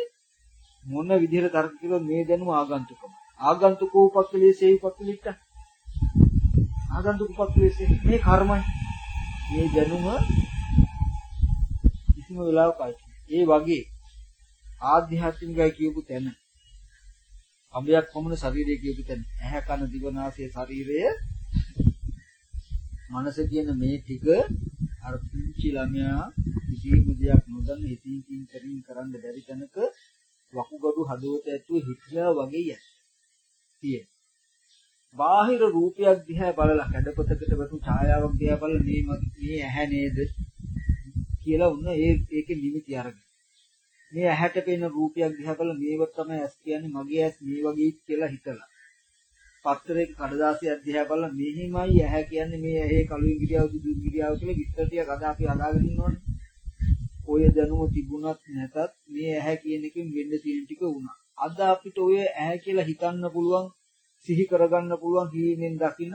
මොන විදිහට තර්ක කළොත් මේ දැනුම ආගන්තුකම ආගන්තුකෝ උපක්ඛලේසේ උපක්ඛලිට ආගන්තුක උපක්ඛලේසේ මේ කර්මයි. මේ දැනුම කිසිම වෙලාවක ඒ වගේ ආධ්‍යාත්මිකයි කියපු තැන අඹයක් වමන ශරීරය කියපු තැන ඇහැ කන දිව නාසය ශරීරය මනස කියන මේ ටික අර පුංචි ළමයා කිසිම දෙයක් නොදන්න හිතින් කින් කරින් කරන්න බැරි තැනක වකුගඩු හදවත ඇතුළේ හිටියා වගේ යයි. තියෙන. බාහිර රූපයක් දිහා බලලා කැඩපතකට වටු ඡායාවක් දිහා බලලා මේ මේ ඇහැ නේද කියලා උන්න ඒ ඒකේ නිමිති අරගෙන. මේ ඇහැට පෙනෙන රූපයක් දිහා බලලා මේව තමයි ඇස් කියන්නේ මගේ ඇස් මේ වගේ කියලා හිතලා. පත්තරයක කඩදාසියක් දිහා බලලා මෙහිමයි ඇහැ කියන්නේ මේ ඇහි කළු ඉංගිරියාව දුදු ඉංගිරියාව කියලා විස්තර ටික අද අපි අදාගෙන ඉන්නවනේ. ඔය දැනුම තිබුණත් නැතත් මේ ඇහැ කියන එකෙන් වෙන්න තියෙන ටික වුණා. අද අපිට ඔය ඇහැ කියලා හිතන්න පුළුවන් සිහි කරගන්න පුළුවන් හීනෙන් දකින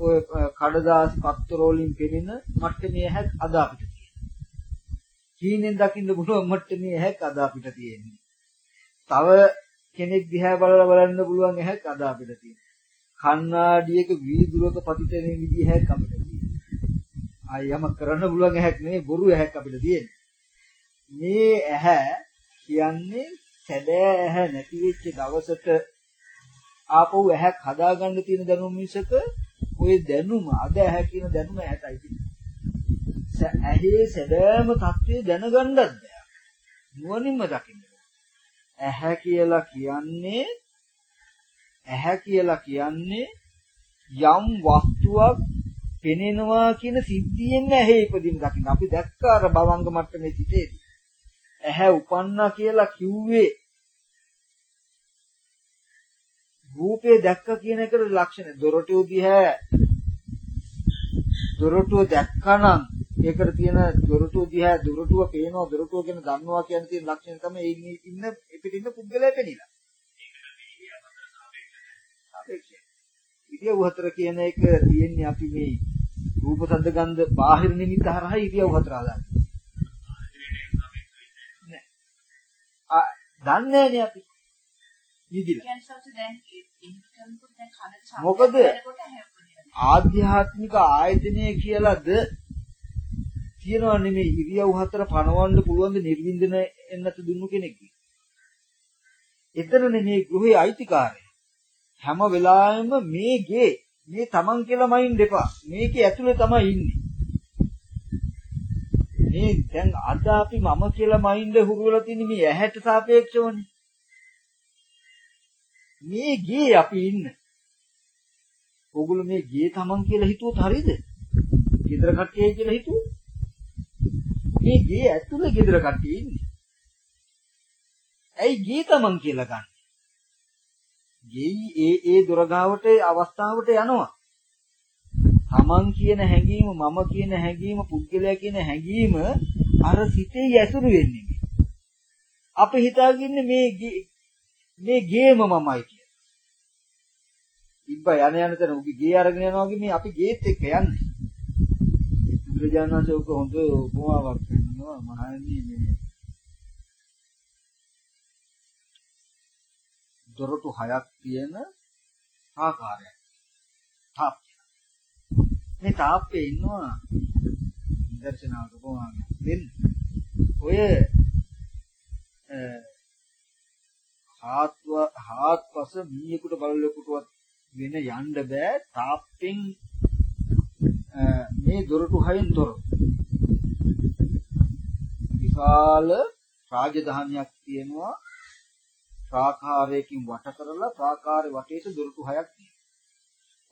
ඔය කඩදාසි පත්තර වලින් පෙනෙන මට්ටමේ ඇහක් අද අපිට හීනෙන් දකින්න පුළුවන් මට්ටමේ ඇහැක් අද අපිට තියෙන්නේ. තව කෙනෙක් දිහා බලලා බලන්න පුළුවන් ඇහැක් අද අපිට තියෙනවා. කණ්ණාඩියක වීදුරක පතිතෙන විදිහ ඇහැක් අපිට තියෙනවා. ආයම කරන්න පුළුවන් ඇහැක් නෙවෙයි බොරු ඇහැක් අපිට තියෙන්නේ. මේ ඇහැ කියන්නේ සැබෑ ඇහැ නැති වෙච්ච දවසට ආපහු ඇහැක් හදාගන්න තියෙන දැනුම මිසක ওই දැනුම අද ඇහැ කියන දැනුම ඇහැටයි තියෙන්නේ. ඇහි සැබෑම தત્ත්වය දැනගන්නත් බෑ. නුවණින්ම දකින්න. ඇහැ කියලා කියන්නේ ඇහැ කියලා කියන්නේ යම් වස්තුවක් පෙනෙනවා කියන සිද්ධියෙන් ඇහි ඉදින් දකින්න. අපි දැක්ක අර භවංග මට්ටමේ සිටේදී. ඇහැ උපන්නා කියලා කිව්වේ රූපේ දැක්ක කියන එකට ලක්ෂණ. දොරටුව දිහා දොරටුව දැක්කනම් ඒකට තියෙන දොරටුව දිහා දොරටුව පේනවා දොරටුව ගැන දන්නවා කියන තියෙන ලක්ෂණ තමයි ඉන්න ඉන්න පිටින් ඉන්න පුද්ගලයා පෙනිලා. අපේක්ෂය. ඉරියව් හතර කියන එක තියෙන්නේ අපි මේ රූප සද්ද ගන්ධ බාහිර නිමිත්ත හරහා ඉරියව් හතර හදාගන්න. නෑ. ආ දන්නේ නෑනේ අපි. නිදිලා. මොකද ආධ්‍යාත්මික ආයතනය කියලාද තියනවා නෙමෙයි ඉරියව් හතර පනවන්න පුළුවන් නිර්වින්දන එන්නත් දුන්නු කෙනෙක්. එතන නෙමේ ගෘහේ අයිතිකාරය. හැම වෙලාවෙම මේ ගේ මේ Taman කියලා මයින් දෙපා. මේකේ ඇතුලේ තමයි ඉන්නේ. මේ දැන් අද අපි මම කියලා මයින්ඩ් හුරුවලා තින්නේ මේ ඇහැට සාපේක්ෂවනේ. මේ ගේ අපි ඉන්න. ඕගොල්ලෝ මේ ගේ Taman කියලා හිතුවොත් හරියද? ගෙදර කට්ටියයි කියලා හිතුවොත් මේ ගේ ඇතුලේ ගෙදර කට්ටිය ඉන්නේ. ඇයි ගේ තමන් කියලා ගන්න? ගෙයි ඒ ඒ දොර ගාවට අවස්ථාවට යනවා. තමන් කියන හැඟීම මම කියන හැඟීම පුද්ගලයා කියන හැඟීම අර සිතේ ඇසුරු වෙන්නේ. අපි හිතාගන්නේ මේ මේ ගේම මමයි කියලා. ඉබ්බ යන යන තැන උගේ ගේ අරගෙන යනවා වගේ මේ අපි ගේත් එක්ක යන්නේ. බුදුරජාණන් වහන්සේ ඔක හොඳ උපමාවක් දෙනවා මහණෙනි මේ දොරටු හයක් තියෙන ආකාරයක්. තාප්ප. මේ තාප්පේ ඉන්නවා දර්ශනාවට උපමාවක් දෙන්න. ඔය හාත්ව හාත්පස මීයකට බලලෙකුටවත් වෙන යන්න බෑ තාප්පෙන් මේ දොරටු හයෙන් තොර විශාල රාජධානියක් තියෙනවා ප්‍රාකාරයකින් වට කරලා ප්‍රාකාරේ වටේට දොරටු හයක් තියෙනවා.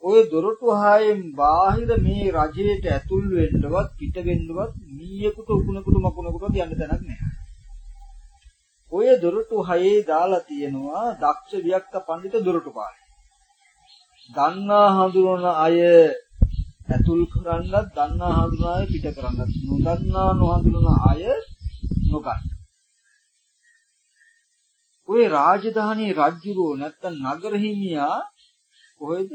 ওই දොරටු හයෙන් බාහිර මේ රජයට ඇතුල් වෙන්නවත් පිට වෙන්නවත් මීයකට උකුණකට මකුණකට යන්න තැනක් නැහැ. ඔය දොරටු හයේ දාලා තියෙනවා දක්ෂ වික්ත පඬිත දොරටුපාල. දන්නා හඳුනන අය ඇතුල් කරන්නත් දන්නා හඳුනන අය පිට කරන්නත් නොදන්නා නොහඳුනන අය නොගන්න. ඔය රාජධානී රජුරෝ නැත්තම් නගර හිමියා කොහෙද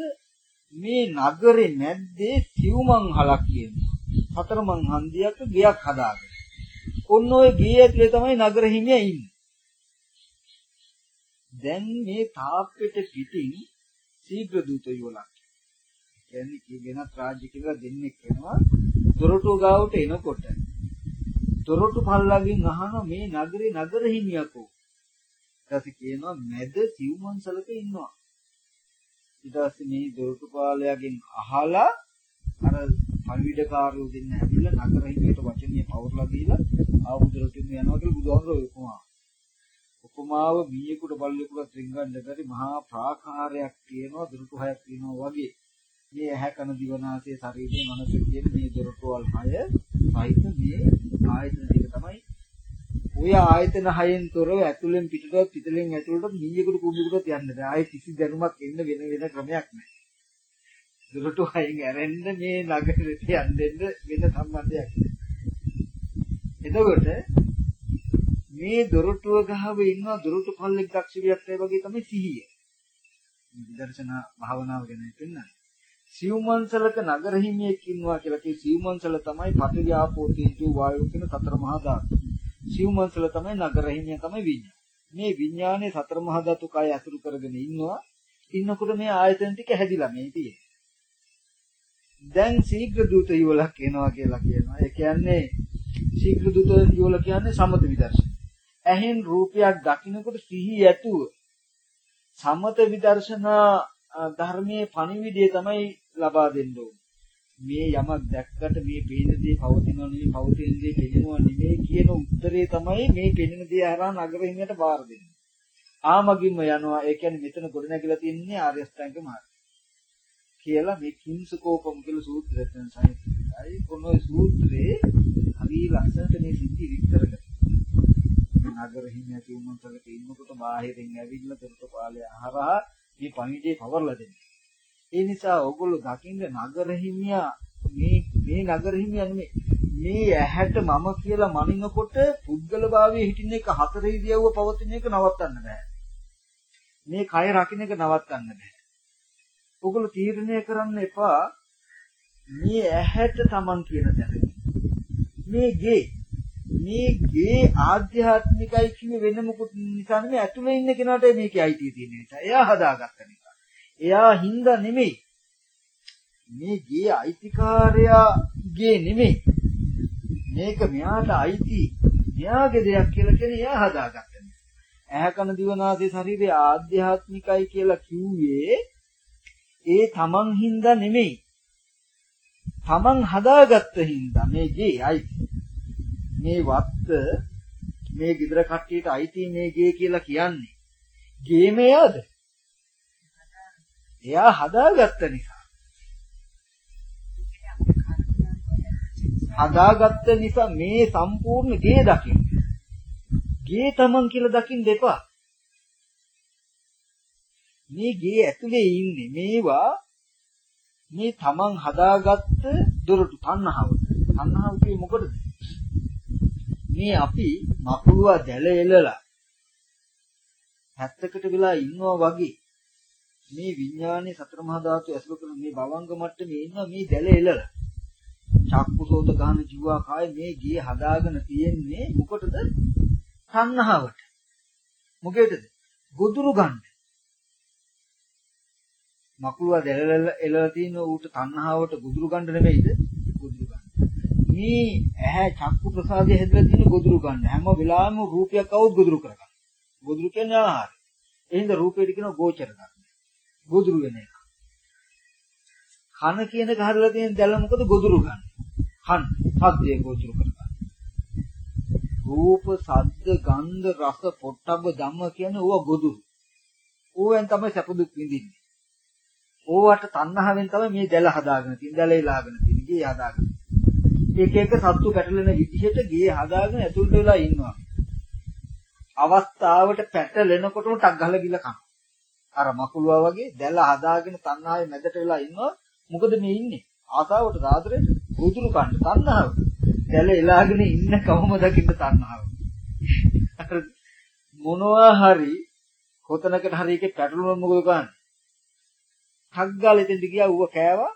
මේ නගරේ මැද්දේ සිව්මන් හලක් කියනවා. හතරමන් හන්දියක ගයක් හදාගෙන. ඔන්න ඔය ගේ ඇතුලේ තමයි නගර හිමියා ඉන්නේ. දැන් මේ තාප්පෙට පිටින් ශීඝ්‍ර දූතයෝ වලක්. කියන්නේ කී වෙනත් රාජ්‍ය කියලා දෙන්නෙක් වෙනවා. දොරටු ගාවට එනකොට දොරටු පල්ලගෙන් අහන මේ නගරේ නගර හිමියකෝ ඊට කියනවා මැද සිව්මන්සලක ඉන්නවා. ඊට පස්සේ මේ දොරටුපාලයාගෙන් අහලා අර පණිවිඩකාරයෝ දෙන්න ඇවිල්ලා නගර හිමියට වචනය පවර්ලා දීලා ආවුදරටින් යනවා කියලා බුදුහාමුදුරුවෝ උපමා. උපමාව මීයකට බල්ලෙකුට ත්‍රිංගන්න බැරි මහා ප්‍රාකාරයක් තියෙනවා දොරටු හයක් තියෙනවා වගේ. මේ ඇහැ කන දිවනාසය ශරීරය මනස කියන මේ දොරටුවල් හය සහිත මේ ආයතන ටික තමයි ඔය ආයතන හයෙන් තොරව ඇතුලෙන් පිටටවත් පිටලෙන් ඇතුලට මීයකට කුඹුකට යන්න බෑ. ආයේ කිසි දැනුමක් එන්න වෙන වෙන ක්‍රමයක් නැහැ. දොරටු හයෙන් ඇරෙන්න මේ නගරෙට යන්න වෙන සම්බන්ධයක් නැහැ. එතකොට මේ දොරටුව ගහව ඉන්න දොරටු පල්ලෙක් දක්ෂියක් වගේ තමයි සිහිය. විදර්ශනා භාවනාව ගැන පෙන්නන්නේ. සිව්මන්සලක නගර හිමියෙක් ඉන්නවා කියලා කිය සිව්මන්සල තමයි පඨවි ආපෝ තේජෝ වායෝ කියන සතර මහා ධාතු. සිව්මන්සල තමයි නගර හිමියා තමයි විඤ්ඤාණය. මේ විඤ්ඤාණය සතර මහා ධාතු කය අසුරු කරගෙන ඉන්නවා. ඉන්නකොට මේ ආයතන ටික හැදිලා මේ තියෙන්නේ. දැන් ශීඝ්‍ර දූත යුවලක් එනවා කියලා කියනවා. ඒ කියන්නේ ශීඝ්‍ර දූත යුවල කියන්නේ සමත විදර්ශන. ඇහෙන් රූපයක් දකින්නකොට සිහි ඇතුව සමත විදර්ශනා ධර්මයේ පණිවිඩය තමයි ලබා දෙන්න ඕනේ. මේ යමක් දැක්කට මේ පේන දේ පවතිනව නෙවෙයි පවතින දේ පෙනෙනවා නෙවෙයි කියන උත්තරේ තමයි මේ පෙනෙන දේ අරන් අගර හිමියට බාර දෙන්නේ. ආමගින්ම යනවා. ඒ කියන්නේ මෙතන ගොඩ නැගිලා තින්නේ ආර්ය අෂ්ටාංග මාර්ගය. කියලා මේ කිංසකෝපම කියලා සූත්‍රයෙන් සාහිත්‍යයි. කොනෝ සූත්‍රේ හරි ලස්සනට මේ සිද්ධි විස්තර කරනවා. නගර හිමියා කියුමන්සලක ඉන්නකොට බාහිරින් ඇවිල්ලා දොරට පාලය හරහා මේ පණිවිඩේ පවර්ලා දෙන්නේ. ඒ නිසා ඕගොල්ලෝ දකින්න නගර හිමියා මේ මේ නගර හිමියා නෙමෙයි මේ ඇහැට මම කියලා මනිනකොට පුද්ගල භාවයේ හිටින එක හතර ඉරියව්ව පවතින එක නවත්තන්න බෑ. මේ කය රකින්න එක නවත්තන්න බෑ. ඕගොල්ලෝ තීරණය කරන්න එපා මේ ඇහැට Taman කියන තැන. මේ ගේ මේ ගේ ආධ්‍යාත්මිකයි කිව්වේ වෙන මොකුත් නිසා නෙමෙයි ඇතුලේ ඉන්න කෙනාට මේකේ අයිතිය තියෙන නිසා. එයා හදාගත්ත නිසා. එයා හින්දා නෙමෙයි. මේ ගේ අයිතිකාරයාගේ නෙමෙයි. මේක මෙයාට අයිති. මෙයාගේ දෙයක් කියලා කියන්නේ එයා හදාගත්ත නිසා. ඇහැ කන දිව නාසය ශරීරය ආධ්‍යාත්මිකයි කියලා කිව්වේ ඒ තමන් හින්දා නෙමෙයි. තමන් හදාගත්ත හින්දා මේ ගේ අයිති. මේ වත්ත මේ গিදර කට්ටියට අයිති මේ ගේ කියලා කියන්නේ. ගේ මෙයාද? එයා හදාගත්ත නිසා. හදාගත්ත නිසා මේ සම්පූර්ණ ගේ දකින්න. ගේ තමන් කියලා දකින්න දෙපා. මේ ගේ ඇතුලේ ඉන්නේ මේවා මේ තමන් හදාගත්ත දොරටු තණ්හාව. තණ්හාව කියේ මොකටද? මේ අපි මකුළුවා දැල එලලා හැත්තකට වෙලා ඉන්නවා වගේ මේ විඥානයේ සතර මහා ධාතු ඇසුරු කරන මේ භවංග මට්ටමේ ඉන්නවා මේ දැල එලලා චක්කුසෝත ගාන ජීවා කාය මේ ගේ හදාගෙන තියෙන්නේ මොකටද? තණ්හාවට. මොකේද? ගොදුරු ගන්න. මකුළුවා දැලල එලලා තියෙන ඌට තණ්හාවට ගොදුරු ගන්න නෙමෙයිද? ගොදුරු ගන්න. මේ ඇහැ චක්කු ප්‍රසාදය හැදලා තියෙන ගොදුරු ගන්න. හැම වෙලාවෙම රූපයක් આવුත් ගොදුරු කරගන්න. ගොදුරු කියන්නේ ආහාර. එහෙනම් රූපේට කියනවා ගෝචර ධර්ම. ගොදුරු වෙන එක. කන කියන එක හදලා තියෙන දැල මොකද ගොදුරු ගන්න. කන් සද්දේ ගෝචර කරගන්න. රූප, සද්ද, ගන්ධ, රස, පොට්ටබ්බ ධම්ම කියන්නේ ඕවා ගොදුරු. ඕවෙන් තමයි සැප දුක් විඳින්නේ. ඕවට තණ්හාවෙන් තමයි මේ දැල හදාගෙන තියෙන්නේ. දැල ඉලාගෙන තියෙන්නේ. ගේ හදාගෙන. එක එක සත්තු පැටලෙන විදිහට ගේ හදාගෙන ඇතුළට වෙලා ඉන්නවා. අවස්ථාවට පැටලෙනකොටම ටක් ගහලා ගිල කන. අර මකුලුවා වගේ දැල හදාගෙන තණ්හාවේ මැදට වෙලා ඉන්නවා. මොකද මේ ඉන්නේ? ආසාවට සාදරයට උතුරු කන්න තණ්හාව. දැල එලාගෙන ඉන්න කවම දකින්න තණ්හාව. මොනවා හරි කොතනකට හරි එකේ පැටලුනොත් මොකද කරන්නේ? ටක් ගාලා එතෙන්ට ගියා ඌව කෑවා.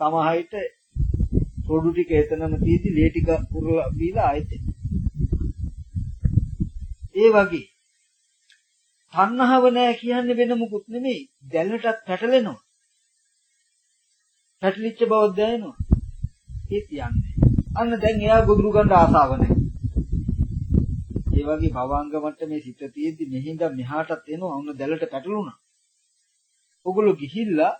සමහයිට පොඩු ටික එතනම තීති ලේ ටික පුරලා බීලා ආයෙත් ඒ වගේ. තණ්හාව නැහැ කියන්නේ වෙන මොකුත් නෙමෙයි. දැලටත් පැටලෙනවා. පැටලිච්ච බව දැනෙනවා. ඒ කියන්නේ අන්න දැන් එයා ගොදුරු ගන්න ආසාව නැහැ ඒ වගේ භවංග මට්ටමේ සිත තියෙද්දි මෙහිඳ මෙහාටත් එනවා. උන්න දැලට පැටලුණා. ඔගොල්ලෝ ගිහිල්ලා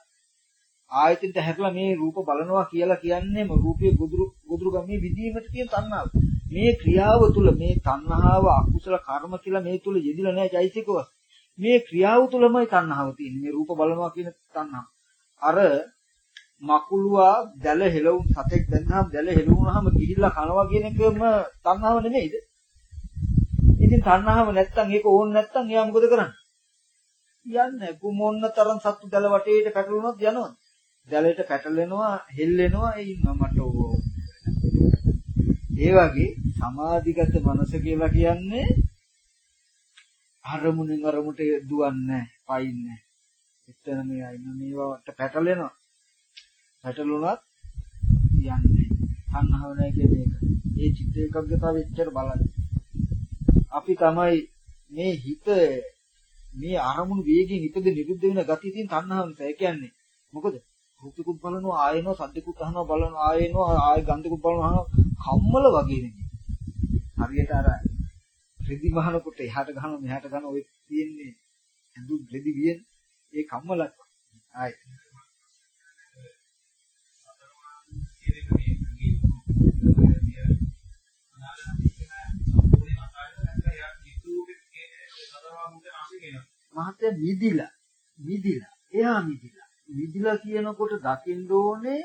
ආයතනට හැරලා මේ රූප බලනවා කියලා කියන්නේම රූපයේ ගොදුරු ගොදුරු ගමේ විදීමට තියෙන තණ්හාව. මේ ක්‍රියාව තුළ මේ තණ්හාව අකුසල කර්ම කියලා මේ තුළ යෙදිලා නැහැ චෛසිකව. මේ ක්‍රියාව තුළමයි තණ්හාව තියෙන්නේ. මේ රූප බලනවා කියන තණ්හාව. අර මකුලුවා දැල හෙලවුන් සතෙක් දැන්නාම දැල හෙලවුනහම ගිහිල්ලා කනවා කියන එකම තණ්හාව නෙමෙයිද? ඉතින් තණ්හාව නැත්තම් ඒක ඕන නැත්තම් එයා මොකද කරන්නේ? යන්නේ කුමොන්න තරම් සත්තු දැල වටේට පැටලුනොත් යනවා. දැලට පැටලෙනවා හෙල්ලෙනවා ඒ ඉන්නවා මට ඕක. ඒ වගේ සමාධිගත මනස කියලා කියන්නේ අරමුණෙන් අරමුණට දුවන්නේ පයින්නේ. එතන මේ අයින මේවට පැටලෙනවා. පැටලුණත් යන්නේ. අන්නහව නැහැ කියන එක. ඒ චිත්ත ඒකග්ගතාව එච්චර බලන්න. අපි තමයි මේ හිත මේ අරමුණු වේගයෙන් ඉපද නිරුද්ධ වෙන ගතිය තියෙන තණ්හාව නිසා. ඒ කියන්නේ මොකද? රූපිකුත් බලනවා ආයෙනවා සද්දිකුත් අහනවා බලනවා ආයෙනවා ආයෙ ගන්ධකුත් බලනවා අහනවා. කම්මල වගේ නෙමෙයි. හරියට අර රෙදි මහනකොට එහාට ගහනවා මෙහාට ගහනවා ඔය තියෙන්නේ ඇඳු රෙදි වියෙන් ඒ කම්මලක් ආයෙ. මහත්ය මිදිලා මිදිලා. එයා මිදිලා. විදිලා කියනකොට දකින්න ඕනේ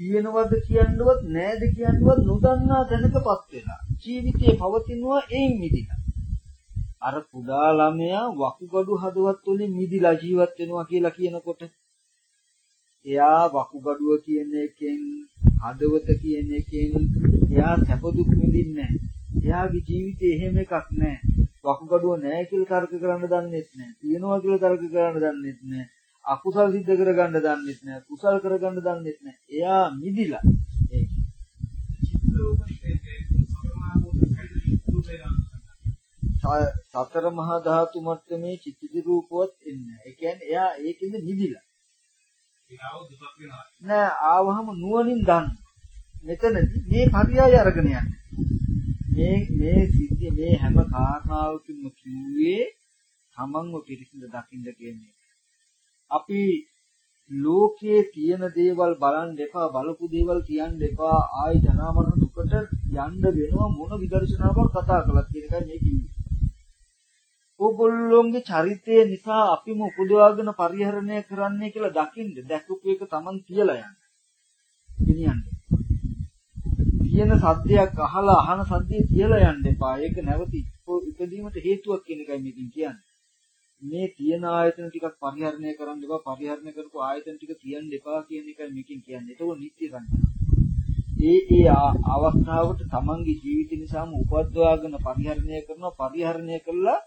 තියෙනවද කියන්නවත් නැද්ද කියන්නවත් නොදන්නා තැනකපත් වෙලා ජීවිතේ පවතිනවා ඒන් මිදිලා. අර කුඩා ළමයා වකුගඩු හදවත් වලින් මිදිලා ජීවත් වෙනවා කියලා කියනකොට එයා වකුගඩුව කියන එකෙන් හදවත කියන එකෙන් එයා සැප දුක් විඳින්නේ එයාගේ ජීවිතේ එහෙම එකක් නැහැ වකුගඩුව නැහැ කියලා තර්ක කරන්න දන්නෙත් නැහැ තියනවා කියලා තර්ක කරන්න දන්නෙත් නැහැ අකුසල් සිද්ධ කරගන්න දන්නෙත් නැහැ කුසල් කරගන්න දන්නෙත් නැහැ එයා මිදිලා. ඒක සතර මහා ධාතු මට්ටමේ චිත්තදි රූපවත් එන්නේ ඒ කියන්නේ එයා ඒකෙන්ද මිදිලා. නෑ ආවහම නුවණින් දන්න. මෙතනදී මේ පරියාය අරගෙන යන්නේ. මේ මේ සිද්ධිය මේ හැම කාරණාවකින්ම කිව්වේ තමන්ව පිරිසිදු දකින්න කියන්නේ අපි ලෝකයේ තියෙන දේවල් බලන් දෙපා බලපු දේවල් කියන්න එපා ආයි ජනාමරණ දුකට යන්න වෙනවා මොන විදර්ශනාවක් කතා කළත් කියන එකයි මේ කිව්වේ. ඕගොල්ලොන්ගේ චරිතය නිසා අපිම උපදවාගෙන පරිහරණය කරන්නේ කියලා දකින්න දැකපු එක Taman කියලා යන්න. ගෙනියන්න. කියන සද්දයක් අහලා අහන සද්දේ කියලා යන්න එපා. ඒක නැවත ඉපදීමට හේතුවක් කියන එකයි මේකෙන් කියන්නේ. මේ තියෙන ආයතන ටිකක් පරිහරණය කරන්න එපා පරිහරණය කරපු ආයතන ටික තියන්න එපා කියන එකයි මේකෙන් කියන්නේ. ඒක නිත්‍ය සංඥා. ඒ ඒ අවස්ථාවට තමන්ගේ ජීවිත නිසාම උපද්දවාගෙන පරිහරණය කරනවා පරිහරණය කළා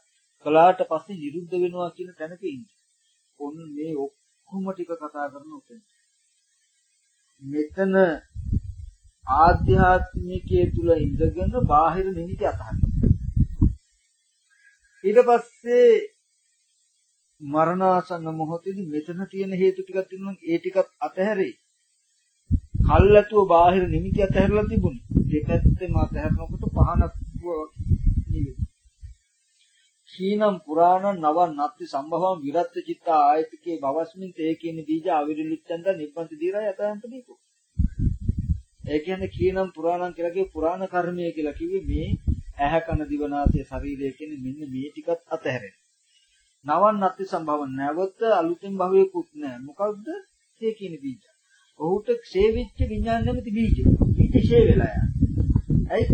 කලාට පස්සේ නිරුද්ධ වෙනවා කියන තැනක ඉන්නේ. ඔන්න මේ ඔක්කොම ටික කතා කරන උතන. මෙතන ආධ්‍යාත්මිකයේ තුල ඉඳගෙන බාහිර නිමිති අතහරිනවා. ඊට පස්සේ මරණාසන්න මොහොතේදී මෙතන තියෙන හේතු ටිකක් තියෙනවා ඒ ටිකත් අතහැරේ. කල්ලාතුව බාහිර නිමිති අතහැරලා තිබුණේ. දෙපැත්තෙම අතහැරනකොට පහනක් ශීනම් පුරාණ නව නත්ති සම්භවම් විරත් චිත්ත ආයතිකේ භවස්මින් තේ කියන බීජ අවිරිලිච්ඡන්ද නිබ්බන්ති දීරා යතයන්ත දීකෝ ඒ කියන්නේ කීනම් පුරාණම් කියලා කිව්වේ පුරාණ කර්මය කියලා කිව්වේ මේ ඇහැ කන දිව නාසය ශරීරය කියන මෙන්න මේ ටිකත් අතහැරෙන. නවන් නැති සම්භව නැවත අලුතෙන් භවයකුත් නැහැ. මොකද්ද? ඒ කියන බීජ. ඔහුට ක්ෂේවිච්ච විඥාන නැමැති බීජ. බීජ ක්ෂේ වෙලා යනවා. ඇයි?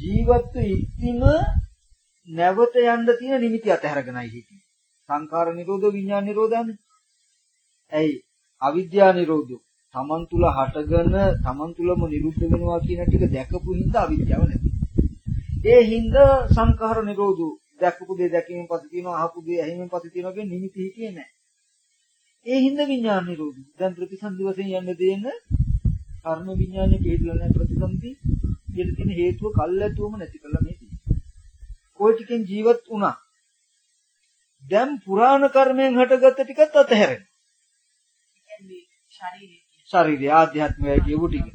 ජීවත්ව ඉක්තිම නැවත යන්න තියෙන නිමිති අතහැරගෙනයි හිටියේ. සංඛාර නිරෝධ විඥාන නිරෝධානේ. ඇයි? අවිද්‍යා නිරෝධෝ තමන් තුල හටගෙන තමන් තුලම නිරුද්ධ වෙනවා කියන ටික දැකපු හින්දා අවිද්‍යාව නැති. ඒ හින්දා සංඛාර නිරෝධු දැකපු දේ දැකීමෙන් පස්සේ තියෙනවා අහපු දේ ඇහිමෙන් පස්සේ තියෙනවා කියන නිමිති හිතියේ නැහැ. ඒ හින්දා විඥාන නිරෝධු. දැන් ප්‍රතිසන්දි වශයෙන් යන්න දෙන්න කර්ම විඥානේ පිළිදලා නැහැ ප්‍රතිසන්දි. ඊට තියෙන හේතුව කල්ැතුවම නැති කළා මේ තියෙන්නේ. කොයි ටිකෙන් ජීවත් වුණා. දැන් පුරාණ කර්මයෙන් හටගත්ත ටිකත් අතහැරෙනවා. ශරීරය ශරීරය ආධ්‍යාත්මය කියපු ටික.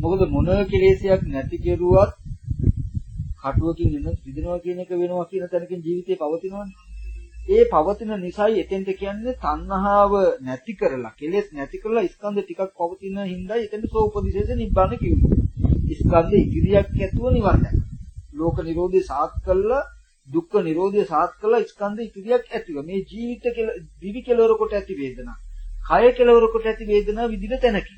මොකද මොන කෙලෙසයක් නැති කෙරුවත් කටුවකින් එන රිදෙනවා කියන එක වෙනවා කියන තැනකින් ජීවිතේ පවතිනවනේ. ඒ පවතින නිසායි එතෙන්ට කියන්නේ තණ්හාව නැති කරලා කෙලෙස් නැති කරලා ස්කන්ධ ටිකක් පවතින හින්දායි එතෙන්ට සෝපදිශේෂ නිබ්බාන කිව්වේ. ස්කන්ධ ඉදිරියක් ඇතුව නිවන් දැක. ලෝක නිරෝධය සාත් කළා දුක්ඛ නිරෝධය සාත් කළා ස්කන්ධ ඉදිරියක් ඇතිව මේ ජීවිත දිවි කෙලවර කොට ඇති වේදනා කය කෙලවර කොට ඇති වේදනා විදින තැනකි.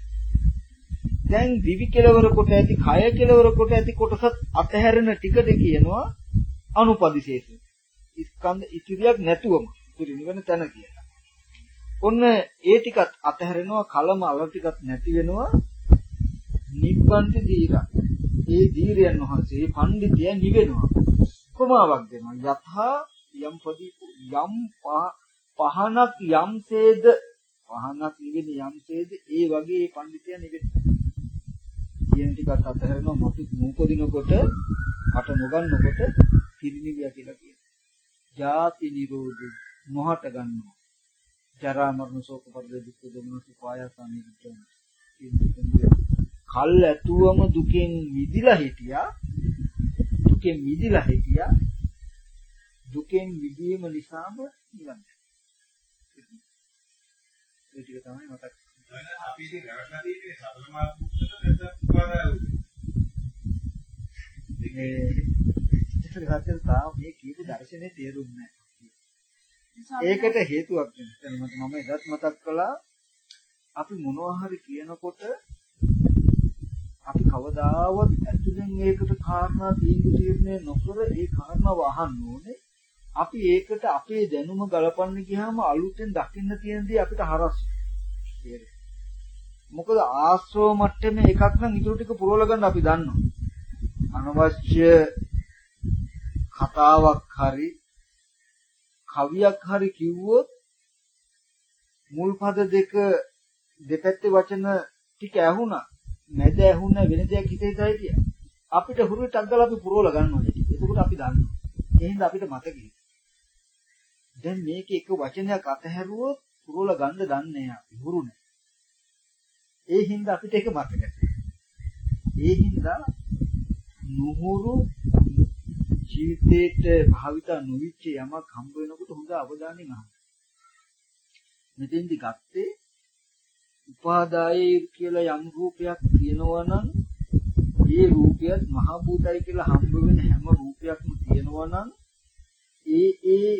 දැන් දිවි කෙලවර කොට ඇති කය කෙලවර කොට ඇති කොටසත් අතහැරෙන ටිකට කියනවා අනුපදිශේෂ. ස්කන්ධ ඉතිරියක් නැතුවම ඉතිරි නිවන තැන කියලා. ඔන්න ඒ ටිකත් අතහැරෙනවා කලම අල ටිකත් නැති වෙනවා නිබ්බන්ති දීරා. ඒ දීරයන් වහන්සේ පඬිතිය නිවෙනවා. කොමාවක් දෙනවා. යථා යම් පදි යම් පහනක් යම්සේද වහනක් නිවෙන යම්සේද ඒ වගේ ඒ පඬිතයා නිවෙන. කියන ටිකත් අතහැරෙනවා මොකද නූපදිනකොට අට නොගන්නකොට පිරිනිවිය කියලා කියනවා. ජාති නිරෝධ මොහට ගන්නවා. ජරා මරණ ශෝක පරිදේ දුක් දුමනස පායසන් නිරුද්ධ කල් ඇතුවම දුකෙන් මිදිලා හිටියා දුකෙන් මිදිලා හිටියා දුකෙන් මිදීම නිසාම නිවන් ඒ ටික තමයි මතක් අපි ඉතින් රැවටලා තියෙන්නේ සබල මාර්ගුත්තර නැත්නම් උපාදාය මේ ඉතින් හතර තාම මේ කීප දර්ශනේ නැහැ. ඒකට හේතුවක් වෙනවා. මම එදත් මතක් කළා අපි මොනවා හරි කියනකොට අපි කවදාවත් ඇතුලෙන් ඒකට කාරණා තීන්දුව තීරණය නොකර ඒ කාරණාව අහන්න ඕනේ. අපි ඒකට අපේ දැනුම ගලපන්න ගියාම අලුතෙන් දකින්න තියෙන දේ අපිට හරස් මොකද ආශ්‍රව මට්ටමේ එකක් නම් ඊටු ටික පුරවල ගන්න අපි දන්නවා. අනවශ්‍ය කතාවක් හරි කවියක් හරි කිව්වොත් මුල් පද දෙක දෙපැත්තේ වචන ටික ඇහුණා. මැද ඇහුණ වෙන දෙයක් හිතේ හිතයි අපිට හුරු ටක් ගාලා අපි පුරවල ගන්නවා. ඒකට අපි දන්නවා. එහෙනම් අපිට මතකයි. දැන් මේක එක වචනයක් අතහැරුවොත් පුරවල ගන්න දන්නේ නැහැ අපි හුරු නැහැ. ඒ හින්දා අපිට ඒක මතක ඒ හින්දා නුහුරු ජීවිතේට භාවිත නොවිච්ච යමක් හම්බ වෙනකොට හොඳ අවධානයෙන් අහන්න. මෙතෙන්දි ගත්තේ උපාදායේ කියලා යම් රූපයක් තියෙනවා නම් ඒ රූපයත් මහ භූතයි කියලා හම්බ වෙන හැම රූපයක්ම තියෙනවා නම් ඒ ඒ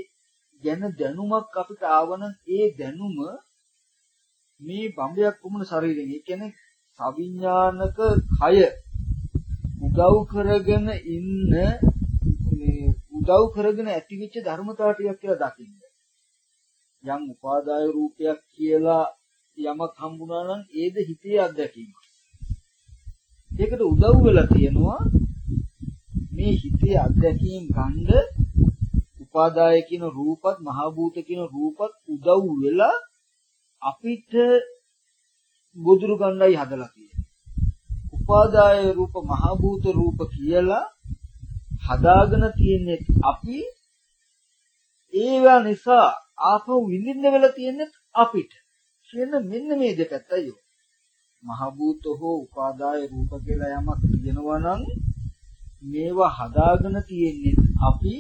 ගැන දැනුමක් අපිට ආවනම් ඒ දැනුම මේ බම්බයක් වුණ ශරීරයෙන් ඒ කියන්නේ සවිඥානික කය උදව් කරගෙන ඉන්න මේ උදව් කරගෙන ඇතිවෙච්ච ධර්මතාව ටිකක් කියලා දකින්න. යම් උපාදාය රූපයක් කියලා යමක් හම්බුණා නම් ඒද හිතේ අත්දැකීම. ඒකට උදව් වෙලා තියෙනවා මේ හිතේ අත්දැකීම් ගන්න උපාදාය කියන රූපත් මහ භූත කියන රූපත් උදව් වෙලා අපිට බුදුරු ගන්නයි හදලා තියෙන්නේ. උපාදාය රූප මහ භූත රූප කියලා හදාගෙන තියන්නේ අපි ඒවා නිසා ආපහු විඳින්න වෙලා තියන්නේ අපිට. කියන මෙන්න මේ දෙපැත්තයි. මහ භූත හෝ උපාදාය රූප කියලා යමක් තියෙනවා නම් මේවා හදාගෙන තියෙන්නේ අපි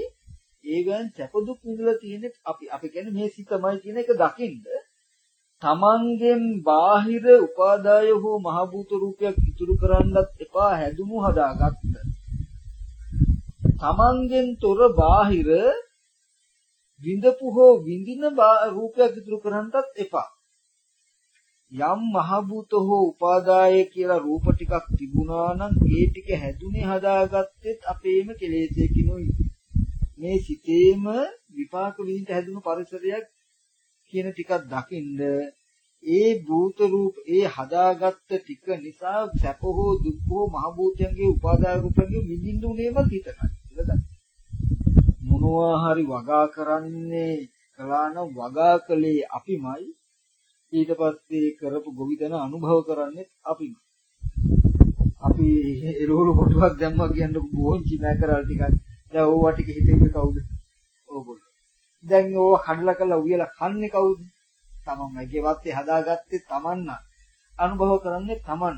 ඒවෙන් සැප දුක් විඳලා තියෙන්නේ අපි අපි කියන්නේ මේ සිතමයි කියන එක දකින්න තමන්ගෙන් බාහිර උපාදාය හෝ මහ භූත රූපයක් ඉතුරු කරන්නත් එපා හැදුණු හදාගත්ත. තමන්ගෙන් තොර බාහිර විඳපු හෝ විඳින රූපයක් ඉතුරු කරන්නත් එපා. යම් මහ භූත හෝ උපාදාය කියලා රූප ටිකක් තිබුණා නම් ඒ ටික හැදුනේ හදාගත්තෙත් අපේම කෙලෙසකිනුයි මේ සිතේම විපාක විඳින්න හැදුණු පරිසරයක් කියන ටිකක් දකින්ද ඒ භූත රූප ඒ හදාගත්ත ටික නිසා සැප හෝ දුක් හෝ මහ භූතයන්ගේ උපාදාය රූපයන්ගේ විඳින්න උනේම හිතනයි මොනවා හරි වගා කරන්නේ කළා නම් වගා කළේ අපිමයි. ඊට පස්සේ කරපු ගොවිතැන අනුභව කරන්නේ අපිමයි. අපි එළවලු කොටුවක් දැම්මා කියන්නේ බොහොන්චි නැකරල් ටිකක්. දැන් ඕවා ටික හිතෙන්නේ කවුද? ඕගොල්ලෝ. දැන් ඕවා කඩලා කරලා උයලා කන්නේ කවුද? තමන්මයි ගෙවත්තේ හදාගත්තේ තමන්න. අනුභව කරන්නේ තමන්න.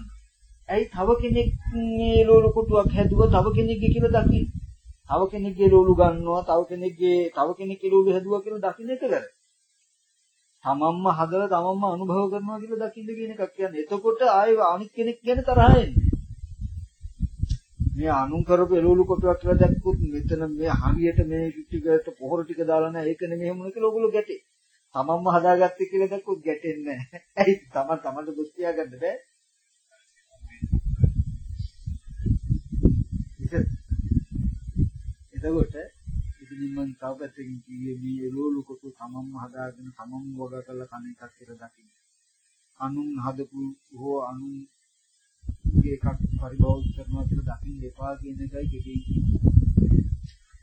ඇයි තව කෙනෙක් මේ ලෝලු කොටුවක් හැදුවා තව කෙනෙක්ගේ කියලා දකින්න? තව කෙනෙක්ගේ ලෝලු ගන්නවා තව කෙනෙක්ගේ තව කෙනෙක්ගේ ලෝලු හැදුවා කියලා දකින්න එක කර තමන්ම හදලා තමන්ම අනුභව කරනවා කියලා දකින්න කියන එකක් කියන්නේ. එතකොට ආයෙ අනිත් කෙනෙක් ගැන තරහ එන්නේ. මේ අනුන් කරපු එළවලු කොටුවක් කියලා දැක්කොත් මෙතන මේ හරියට මේ ටිකට පොහොර ටික දාලා නැහැ ඒක නෙමෙයි මොන කියලා ඔයගොල්ලෝ ගැටේ. තමන්ම හදාගත්තේ කියලා දැක්කොත් ගැටෙන්නේ නැහැ. <laughs> ඇයි තමන් තමන්ට දොස් තියාගන්න බෑ. එතකොට ඉතින් මම තව පැත්තකින් කිව්වේ මේ එළවලු කොටු තමන්ම හදාගෙන තමන්ම වගා කරලා කන එකක් කියලා දකින්න. අනුන් හදපු හෝ අනුන් එකක් පරිභෝග කරනවා කියලා දකින්න එපා කියන එකයි කෙටි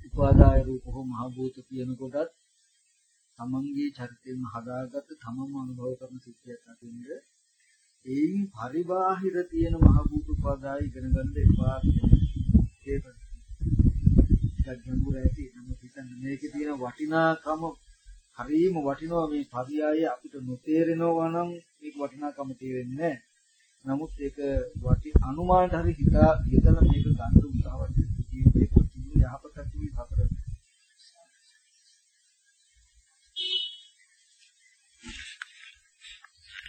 උපාදාය රූප හෝ මහ භූත කියන කොටත් තමන්ගේ චරිතයෙන් හදාගත්ත තමන්ම අනුභව කරන සිද්ධියක් අතින්ද ඒයින් පරිබාහිර තියෙන මහ භූත උපාදාය ඉගෙන ගන්න එපා කියන ඒක ගැඹුර ඇති. නම් හිතන්න මේකේ තියෙන වටිනාකම හරිම වටිනවා. මේ පරියාය අපිට නොතේරෙනවා නම් මේක වටිනාකම තේරෙන්නේ නැහැ. නමුත් ඒක වටි අනුමානට හරි හිතා යදලා මේක ගන්න උත්සාහවත් ජීවිතේ කිසිම යහපතක්